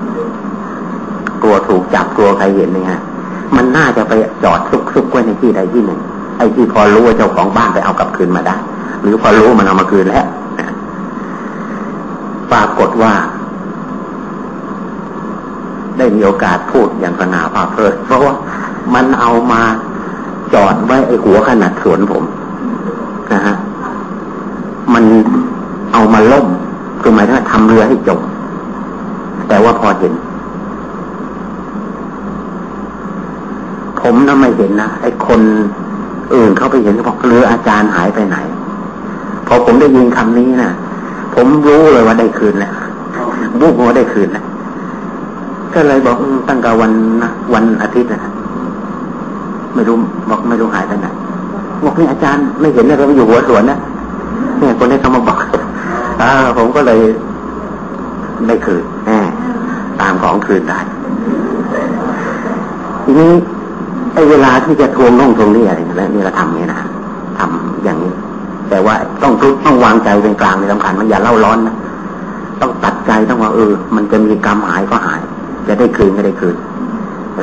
กลัวถูกจับกลัวใครเห็นเนี่ยฮะมันน่าจะไปจอดซุกๆไว้ในที่ใดที่หนึ่ง อ้ที่พอรู้ว่าเจ้าของบ้านไปเอากลับคืนมาได้ หรือพอรู้มันเอามาคืนแล้วปรากฏว่า ได้มีโอกาสพูดอย่างสง่าผ่าเพิดเพราะว่ามันเอามาจอดไว้ไอ้หัวขนาดสวนผมนะฮะมันเอามาล่มคือหมายถึงทำเรือให้จบแต่ว่าพอเห็น ผมน่ะไม่เห็นนะไอ้คน อื่นเขาไปเห็นเขาบอกเรืออาจารย์หายไปไหน พอผมได้ยินคำนี้นะ่ะ ผมรู้เลยว่าได้คืนแล้วบุกว่าได้คืนแล้วก็เลยบอกตั้งแต่วันนะวันอาทิตย์นะไม่รู้บอกไม่รู้หายไปไหนบอกนี่อาจารย์ไม่เห็นเลยเขาอยู่หัวสวนนะเนี่ยคนนี้เขามาบอกอ่าผมก็เลยได้คืนแหมตามของคืนได้ทีนี้ ไอ้เวลาที่จะทวงน่องทวงนี่อะไรแล้วนี่เราทำเนี้ยนะทำอย่างนี้ แต่ว่าต้องต้องวางใจเป็นกลางในสำคัญมันอย่าเล่าร้อนนะต้องตัดใจต้องว่าเออ มันจะมีกรรมหายก็หาย จะได้คืนก็ได้คืน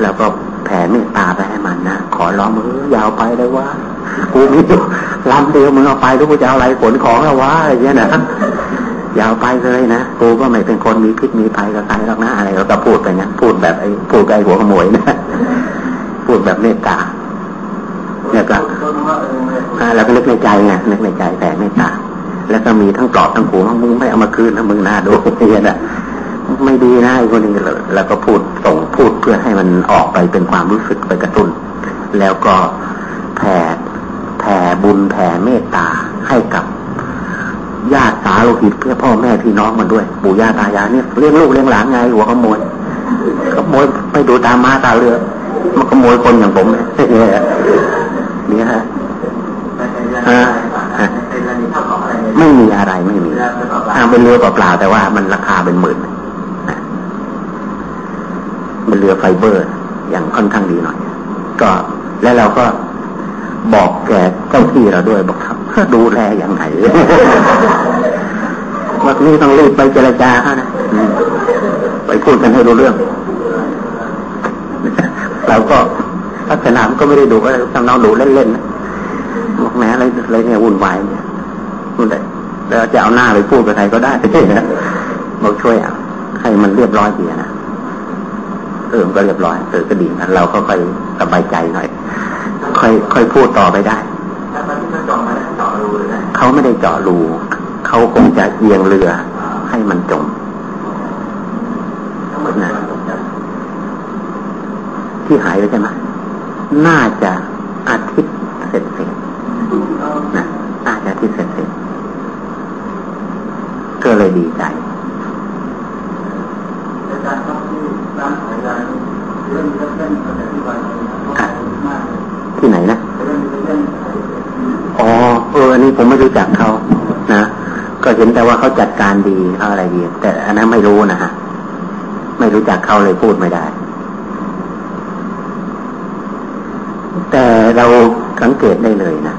แล้วก็แผ่เมตตาไปให้มันนะขอร้องมือยาวไปเลยว่ากูมีลำเดียวมึงเอาไปแล้วกูจะเอาอะไรขนของแล้ววะอะไรเงี้ยนะยาวไปเลยนะกูก็ไม่เป็นคนมีพิษมีภัยกับใครหรอกนะอะไรเราก็พูดไปเนี้ยพูดแบบไอ้พูดไอ้หัวขโมยนะ พูดแบบเมตตาเนี่ยก็แล้วก็นึกในใจไงนึกในใจแผ่เมตตาแล้วก็มีทั้งปลอบทั้งขู่มึงไม่เอามาคืนนะมึงน่าดูเนี่ยนะไม่ดีนะไอ้คนนี้แล้วก็พูดส่งพูดเพื่อให้มันออกไปเป็นความรู้สึกไปกระตุ้น แล้วก็แผ่แผ่บุญแผ่เมตตาให้กับญาติสาโลหิตเพื่อพ่อแม่พี่น้องมันด้วย ปู่ย่าตายายเนี่ยเลี้ยงลูกเลี้ยงหลานไงหัวขโมยขโมยไปดูตามมาตาเรือ มันขโมยคนอย่างผมเนี่ยนี่ฮะไม่มีอะไรไม่มีทางเป็นเรือเปล่าแต่ว่ามันราคาเป็นหมื่นเป็นเรือไฟเบอร์ อย่างค่อนข้างดีหน่อย ก็แล้วเราก็บอกแกเจ้าที่เราด้วยบอกครับดูแลอย่างไรวันนี้ต้องรีบไปเจรจาเขานะไปพูดกันให้รู้เรื่อง เราก็ลักษณะมันก็ไม่ได้ดูก็ทำนองดูเล่นๆนะบอกแม้อะไรอะไรเนี่ยวุ่นวายเนี่ยนู่นเลยแล้วจะเอาหน้าไปพูดกับใครก็ได้นะบอกช่วยอะให้มันเรียบร้อยดีนะเออมันก็เรียบร้อยเออก็ดีนะเราก็ค่อยสบายใจหน่อย ค่อย ค่อยพูดต่อไปได้เขาไม่ได้เจาะรูเขาคงจะเอียงเรือให้มันจมนะ ที่หายไปใช่ไหมน่าจะอาทิตย์เสร็จเสร็จนะน่าจะอาทิตย์เสร็จเสร็จก็เลยดีใจที่ไหนนะอ๋อเอออันนี้ผมไม่รู้จักเขานะก็เห็นแต่ว่าเขาจัดการดีเขาอะไรดี แต่อันนั้นไม่รู้นะฮะไม่รู้จักเขาเลยพูดไม่ได้ แต่เราสังเกตได้เลยนะ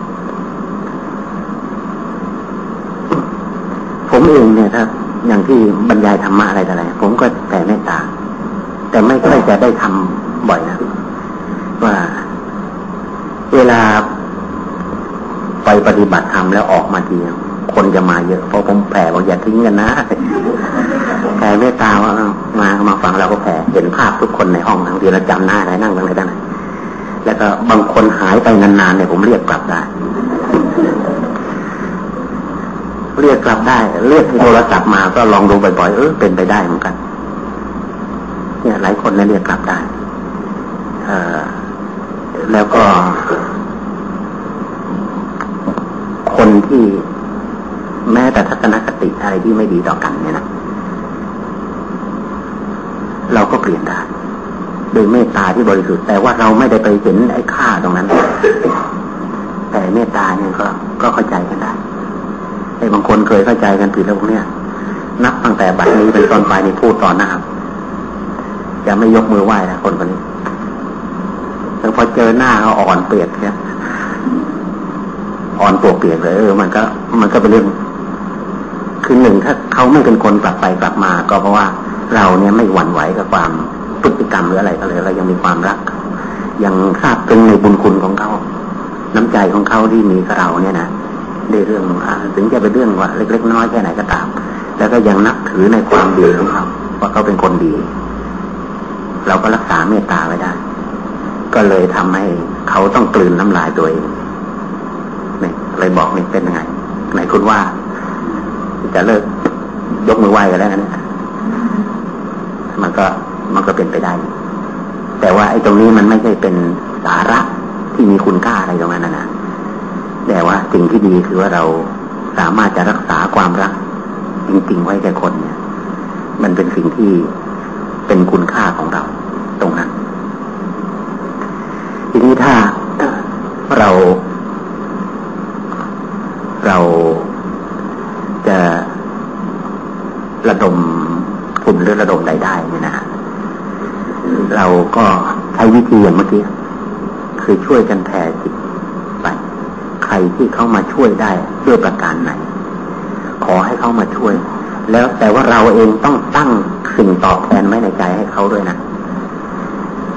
ผมเองเนี่ยถ้าอย่างที่บรรยายธรรมะอะไรอะไรผมก็แผ่เมตตา แต่ไม่ค่อยจะได้ทำบ่อยนะว่า เวลาไปปฏิบัติธรรมแล้วออกมาทีคนจะมาเยอะเพราะผมแผ่บอกอย่าทิ้งกันนะแผ่เมตตาว่ามามาฟังเราก็แผ่เห็นภาพทุกคนในห้องทั้งทีเราจำหน้าอะไรนั่งตรงไหนตั้งไหน แล้วก็บางคนหายไปนานๆเนี่ยผมเรียกกลับได้ เรียกกลับได้ เรียกโทรศัพท์มาก็ลองดูบ่อยๆเออเป็นไปได้เหมือนกัน เนี่ย หลายคนเนี่ยเรียกกลับได้เออแล้วก็ คนที่แม้แต่ทัศนคติอะไรที่ไม่ดีต่อกันเนี่ยนะเราก็เปลี่ยนได้ โดยเมตตาที่บริสุทธิ์แต่ว่าเราไม่ได้ไปเห็นไอ้ค่าตรงนั้น แต่เมตตาเนี่ยก็ก็เข้าใจกันได้ไอ้บางคนเคยเข้าใจกันผิดแล้วพวกเนี้ยนับตั้งแต่บัดนี้เป็นตอนไปนี่พูดต่อหน้าจะไม่ยกมือไหว้นะคนคนนี้แต่พอเจอหน้าเขาอ่อนเปียกเนี่ยอ่อนปวกเปียกเลยเออมันก็ มันก็เป็นเรื่องคือหนึ่งถ้าเขาไม่เป็นคนกลับไปกลับมา ก็เพราะว่าเราเนี่ยไม่หวั่นไหวกับความ พฤติกรรมหรืออะไรก็เลยเรายังมีความรัก ยังทราบเป็นในบุญคุณของเขาน้ำใจของเขาที่มีกับเราเนี่ยนะในเรื่องถึงจะเป็นเรื่องว่าเล็ก ๆ น้อยแค่ไหนก็ตาม แล้วก็ยังนับถือในความดีของเขาว่าเขาเป็นคนดี เราก็รักษาเมตตาไว้ได้ ก็เลยทำให้เขาต้องกลืนน้ำลายตัวเองเนี่ยเลยบอกนี่เป็นยังไงไหนคุณว่า จะเลิกยกมือไหว้กันแล้วนะมันก็ มันก็เป็นไปได้ แต่ว่าไอ้ตรงนี้มันไม่ใช่เป็นสาระที่มีคุณค่าอะไรตรงนั้นนะแต่ว่าสิ่งที่ดีคือว่าเราสามารถจะรักษาความรัก จริงๆไว้แก่คนเนี่ย มันเป็นสิ่งที่เป็นคุณค่าของเรา ตรงนั้น ทีนี้ถ้าเรา เราจะดมทุนหรือระดมใดได้เนี่ยนะเรา ก็ใช้วิธีอย่างเมื่อกี้คือช่วยกันแผ่จิตไปใครที่เข้ามาช่วยได้ด้วยประการไหน ขอให้เขามาช่วย แล้วแต่ว่าเราเองต้องตั้งสิ่งตอบแทนไว้ในใจให้เขาด้วยนะ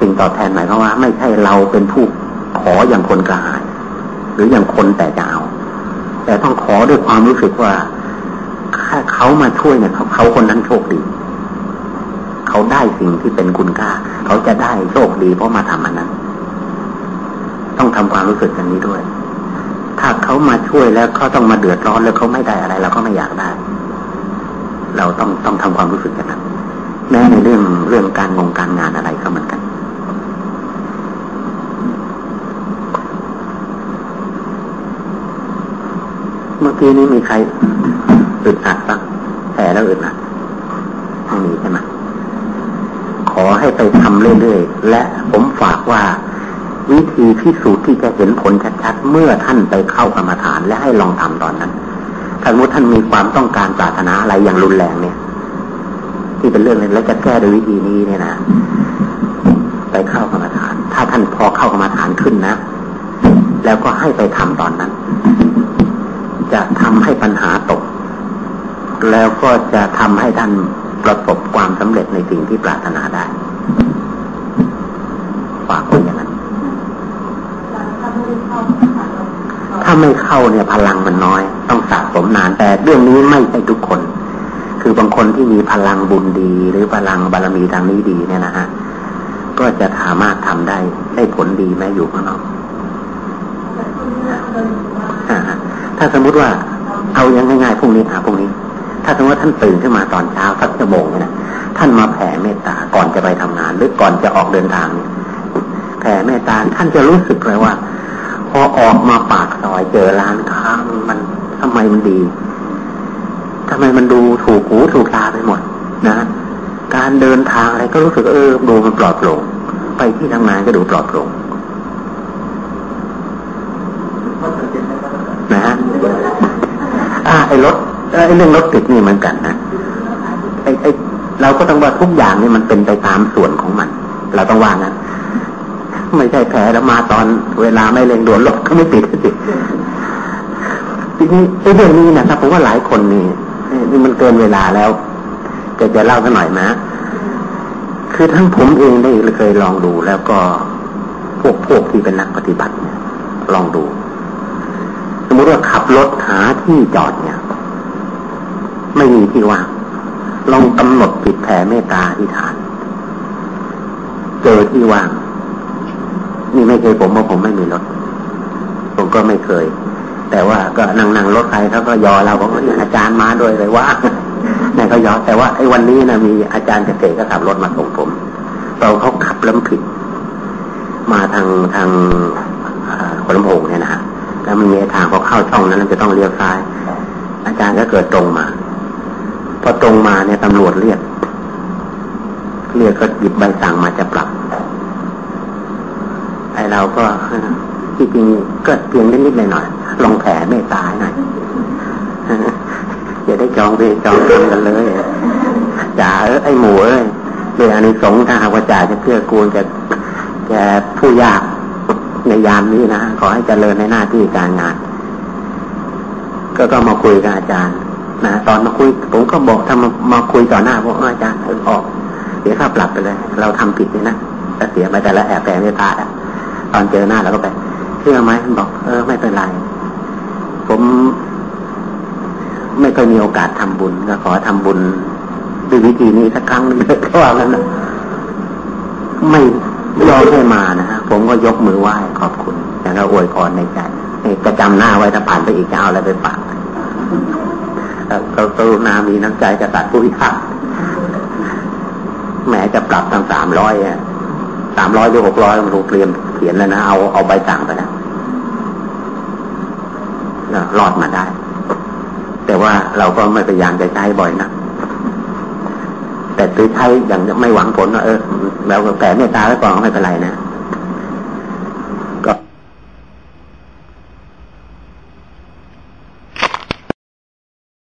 สิ่งตอบแทนหมายความว่า ไม่ใช่เราเป็นผู้ขออย่างคนกระหาย หรืออย่างคนแต่จะเอาแต่ต้องขอด้วยความรู้สึกว่า ถ้าเขามาช่วยเนี่ยเขาคนนั้นโชคดี เขาได้สิ่งที่เป็นคุณค่า เขาจะได้โชคดีเพราะมาทำอันนั้น ต้องทำความรู้สึกอย่างนี้ด้วย ถ้าเขามาช่วยแล้วเขาต้องมาเดือดร้อนแล้วเขาไม่ได้อะไรเราก็ไม่อยากได้ เราต้องต้องทำความรู้สึกอย่างนั้นแม้ในเรื่องเรื่องการงงการงานอะไรก็เหมือนกันเมื่อกี้นี้มีใครอึดอัดบ้างแผลแล้วอึดอัดไม่มีใช่ไหม ขอให้ไปทำเรื่อยๆ และผมฝากว่าวิธีพิสูจน์ที่จะเห็นผลชัดๆ เมื่อท่านไปเข้ากรรมฐานและให้ลองทำตอนนั้น ถ้าสมมติท่านมีความต้องการปรารถนาอะไรอย่างรุนแรงเนี่ย ที่เป็นเรื่องนี้แล้วจะแก้โดยวิธีนี้เนี่ยนะ ไปเข้ากรรมฐาน ถ้าท่านพอเข้ากรรมฐานขึ้นนะ แล้วก็ให้ไปทำตอนนั้น จะทำให้ปัญหาตก แล้วก็จะทำให้ท่านประสบความสำเร็จในสิ่งที่ปรารถนาได้ ฝากไว้อย่างนั้น ถ้า ไม่เข้าเนี่ยพลังมันน้อย ต้องสะสมนานแต่เรื่องนี้ไม่ใช่ทุกคน คือบางคนที่มีพลังบุญดี หรือพลังบารมีทางนี้ดีเนี่ยนะฮะก็จะสามารถทำได้ได้ผลดีแม้อยู่ข้างนอกถ้าสมมุติว่าเอายังง่ายๆพรุ่งนี้หาพรุ่งนี้ ถ้าสมมติว่าท่านตื่นขึ้นมาตอนเช้าสักชั่วโมงเนี่ยนะท่านมาแผ่เมตตาก่อนจะไปทำงาน หรือก่อนจะออกเดินทางเนี่ยแผ่เมตตาท่านจะรู้สึกเลยว่า อออกมาปากซอยเจอร้านค้ามันทำไมมันดีทำไมมันดูถูกหูถูกตาไปหมด นะ การเดินทางอะไรก็รู้สึกเออดูมันปลอดโปร่งไปที่ทำงานก็ดูปลอดโปร่งนะฮะอ่าไอ้รถไอ้เรื่องรถติดนี่เหมือนกันนะไอ้ไอ้เราก็ต้องว่าทุกอย่างนี่มันเป็นไปตามส่วนของมัน เราต้องว่างั้น ไม่ใช่แผลแล้วมาตอนเวลาไม่เร่งด่วนรถก็ไม่ติดสิทีนี้ไอ้เรื่องนี้นะครับผมว่าหลายคนนี่นี่มันเกินเวลาแล้วจะจะเล่ากันหน่อยนะ คือทั้งผมเองได้เคยลองดู แล้วก็พวกพวกที่เป็นนักปฏิบัติเนี่ยลองดู สมมติว่าขับรถหาที่จอดเนี่ย ไม่มีที่ว่างลองกำหนดผิดแผ่เมตตาที่ฐาน เจอที่ว่าง นี่ไม่เคยผมว่าผมไม่มีรถ ผมก็ไม่เคย แต่ว่าก็นั่งนั่งรถใครเขาก็ยอเราบอกว่าอาจารย์มาด้วยเลยว่านี่ก็ยอแต่ว่าไอ้วันนี้นะมีอาจารย์เกษตรก็ขับรถมาส่งผมเราเขาขับล้ำผิด มาทางทางคนลำโพงเนี่ยนะฮะแล้วมันมีทางพอเข้าช่องนั้นมันจะต้องเลี้ยวซ้าย อาจารย์ก็เกิดตรงมา พอตรงมาเนี่ยตำรวจเรียก เรียกก็หยิบใบสั่งมาจะปรับ ไอเราก็ที่จริงก็เพียงนิดๆหน่อยๆลองแผ่เมตตาหน่อยจะได้จองไปจองกันเลยจ่าเอ้ไอหมูเอ้ยเรื่องอนนี้สงถ้าหากว่าจ่าจะเพื่อกูลจะแกผู้ยากในยามนี้นะขอให้เจริญในหน้าที่การงาน ก็ก็มาคุยกับอาจารย์นะตอนมาคุย ผมก็บอกถ้ามามาคุยต่อหน้าพวกอาจารย์อออกเสียค่าปรับไปเลย เราทำผิดเลยนะแต่เสียไปแต่ละแอบแฝงไม่พลาดอะ ตอนเจอหน้าเราก็ไปเชื่อไหมบอกเออไม่เป็นไร ผมไม่เคยมีโอกาสทำบุญก็ขอทำบุญด้วยวิธีนี้สักครั้งนึงก็ว่างั้นนะไม่ยอมให้มานะฮะผมก็ยกมือไหว้ขอบคุณแล้วก็อวยพรในใจจะจำหน้าไว้ถ้าผ่านไปอีกจะเอาอะไรไปฝากก็กรุณามีน้ำใจกษัตริย์ผู้พิทักษ์แม้จะปรับตั้งสามร้อยอะ สามร้อยหรือหกร้อยมันเตรียมเขียนแล้วนะเอาเอาใบต่างไปแล้วรอดมาได้ แต่ว่าเราก็ไม่พยายามจะใช้บ่อยนะแต่ซื้อใช้อย่างไม่หวังผลว่าเออเราแต่เมตตาไว้ก่อนไม่เป็นไรนะ